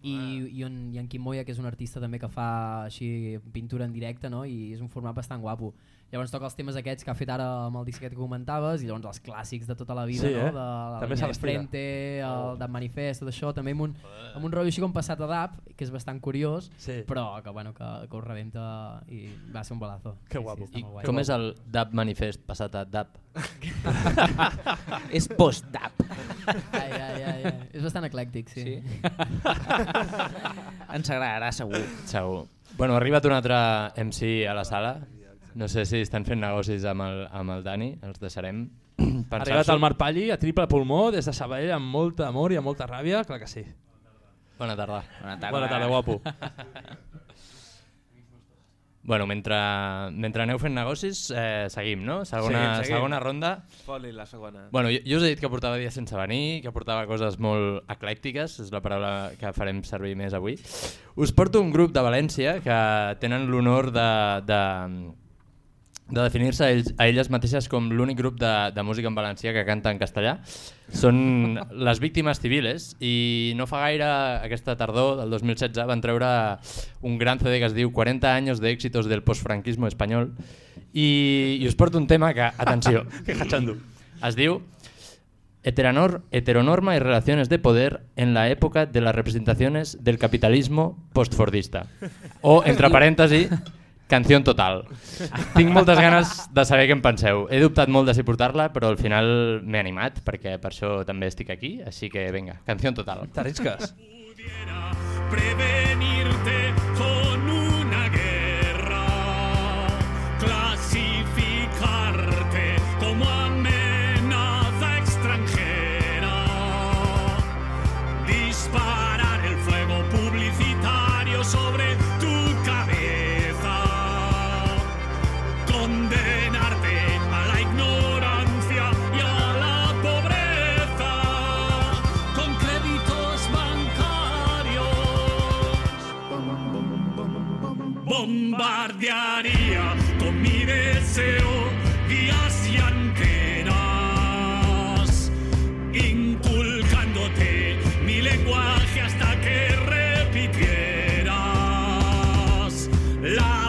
i, i, en, i en Quim Moya, que és un artista també que fa així pintura en directe, no? i és un format bastant guapo. Llavors toca els temes aquests que ha fet ara amb el disc aquest que comentaves, i llavors els clàssics de tota la vida, Sí, no? eh? de la També Línia de. Frente, el d'en Manifest, tot això, també amb un, amb un rotllo així com passat a DAP, que és bastant curiós, Sí. però que, bueno, que, que ho rebenta i va ser un bolazo. Que guapo. Sí, sí, I com és el DAP Manifest passat a DAP? és post-DAP. Ai, ai, ai, ai. És bastant eclèctic, sí. Sí? Ens agradarà, segur. Segur. Bueno, ha arribat un altre MC a la sala. No sé si estan fent negocis amb el, amb el Dani, els deixarem Ha pensar arribat el Marc Palli a triple pulmó des de Sabadell amb molt amor i amb molta ràbia, clar que sí. Bona tarda. Bona tarda. Bona tarda, guapo. Bueno, mentre, mentre aneu fent negocis, eh, seguim, no? Segona, Seguim, seguim. segona ronda. Foli, la segona. Bueno, jo, jo us he dit que portava dies sense venir, que portava coses molt eclèctiques, és la paraula que farem servir més avui. Us porto un grup de València que tenen l'honor de, de, de definir-se a, ells, a elles mateixes com l'únic grup de, de música en valencià que canta en castellà. Són les víctimes civiles i no fa gaire, aquesta tardor del 2016, van treure un gran CD que es diu 40 anys d'èxitos del postfranquismo espanyol i, i us porto un tema que, atenció, que cachando. es diu Heteranor, heteronorma y relaciones de poder en la época de las representaciones del capitalismo postfordista. O, entre parèntesi, canció total. Tinc moltes ganes de saber què en penseu. He dubtat molt de si portar-la, però al final m'he animat, perquè per això també estic aquí, així que vinga, canció total. T'arrisques? prevenirte con una guerra, clasificarte como amenaza extranjera, disparar Bombardearía con mi deseo vías y antenas, inculcándote mi lenguaje hasta que repitieras la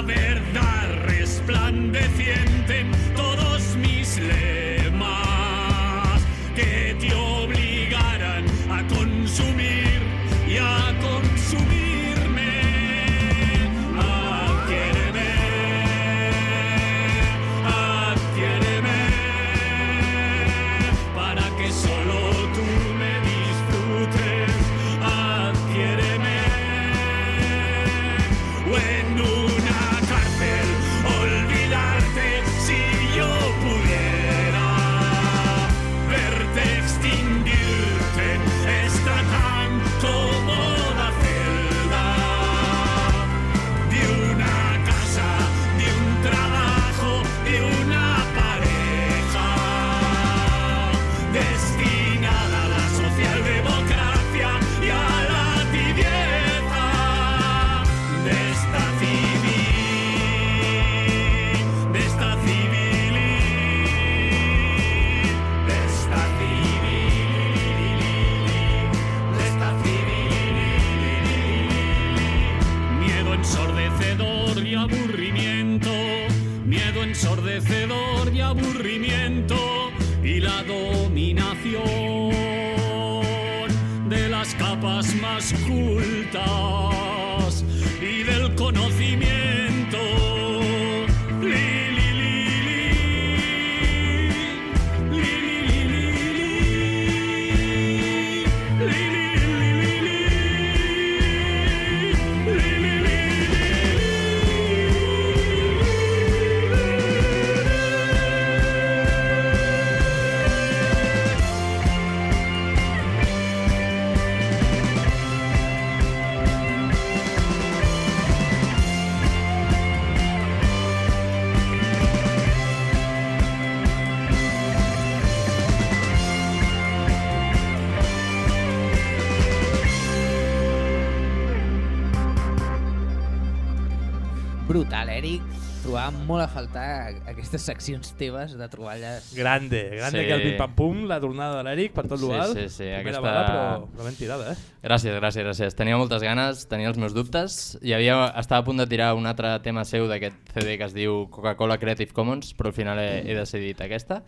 aquestes seccions teves de troballes. Grande, grande Sí. que el pim-pam-pum, la tornada de l'Eric per tot Sí, l'Ual. sí, sí, Primera aquesta- vegada, però, però ben tirada, eh? Gràcies, gràcies, gràcies. Tenia moltes ganes, tenia els meus dubtes. I havia, estava a punt de tirar un altre tema seu d'aquest CD que es diu Coca-Cola Creative Commons, però al final he, he decidit aquesta.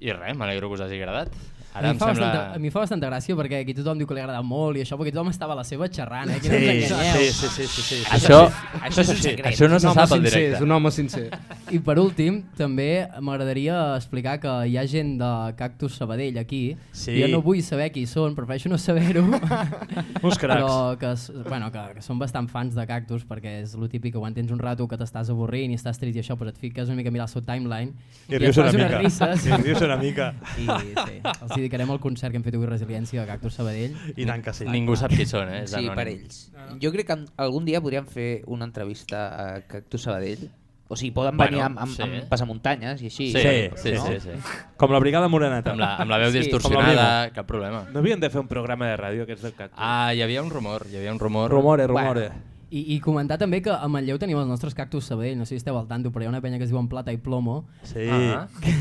I res, m'alegro que us hagi agradat. Ara a, mi fa sembla... bastanta, a mi fa bastanta gràcia perquè aquí tothom diu que li agrada molt i això perquè tothom estava a la seva xerrant, eh? Que Sí, no ens enganyeu. sí, sí, sí, sí, sí. Això- això és un secret. això no se Un home sap al sincer, directe. és un home sincer. I per últim, també m'agradaria explicar que hi ha gent de Cactus Sabadell aquí. Sí. Jo no vull saber qui són, prefereixo no saber-ho. Uns cracs. Però que, bueno, que, que són bastant fans de Cactus perquè és lo típic que quan tens un rato que t'estàs avorrint i estàs trist i això, doncs et fiques una mica a mirar el seu timeline I et rius fas una unes mica. risses. I rius una mica. I sí, els dedicarem al concert que hem fet avui Resiliència de Cactus Sabadell. I tant que sí. Ningú sap qui són, eh? És Sí, anònim. per ells. Jo crec que algun dia podríem fer una entrevista a Cactus Sabadell. O sigui, poden venir Bueno, amb, amb, sí. amb passamuntanyes i així. Sí, sí, no? sí, sí. Com la brigada moreneta. Amb la, amb la veu Sí, distorsionada, cap problema. No havien de fer un programa de ràdio que és del cactus. Ah, hi havia un rumor, hi havia un rumor. Rumore, rumore. I, I comentar també que a Manlleu tenim els nostres cactus Sabadell, no sé si esteu al tanto, però hi ha una penya que es diuen Plata i Plomo, Sí. Ah. que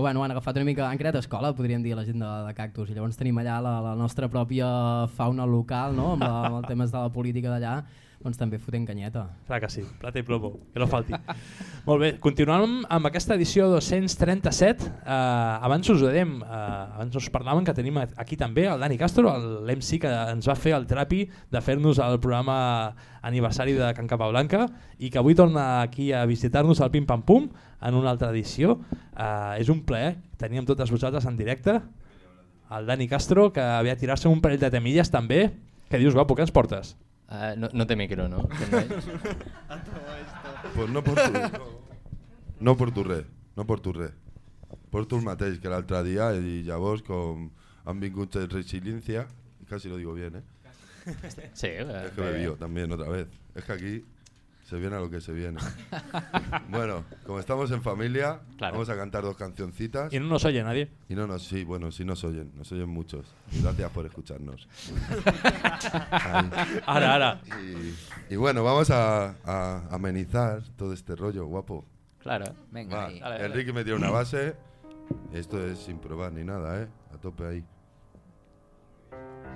bueno, han agafat una mica, han creat escola, podríem dir, la gent de, de cactus, i llavors tenim allà la, la nostra pròpia fauna local, no? amb, la, amb els temes de la política d'allà, doncs també fotent canyeta. Clar que sí, plata i plomo, que no falti. Molt bé, continuant amb aquesta edició 237, eh, abans us dèiem, eh, abans us parlàvem que tenim aquí també el Dani Castro, l'MC que ens va fer el trapi de fer-nos el programa aniversari de Can Capablanca i que avui torna aquí a visitar-nos al Pim Pam Pum en una altra edició. Eh, és un plaer tenir amb totes vosaltres en directe el Dani Castro, que havia tirar-se un parell de temilles també. Què dius, guapo, què ens portes? Uh, no, no té micro, no? Pues no porto, no porto res, no porto res. Porto el mateix que l'altre dia i llavors com han vingut de Resiliencia, casi lo digo bien, ¿eh? Sí, eh, Es que bé. bebió también otra vez. Es que aquí se viene a lo que se viene. bueno, como estamos en familia, Claro. vamos a cantar dos cancioncitas. Y no nos oye nadie. Y no nos, sí, bueno, sí nos oyen, nos oyen muchos. Y Gracias por escucharnos. Ahora, ahora. Y, y bueno, vamos a, a amenizar todo este rollo, guapo. Claro. Venga, Va, ahí. Dale, dale. Enrique me tiene una base. Esto es sin probar ni nada, ¿eh? A tope ahí.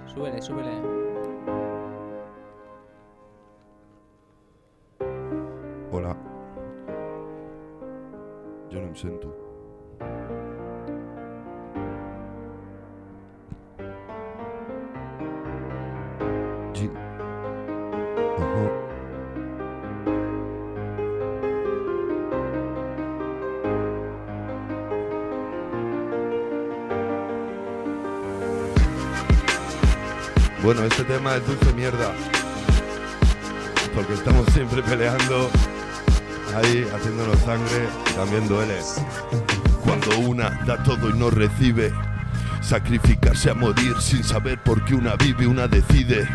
Súbele, súbele. Hola. Jo no em sento. Bueno, este tema es dulce mierda. Porque estamos siempre peleando ahí haciéndonos sangre, también duele. Cuando una da todo y no recibe, sacrificarse a morir sin saber por qué una vive, una decide.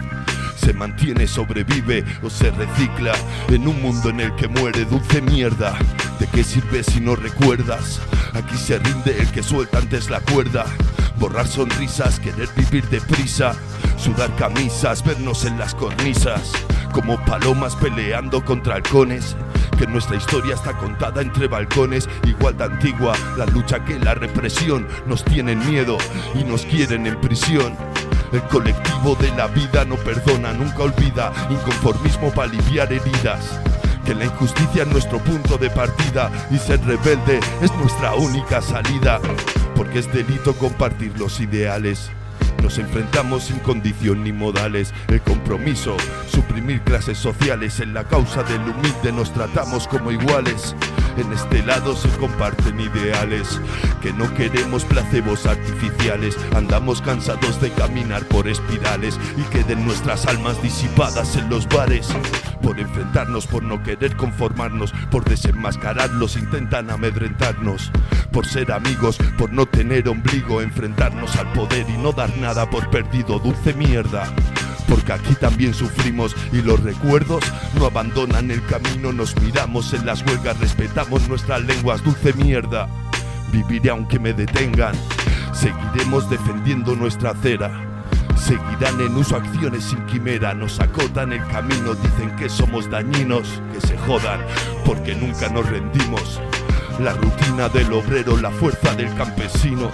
Se mantiene, sobrevive o se recicla en un mundo en el que muere dulce mierda. ¿De qué sirve si no recuerdas? Aquí se rinde el que suelta antes la cuerda. Borrar sonrisas, querer vivir deprisa, sudar camisas, vernos en las cornisas, como palomas peleando contra halcones. Que nuestra historia está contada entre balcones, igual de antigua la lucha que la represión. Nos tienen miedo y nos quieren en prisión. El colectivo de la vida no perdona, nunca olvida, inconformismo para aliviar heridas. Que la injusticia es nuestro punto de partida y ser rebelde es nuestra única salida. Porque es delito compartir los ideales. Nos enfrentamos sin condición ni modales. El compromiso, suprimir clases sociales. En la causa del humilde nos tratamos como iguales. En este lado se comparten ideales. Que no queremos placebos artificiales. Andamos cansados de caminar por espirales. Y queden nuestras almas disipadas en los bares. Por enfrentarnos, por no querer conformarnos. Por desenmascararlos, intentan amedrentarnos. Por ser amigos, por no tener ombligo. Enfrentarnos al poder y no dar nada por perdido. Dulce mierda. Porque aquí también sufrimos y los recuerdos no abandonan el camino. Nos miramos en las huelgas, respetamos nuestras lenguas. Dulce mierda. Viviré aunque me detengan. Seguiremos defendiendo nuestra acera. Seguirán en uso acciones sin quimera, nos acotan el camino, dicen que somos dañinos, que se jodan, porque nunca nos rendimos. La rutina del obrero, la fuerza del campesino.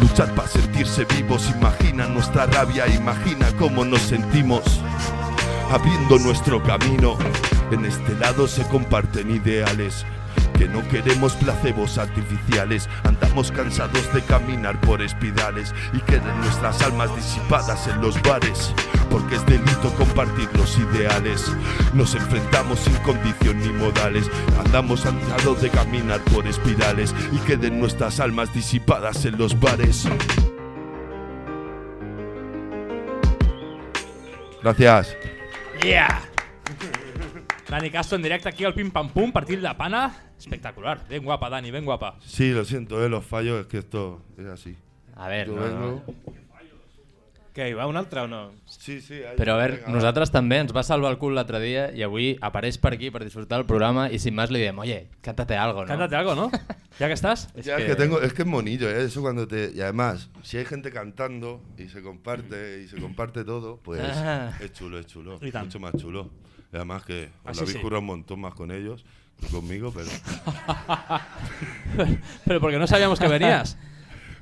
Luchar para sentirse vivos, imagina nuestra rabia, imagina cómo nos sentimos. Abriendo nuestro camino, en este lado se comparten ideales. Que no queremos placebos artificiales, andamos cansados de caminar por espirales y queden nuestras almas disipadas en los bares, porque es delito compartir los ideales. Nos enfrentamos sin condición ni modales, andamos cansados de caminar por espirales y queden nuestras almas disipadas en los bares. Gracias. Yeah! Dani Castro en directe aquí al Pim Pam Pum, partit de pana. Espectacular. Ben guapa, Dani, ben guapa. Sí, lo siento, eh, los fallos, es que esto es así. A ver, Yo no, vengo- Què, hi va un altre o no? Sí, sí. Però a veure, nosaltres també ens va salvar el cul l'altre dia i avui apareix per aquí per disfrutar del programa y sin más le diem, oye, cántate algo, ¿no? Cántate algo, ¿no? Ya que estás. Ya, es que tengo, es que es monillo, ¿eh? eso cuando te... Y además, si hay gente cantando y se comparte y se comparte todo, pues Ah. es chulo, es chulo, mucho más chulo. Además que os lo habéis currado un montón más con ellos que conmigo, pero... Pero porque no sabíamos que venías.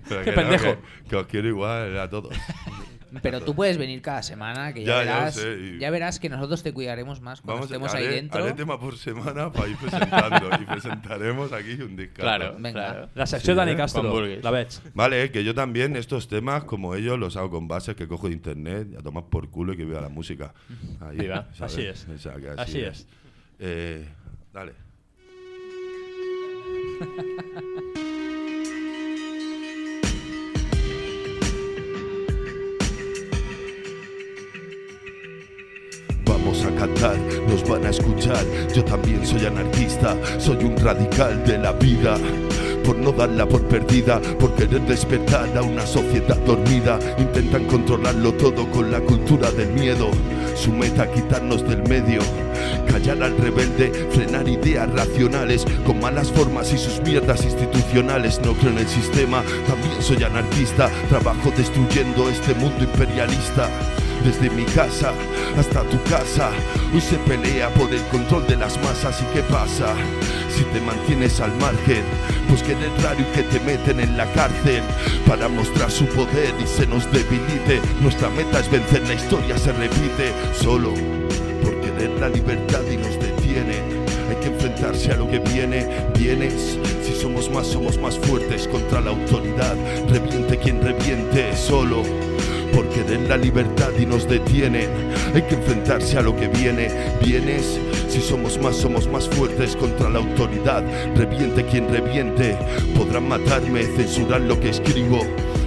pero Qué que no, pendejo. que, que os quiero igual a todos. Pero tú puedes venir cada semana, que ya, Ya, verás, sé, y- ya verás que nosotros te cuidaremos más cuando Vamos a estemos ahí haré, dentro. haré tema por semana para ir presentando y presentaremos aquí un disco. Claro, Venga. claro. La secció Dani Castro, la veig. Vale, que yo también estos temas, como ellos, los hago con bases que cojo de internet a tomar por culo y que viva la música. Ahí. Así es. O sea, que Así es. Eh, dale. A cantar, nos van a escuchar. Yo también soy anarquista, soy un radical de la vida. Por no darla por perdida, por querer despertar a una sociedad dormida. Intentan controlarlo todo con la cultura del miedo. Su meta quitarnos del medio. Callar al rebelde, frenar ideas racionales con malas formas y sus mierdas institucionales. No creo en el sistema, también soy anarquista. Trabajo destruyendo este mundo imperialista. Desde mi casa hasta tu casa, hoy se pelea por el control de las masas. ¿Y qué pasa? Si te mantienes al margen, pues que raro y que te meten en la cárcel para mostrar su poder y se nos debilite. Nuestra meta es vencer, la historia se repite solo por querer la libertad y nos detienen. Hay que enfrentarse a lo que viene, vienes. Si somos más, somos más fuertes contra la autoridad. Reviente quien reviente, solo por querer la libertad y nos detienen. Hay que enfrentarse a lo que viene, vienes. Si somos más, somos más fuertes contra la autoridad. Reviente quien reviente. Podrán matarme, censurar lo que escribo.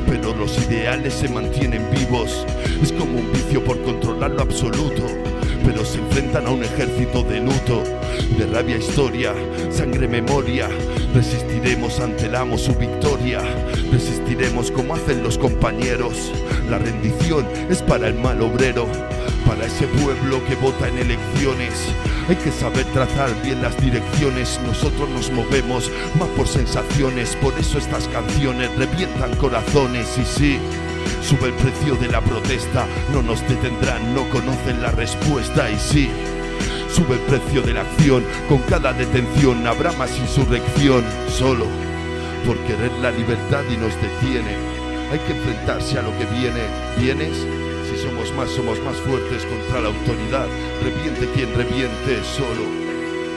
Pero los ideales se mantienen vivos. Es como un vicio por controlar lo absoluto pero se enfrentan a un ejército de luto, de rabia historia, sangre memoria. Resistiremos, antelamos su victoria, resistiremos como hacen los compañeros. La rendición es para el mal obrero, para ese pueblo que vota en elecciones. Hay que saber trazar bien las direcciones, nosotros nos movemos más por sensaciones, por eso estas canciones revientan corazones y sí. Sube el precio de la protesta, no nos detendrán, no conocen la respuesta y sí. Sube el precio de la acción, con cada detención habrá más insurrección, solo por querer la libertad y nos detienen. Hay que enfrentarse a lo que viene, ¿vienes? Si somos más, somos más fuertes contra la autoridad. Reviente quien reviente, solo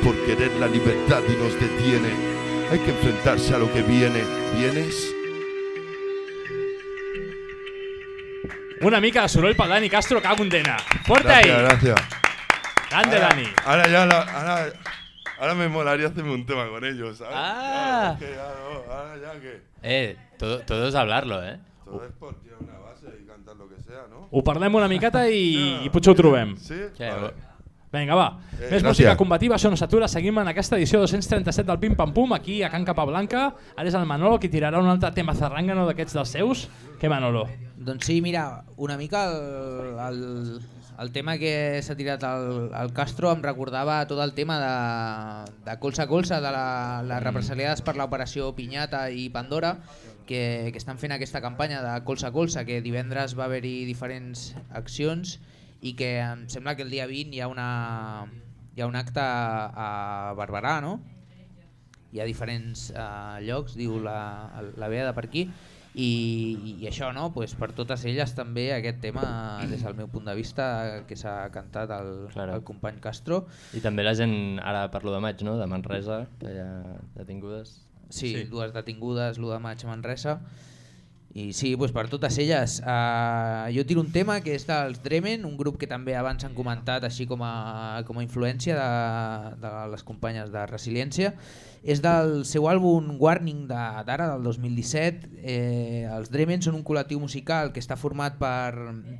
por querer la libertad y nos detienen. Hay que enfrentarse a lo que viene, ¿vienes? Una mica de soroll pel Dani Castro, cago en dena. Fuerte Gracias, ahí. gracias. Grande, Ahora- Dani. Ahora ya, la- ahora, ahora me molaría hacerme un tema con ellos, ¿sabes? Ah. Claro, es que ya no, ahora ya que... Eh, todo, todo es hablarlo, eh. Todo es por tirar una base y cantar lo que sea, ¿no? Ho parlem una miqueta i, i potser ho trobem. Sí? Vale. Vinga, va. Eh, Més gràcies. música combativa, això no s'atura. Seguim en aquesta edició 237 del Pim Pam Pum, aquí a Can Capablanca. Ara és el Manolo qui tirarà un altre tema zarrangano d'aquests dels seus. Què, Manolo? Doncs sí, mira, una mica el, el, el tema que s'ha tirat al, al Castro em recordava tot el tema de, de colze a colze, de la, les represaliades per l'operació Pinyata i Pandora, que, que estan fent aquesta campanya de colze a colze, que divendres va haver-hi diferents accions i que em sembla que el dia 20 hi ha, una, hi ha un acte a Barberà, no? Hi ha diferents uh, llocs, diu la, la Bea de per aquí, i, i això, no? pues per totes elles també aquest tema, des del meu punt de vista, que s'ha cantat el, Claro. el company Castro. I també la gent, ara parlo de maig, no? de Manresa, que hi ha detingudes. Sí, sí, dues detingudes, l'1 de maig a Manresa. I sí, doncs per totes elles. Uh, jo tiro un tema que és dels Dremen, un grup que també abans han comentat així com a, com a influència de, de les companyes de Resiliència. És del seu àlbum Warning de- d'ara, del 2017. Eh, els Dremen són un col·lectiu musical que està format per,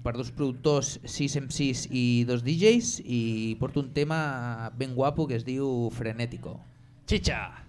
per dos productors, 6 MCs i dos DJs i porta un tema ben guapo que es diu Frenético. Chicha!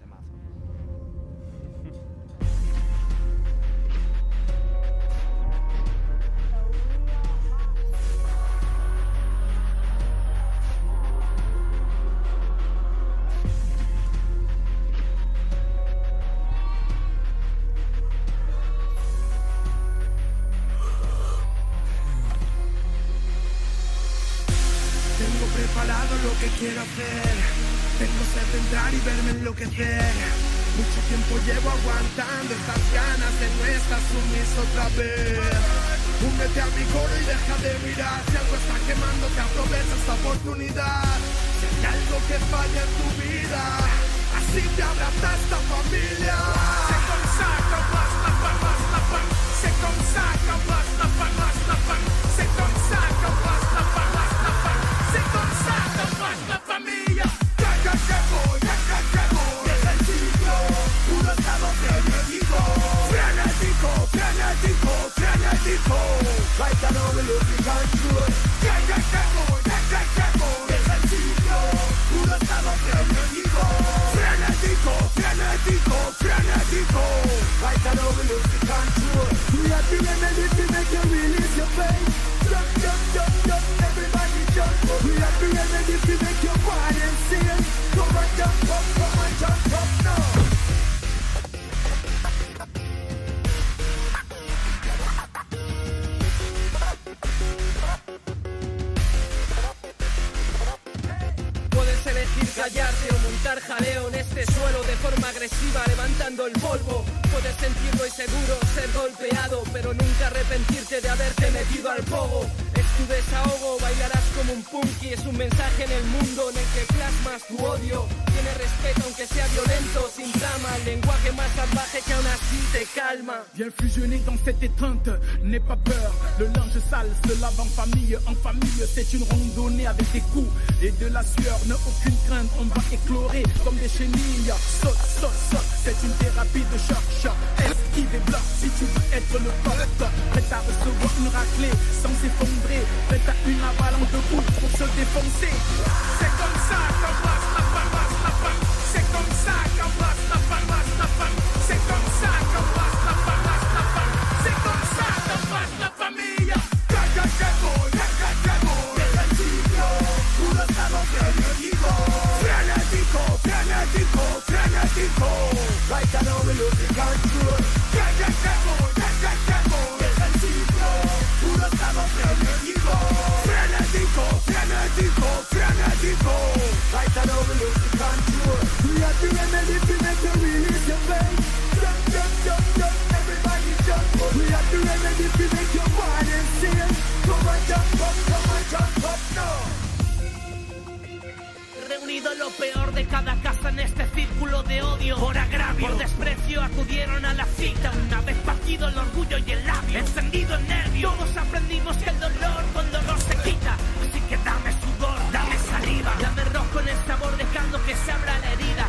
Este círculo de odio. Por agravio, por desprecio, acudieron a la cita. Una vez partido el orgullo y el labio, encendido el nervio. Todos aprendimos que el dolor con dolor se quita. Así que dame sudor, dame saliva. Dame rojo en el sabor, dejando que se abra la herida.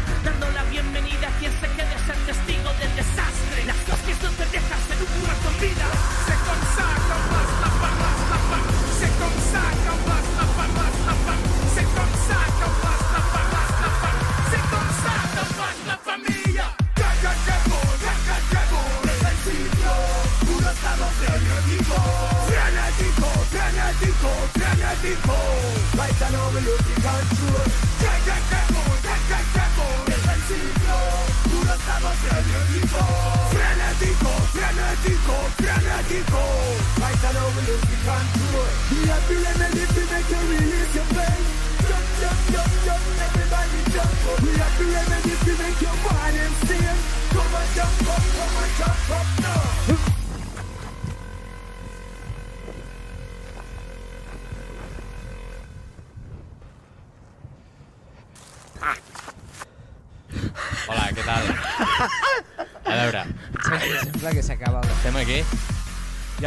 Right now we lose the control. To. Jump, jump, jump, jump, everybody jump. We are feeling ready.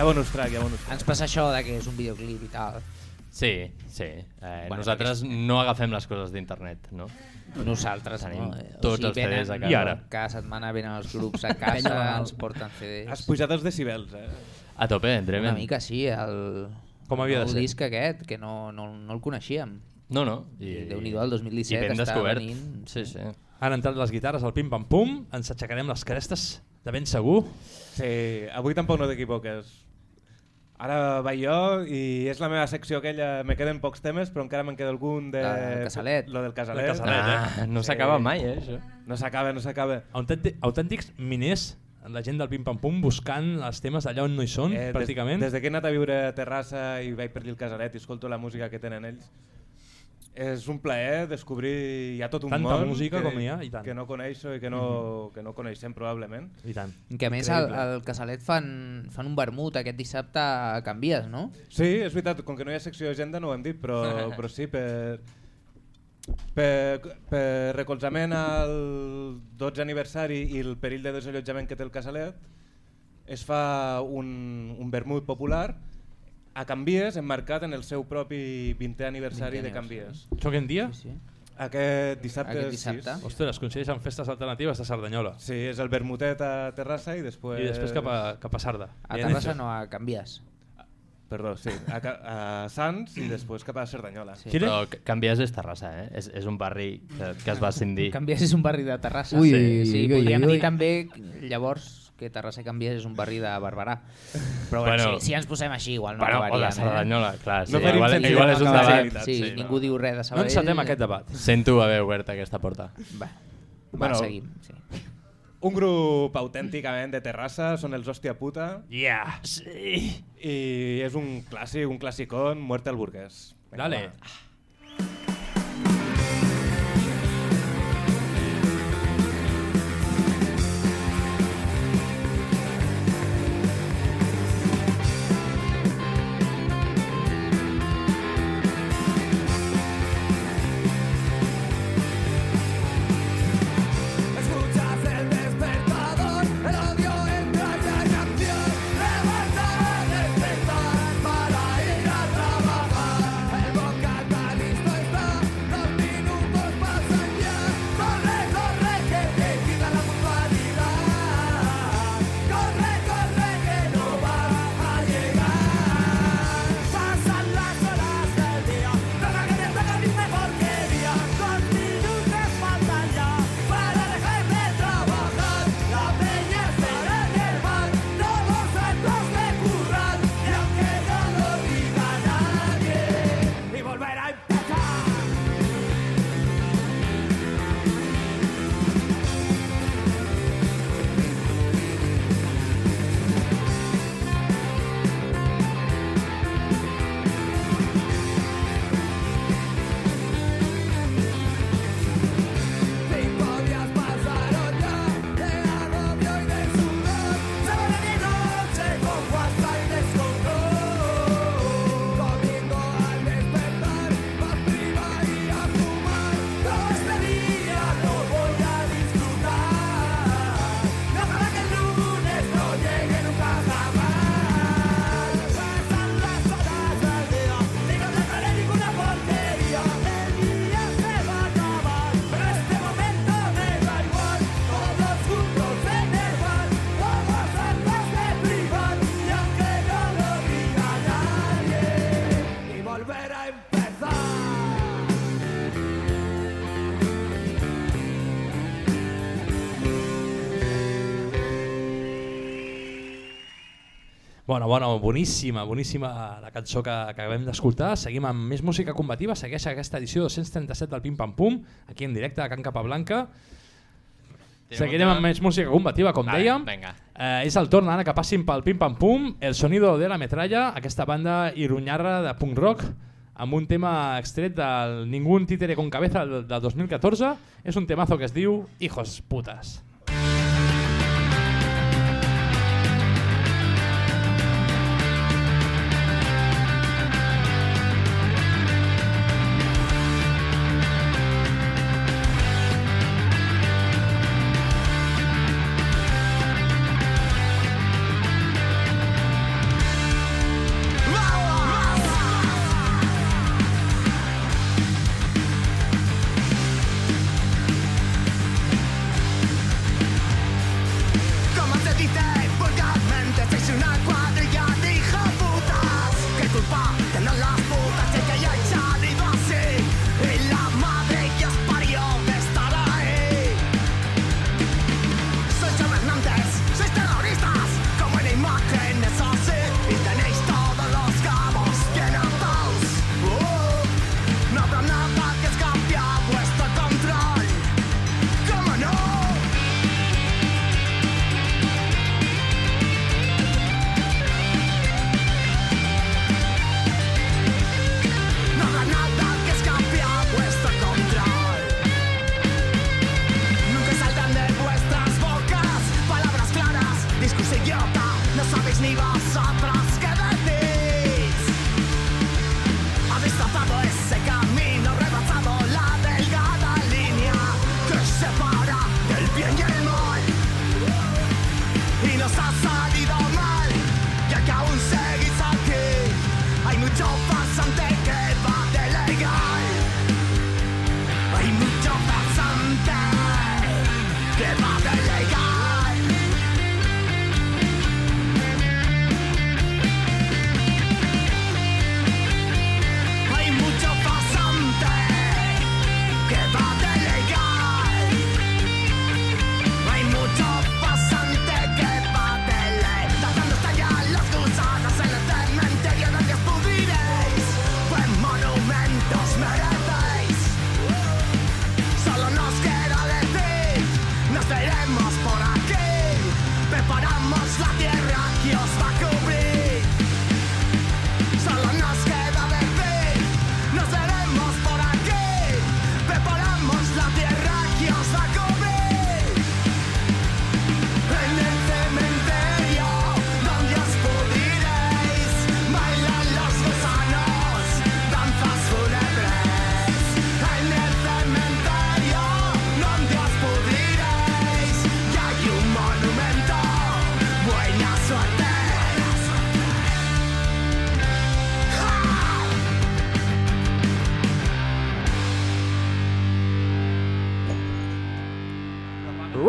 Ha bonus track, hi ha bonus track. Ens passa això de que és un videoclip i tal. Sí, sí. Eh, Bueno, nosaltres no agafem les coses d'internet, no? Nosaltres Tenim no. eh, tots els venen- CDs a casa. Cada setmana venen els grups a casa, ens porten CDs. Has pujat els decibels, eh? A tope, entrem. Una mica sí, el, Com havia de el ser. disc aquest, que no, no, no el coneixíem. No, no. I, Déu-n'hi-do, el 2017 i ben està descobert. venint. Sí, sí. Han entrat les guitarres al pim-pam-pum, ens aixecarem les crestes de ben segur. Sí, avui tampoc no t'equivoques. Ara vaig jo i és la meva secció aquella, me queden pocs temes, però encara me'n queda algun de... Del Casalet. Lo del Casalet. El Casalet, Ah, no s'acaba mai, eh, això. No s'acaba, no s'acaba. Autèntic, autèntics miners, la gent del pim-pam-pum buscant els temes allà on no hi són, Eh, des, pràcticament. Des, de que he anat a viure a Terrassa i vaig per allí al Casalet i escolto la música que tenen ells, és un plaer descobrir... Hi ha tot un Tanta món música que, com hi ha, i tant. que no coneixo i que no, que no coneixem probablement. I tant. Que a més al, al Casalet fan, fan un vermut aquest dissabte a Canvies, no? Sí, és veritat, com que no hi ha secció d'agenda no ho hem dit, però, però sí, per, per, per recolzament al 12 aniversari i el perill de desallotjament que té el Casalet, es fa un, un vermut popular a Canvies, emmarcat en el seu propi 20è aniversari 20è de Canvies. Això quin dia? Sí, sí. Aquest dissabte, Aquest dissabte. 6. Ostres, es coincideix amb festes alternatives de Cerdanyola. Sí, és el vermutet a Terrassa i després... I després cap a, cap a Sarda. A Terrassa no, a Canvies. Perdó, sí, a, a Sants i després cap a Cerdanyola. Sí. Però Canvies és Terrassa, eh? És, és un barri que, que es va ascendir. Canvies és un barri de Terrassa. Ui, sí, ui, sí, ui, podríem ui. dir també llavors que Terrassa i Canvies és un barri de Barberà. Però bueno, Bueno, si, si ens posem així igual no bueno, o acabaríem. de Cerdanyola, clar, sí, No igual, igual amb és un debat. Sí, Sí, ningú diu res de No Sabadell. encetem aquest debat. Sento haver obert aquesta porta. Va, va Bueno. seguim. Sí. Un grup autènticament de Terrassa, són els Hòstia Puta. Yeah. Sí. I és un clàssic, un classicón, Muerte al burgués. Vinga, Dale. va. Escuchas Bueno, bueno, boníssima, boníssima la cançó que, que acabem d'escoltar. Seguim amb més música combativa, segueix aquesta edició 237 del Pim Pam Pum, aquí en directe a Can Capablanca. Seguirem amb més música combativa, com Vale, dèiem. Eh, és el torn ara que passin pel Pim Pam Pum, el sonido de la metralla, aquesta banda irunyarra de punk rock, amb un tema extret del Ningún títere con cabeza del 2014. És un temazo que es diu Hijos putas. Mucho pasante que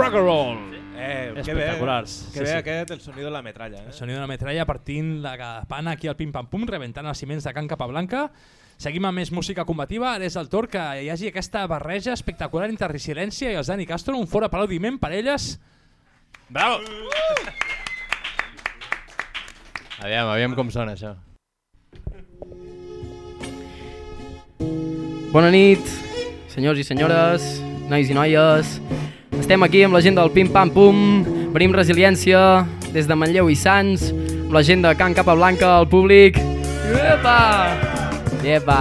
Rock and roll! Eh, que bé, Espectaculars. que bé aquest, el sonido de la metralla. Eh? El sonido de la metralla partint la pana aquí al pim-pam-pum, rebentant els ciments de Can Capablanca. Seguim amb més música combativa, ara és el torn que hi hagi aquesta barreja espectacular entre Resilència i els Dani Castro, un fort aplaudiment per elles. Bravo! Aviam, aviam com sona això. Bona nit, senyors i senyores, nois i noies. Estem aquí amb la gent del Pim Pam Pum, venim Resiliència des de Manlleu i Sants, amb la gent de Can Capablanca, el públic. Epa! Epa!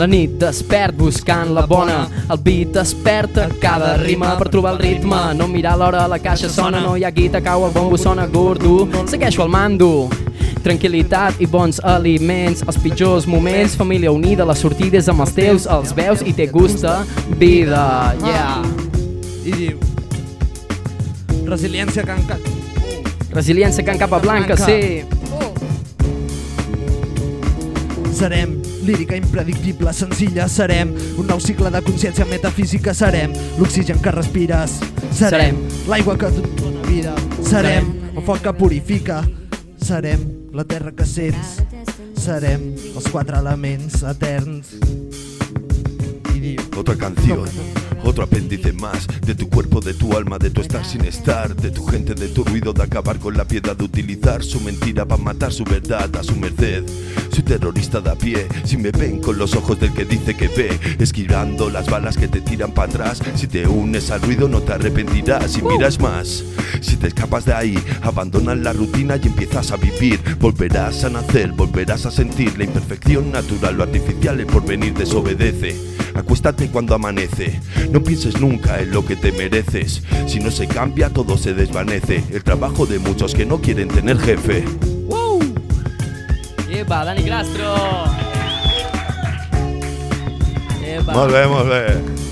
La nit despert buscant la bona El beat desperta cada rima per trobar el ritme No mirar l'hora, la caixa sona No hi ha guita, cau, el bombo sona gordo Segueixo al mando Tranquilitat i bons aliments Els pitjors moments, família unida Les sortides amb els teus, els veus i te gusta vida. Yeah. I diu... Resiliència Can Cap... Resiliència Can Capablanca, Blanca. sí. Serem lírica impredictible, senzilla, serem un nou cicle de consciència metafísica, serem l'oxigen que respires, serem l'aigua que et dona vida, serem. el foc que purifica, serem la terra que sents, serem els quatre elements eterns. I diu... Otra canción. Otro apéndice más de tu cuerpo, de tu alma, de tu estar sin estar, de tu gente, de tu ruido, de acabar con la piedad, de utilizar su mentira para matar su verdad a su merced. Soy terrorista de a pie, si me ven con los ojos del que dice que ve, esquivando las balas que te tiran para atrás. Si te unes al ruido, no te arrepentirás si miras más. Si te escapas de ahí, abandonas la rutina y empiezas a vivir. Volverás a nacer, volverás a sentir la imperfección natural, lo artificial, el porvenir desobedece. Acuéstate cuando amanece, no pienses nunca en lo que te mereces. Si no se cambia, todo se desvanece. El trabajo de muchos que no quieren tener jefe. Epa, Dani Castro! Epa. Molt bé, molt bé.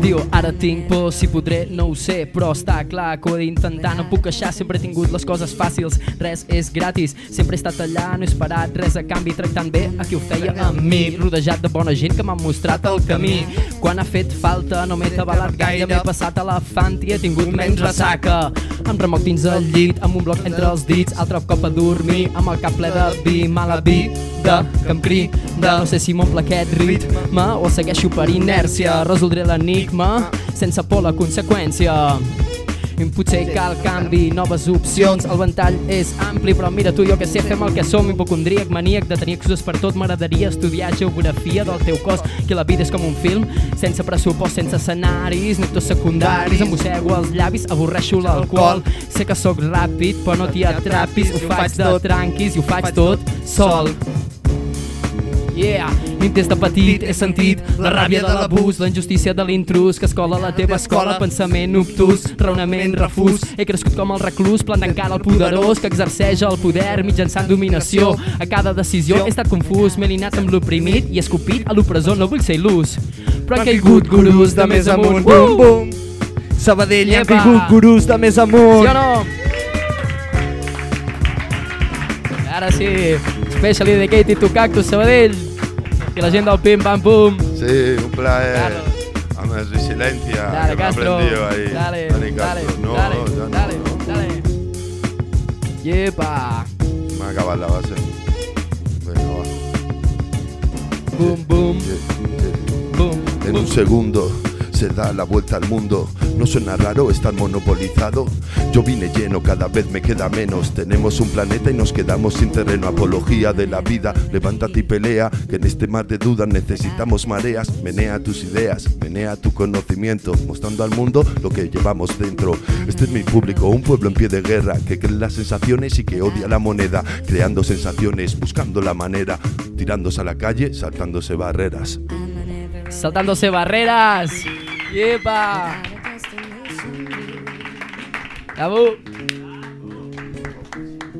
Diu, ara tinc por, si podré, no ho sé, però està clar que ho he d'intentar, no puc queixar, sempre he tingut les coses fàcils, res és gratis, sempre he estat allà, no he esperat res a canvi, tractant bé a qui ho feia a mi, rodejat de bona gent que m'ha mostrat el camí. Quan ha fet falta no m'he tabalat gaire, m'he passat a la fanti, he tingut menys ressaca, em remoc dins el llit, amb un bloc entre els dits, altre cop a dormir, amb el cap ple de vi, mala vida, que em crida, no sé si m'omple aquest ritme o segueixo per inèrcia, resoldré l'enigma sense por la conseqüència. Potser cal canvi, noves opcions. El ventall és ampli, però mira tu, jo que sé, fem el que som. Hipocondríac, maníac, de tenir excuses per tot. M'agradaria estudiar geografia del teu cos Que la vida és com un film, sense pressupost, sense escenaris Ni actors secundaris, em mossego els llavis Avorreixo l'alcohol, sé que sóc ràpid Però no t'hi atrapis, ho faig de tranquis I ho faig tot sol Yeah, des de petit he sentit la ràbia de l'abús, la injustícia de l'intrus que escola la teva escola, pensament obtús, raonament refús. He crescut com el reclús, plantant cara al poderós que exerceix el poder mitjançant dominació. A cada decisió he estat confús, m'he linat amb l'oprimit i escopit a l'opressor, no vull ser il·lús. Però han caigut gurus de més amunt, bum, bum. Sabadell han caigut gurus de més amunt. Sí o no? Ara sí, especially dedicated to Cactus Sabadell. I la gent del Pim Pam Pum. Sí, un plaer. A más resiliencia Dale, que me Castro. aprendido ahí. Dale, dale, Castro. No, dale, no. dale, dale. Yepa. Me ha acabado la base. Venga, va. Boom, boom. Boom. En un segundo se da la vuelta al mundo. No suena raro estar monopolizado. Yo vine lleno, cada vez me queda menos. Tenemos un planeta y nos quedamos sin terreno. Apología de la vida, levántate y pelea. Que en este mar de dudas necesitamos mareas. Menea tus ideas, menea tu conocimiento. Mostrando al mundo lo que llevamos dentro. Este es mi público, un pueblo en pie de guerra. Que cree las sensaciones y que odia la moneda. Creando sensaciones, buscando la manera. Tirándose a la calle, saltándose barreras. Saltándose barreras. Yepa. Bravo.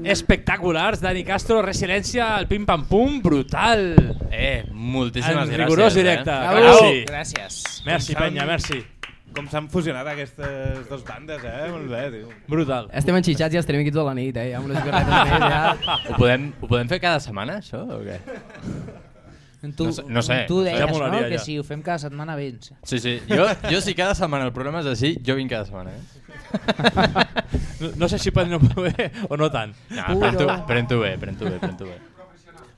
Espectaculars, Dani Castro, Resiliència, el Pim Pam Pum, brutal. Eh, moltíssimes en gràcies, rigorós eh? directe. Bravo. Merci. Gràcies. Merci, Com penya, merci. Com s'han fusionat aquestes dues bandes, eh? Molt bé, tio. Brutal. Estem enxitxats i estarem aquí tota la nit, eh? Amb més, ja. Ho podem, ho podem fer cada setmana, això, o què? Tu, no sé. No sé. tu deies, Ja no? molaria, Que ja. si ho fem cada setmana vens. Sí, sí. Jo, jo si cada setmana el programa és així, jo vinc cada setmana, eh? No, no sé si prendrem bé o no tant. No, pren-t'ho pren bé, pren-t'ho bé, pren-t'ho bé.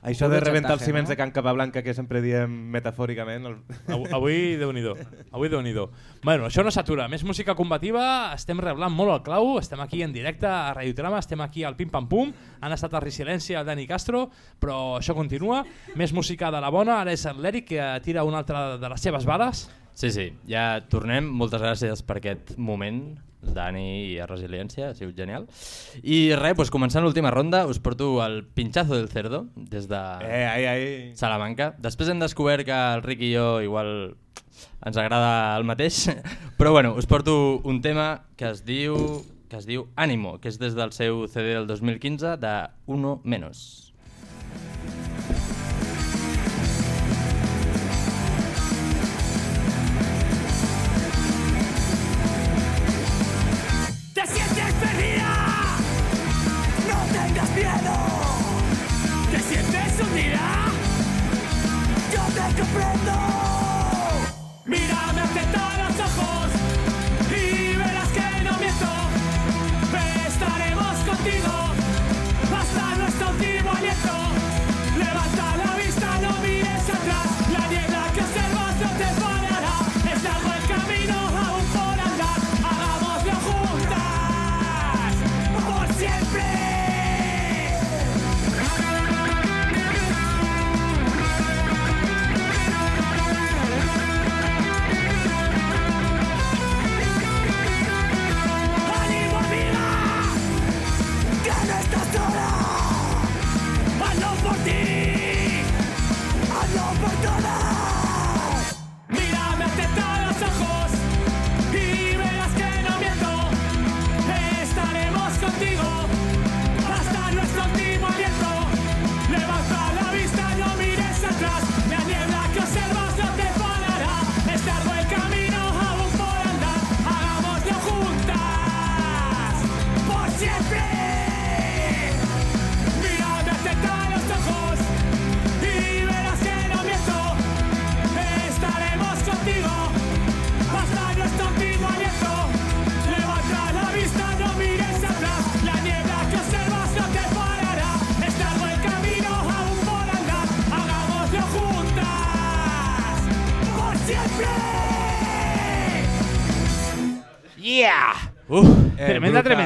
Això de rebentar els ciments no? de Can Capablanca, que sempre diem metafòricament... El... Avui, avui déu-n'hi-do. Avui déu-n'hi-do. Bueno, això no s'atura. Més música combativa, estem reblant molt el clau, estem aquí en directe a Radiotrama, estem aquí al Pim Pam Pum, han estat a Resiliència el Dani Castro, però això continua. Més música de la bona, ara és l'Eric que tira una altra de les seves bales. Sí, sí, ja tornem. Moltes gràcies per aquest moment, Dani i a Resiliència, ha sigut genial. I res, doncs començant l'última ronda, us porto el Pinchazo del Cerdo, des de Eh, ai, ai. Salamanca. Després hem descobert que el Rick i jo igual ens agrada el mateix, però bueno, us porto un tema que es diu que es diu Ánimo, que és des del seu CD del 2015 de Uno Menos. ¿Te A brand new. Oh.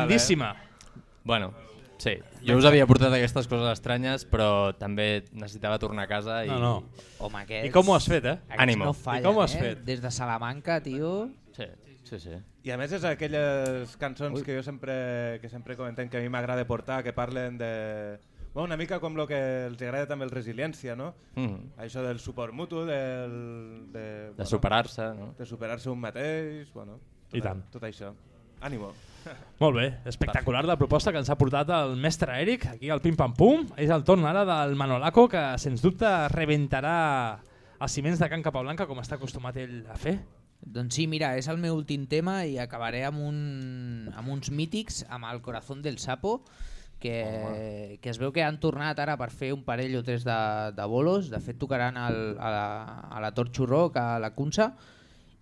Brutal, tremendíssima. Bueno, sí. Jo us havia portat aquestes coses estranyes, però també necessitava tornar a casa i... No, no. Home, aquests... I com ho has fet, eh? Aquests Ànimo. no fallen, I com ho has eh? fet? Des de Salamanca, tio... Sí, sí, sí. I a més és aquelles cançons que jo sempre, que sempre comentem que a mi m'agrada portar, que parlen de... Bueno, una mica com el que els agrada també el resiliència, no? Mhm. Això del suport mutu, del, de, De superar-se, no? De superar-se un mateix, bueno, tot, I tant. tot això. Ànimo. Molt bé, espectacular la proposta que ens ha portat el mestre Eric, aquí al Pim Pam Pum. És el torn ara del Manolaco, que sens dubte rebentarà els ciments de Can Capablanca, com està acostumat ell a fer. Doncs sí, mira, és el meu últim tema i acabaré amb, un, amb uns mítics, amb el Corazón del Sapo, que, que es veu que han tornat ara per fer un parell o tres de, de bolos, de fet tocaran al, a, la, a la Torxo Rock, a la Cunsa,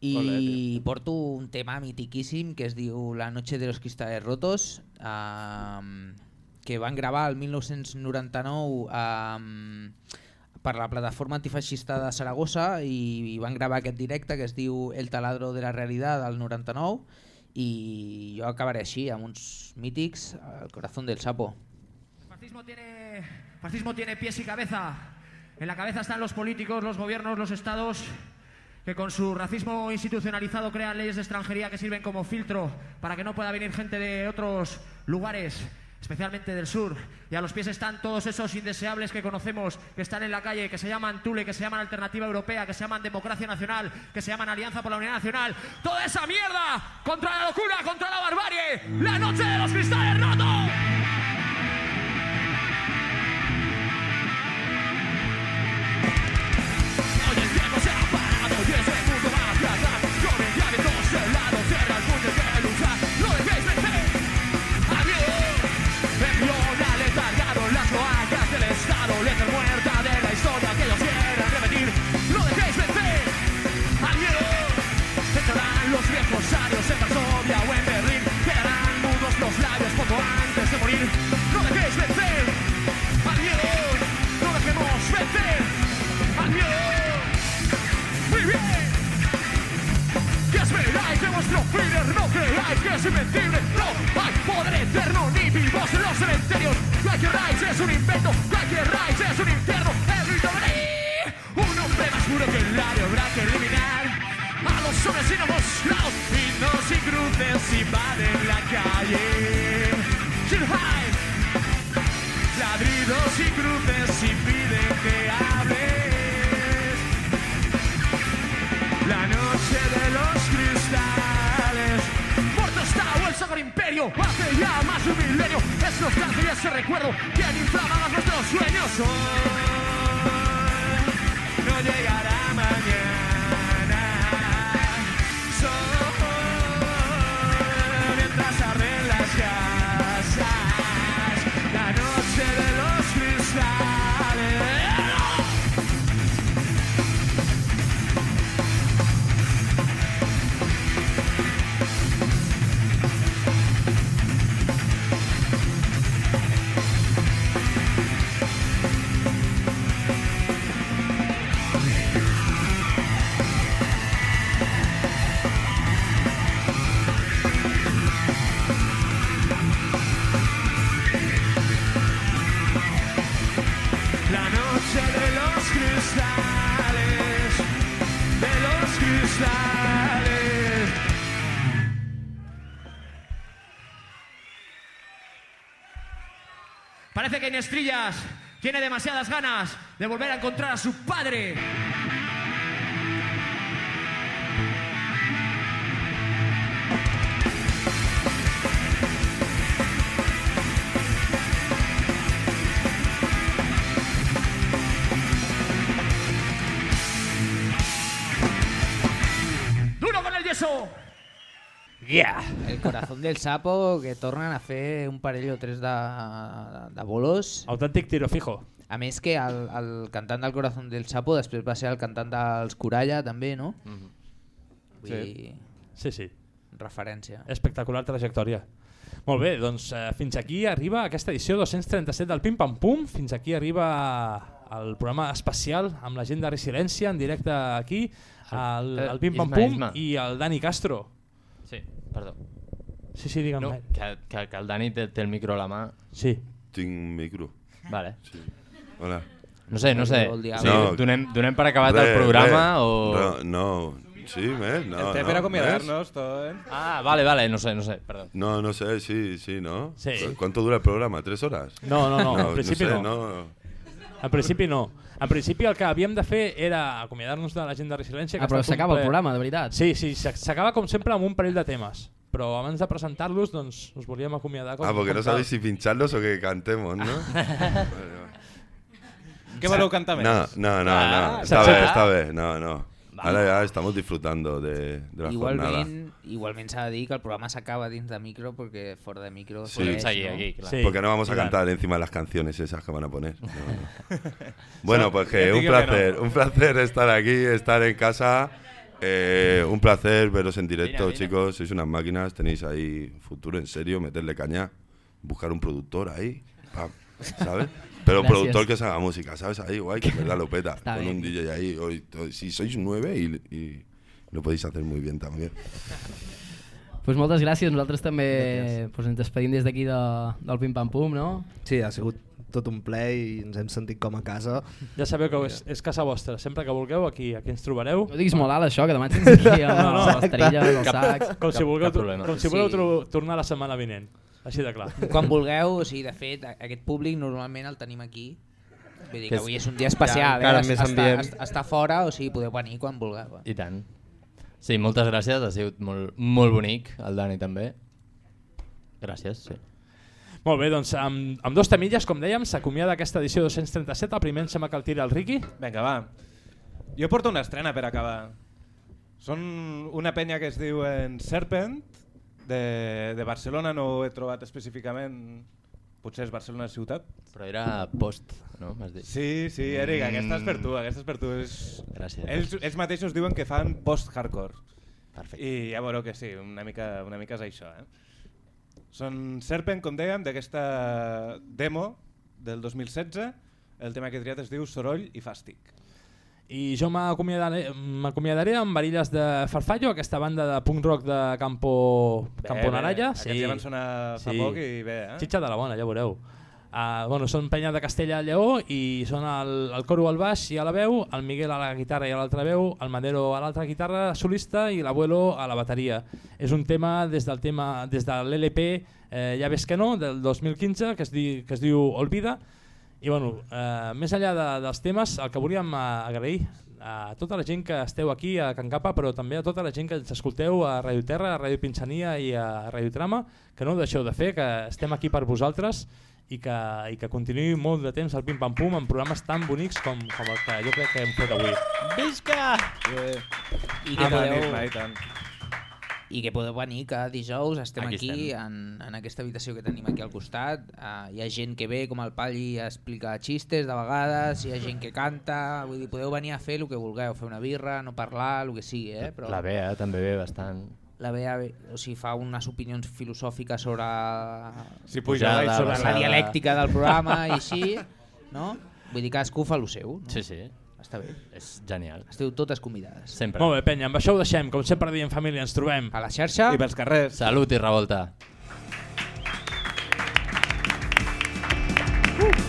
i Ole, porto un tema mitiquíssim que es diu La noche de los cristales rotos, um, que van gravar el 1999 um, per la plataforma antifeixista de Saragossa i, i van gravar aquest directe que es diu El taladro de la realidad del 99 i jo acabaré així amb uns mítics El corazón del sapo. Fascismo tiene, fascismo tiene pies y cabeza. En la cabeza están los políticos, los gobiernos, los estados, que con su racismo institucionalizado crean leyes de extranjería que sirven como filtro para que no pueda venir gente de otros lugares, especialmente del sur. Y a los pies están todos esos indeseables que conocemos, que están en la calle, que se llaman Tule, que se llaman Alternativa Europea, que se llaman Democracia Nacional, que se llaman Alianza por la Unidad Nacional. Toda esa mierda contra la locura, contra la barbarie. La noche de los cristales rotos. Ha parado y ese mundo va que es invencible. No hay poder eterno ni vivos en los cementerios. Like Rise es un invento, Like Rise es un infierno. Every day, un hombre más puro que el aire habrá que eliminar. A los hombres y lados, y no sin cruces invaden la calle. Ladridos y cruces impiden Imperio. Hace ya más de un milenio. Es nostalgia y ese recuerdo que inflamaba nuestros sueños. Hoy Inestrillas tiene demasiadas ganas de volver a encontrar a su padre. Corazón del sapo que tornen a fer un parell o tres de, de bolos. Autèntic tiro fijo. A més que el, el cantant del corazón del sapo després va ser el cantant dels Coralla també, no? Mhm. Vull Sí. dir, Sí, sí. referència. Espectacular trajectòria. Molt bé, doncs eh, fins aquí arriba aquesta edició 237 del Pim Pam Pum. Fins aquí arriba el programa especial amb la gent de Resilència en directe aquí, el, Eh, el Pim Pam Pum i el Dani Castro. Sí, perdó. Sí, sí, digue'm. No, que, que, que el Dani té, té el micro a la mà. Sí. Tinc micro. Vale. Sí. Hola. No sé, no sé. Sí, donem, donem per acabat el Re, programa re. o... No, no. Sí, més? No, El té no, per acomiadar-nos, tot, eh? Ah, vale, vale, no sé, no sé, perdó. No, no sé, sí, sí, ¿no? Sí. ¿Cu- ¿Cuánto dura el programa? ¿Tres horas? No, no, no, en principi sé, no. no. En principi no. En principi el que havíem de fer era acomiadar-nos de la gent de Resiliència. que Ah, però un s'acaba el programa, de veritat. Sí, sí, s'ac- s'acaba com sempre amb un parell de temes. Però abans de presentar-los, doncs, us volíem acomiadar com Ah, porque com no sabéis si pincharlos o que cantemos, ¿no? Què voleu cantar més? No, no, no, Ah, no. Esta saps- vez, esta vez, no, no. Ahora ya estamos disfrutando de, de la jornada. Igualment, igualment s'ha de dir que el programa s'acaba dins de micro perquè fora de micro Sí, segueix, no? porque no vamos a cantar encima de las canciones esas que van a poner. No, no. bueno, pues que un placer, no. un placer estar aquí, estar en casa. Eh, un placer veros en directo, Mira, mira. chicos. Sois unas máquinas, tenéis ahí futuro en serio, meterle caña, buscar un productor ahí, pam, ¿sabes? Pero un productor que se haga música, ¿sabes? Ahí, guay, que en verdad lo peta. Está con bien. un DJ ahí. hoy- hoy- si sois nueve y, y lo podéis hacer muy bien también. Pues moltes gràcies, nosaltres també pues, ens despedim des d'aquí de, del Pim Pam Pum, no? Sí, ha sigut tot un ple i ens hem sentit com a casa. Ja sabeu que és, és casa vostra. Sempre que vulgueu, aquí, aquí ens trobareu. No diguis molt alt això, que demà tens aquí amb l'esterilla, els sacs. Com si Cap- vulgueu, cap problema. com si voleu Sí. tro- tornar la setmana vinent. Així de clar. Quan vulgueu, o sigui, de fet, a- aquest públic normalment el tenim aquí. Vull dir Que avui és un dia especial, encara eh? més Està, ambient. està, està fora, o sigui, podeu venir quan vulgueu. I tant. Sí, moltes gràcies, ha sigut molt, molt bonic, el Dani també. Gràcies, sí. Molt bé, doncs amb, amb dos temilles, com dèiem, s'acomiada aquesta edició 237. El primer em sembla que el tira el Riqui. Vinga, va. Jo porto una estrena per acabar. Són una penya que es diuen Serpent, de, de Barcelona, no ho he trobat específicament, potser és Barcelona ciutat. Però era post, no? M'has dit. Sí, sí, Eric, Mm. aquesta és per tu, aquesta és per tu. És... Gràcies. Ells, ells mateixos diuen que fan post-hardcore. Perfecte. I ja veureu que sí, una mica, una mica és això. Eh? Són Serpent, com dèiem, d'aquesta demo del 2016. El tema que he triat es diu Soroll i Fàstic. I jo m'acomiadaré amb Varilles de Farfallo, aquesta banda de punk rock de Campo, Bé, Campo bé, Naralla. aquests ja van sonar fa poc i bé, eh? Xitxa de la bona, ja veureu. Uh, bueno, són penya de Castella al Lleó i són el, el coro al baix i a la veu, el Miguel a la guitarra i a l'altra veu, el Madero a l'altra guitarra solista i l'abuelo a la bateria. És un tema des del tema des de l'LP eh, Ja ves que no, del 2015, que es, di, que es diu Olvida, i bueno, eh, més enllà de, dels temes, el que volíem eh, agrair a tota la gent que esteu aquí a Can Capa, però també a tota la gent que ens escolteu a Radio Terra, a Radio Pinsania i a Radio Trama, que no ho deixeu de fer, que estem aquí per vosaltres i que, i que continuï molt de temps al Pim Pam Pum amb programes tan bonics com, com el que jo crec que hem fet avui. Visca! I I que, podeu, Isma, i tant. I que podeu venir cada dijous, estem Aquí aquí, estem. en, en aquesta habitació que tenim aquí al costat. Uh, hi ha gent que ve, com el Palli, a explicar xistes de vegades, hi ha gent que canta, vull dir, podeu venir a fer el que vulgueu, fer una birra, no parlar, el que sigui, eh? Però La Bea també ve bastant. La Bea ve- o sigui, fa unes opinions filosòfiques sobre, Si Pujada, pujada, sobre la dialèctica del programa i així, no? Vull dir, cadascú fa el seu. No? Sí, sí. Està bé. És genial. Esteu totes convidades. Sempre. Molt bé, penya, amb això ho deixem. Com sempre diem família, ens trobem. A la xarxa. I pels carrers. Salut i revolta. Una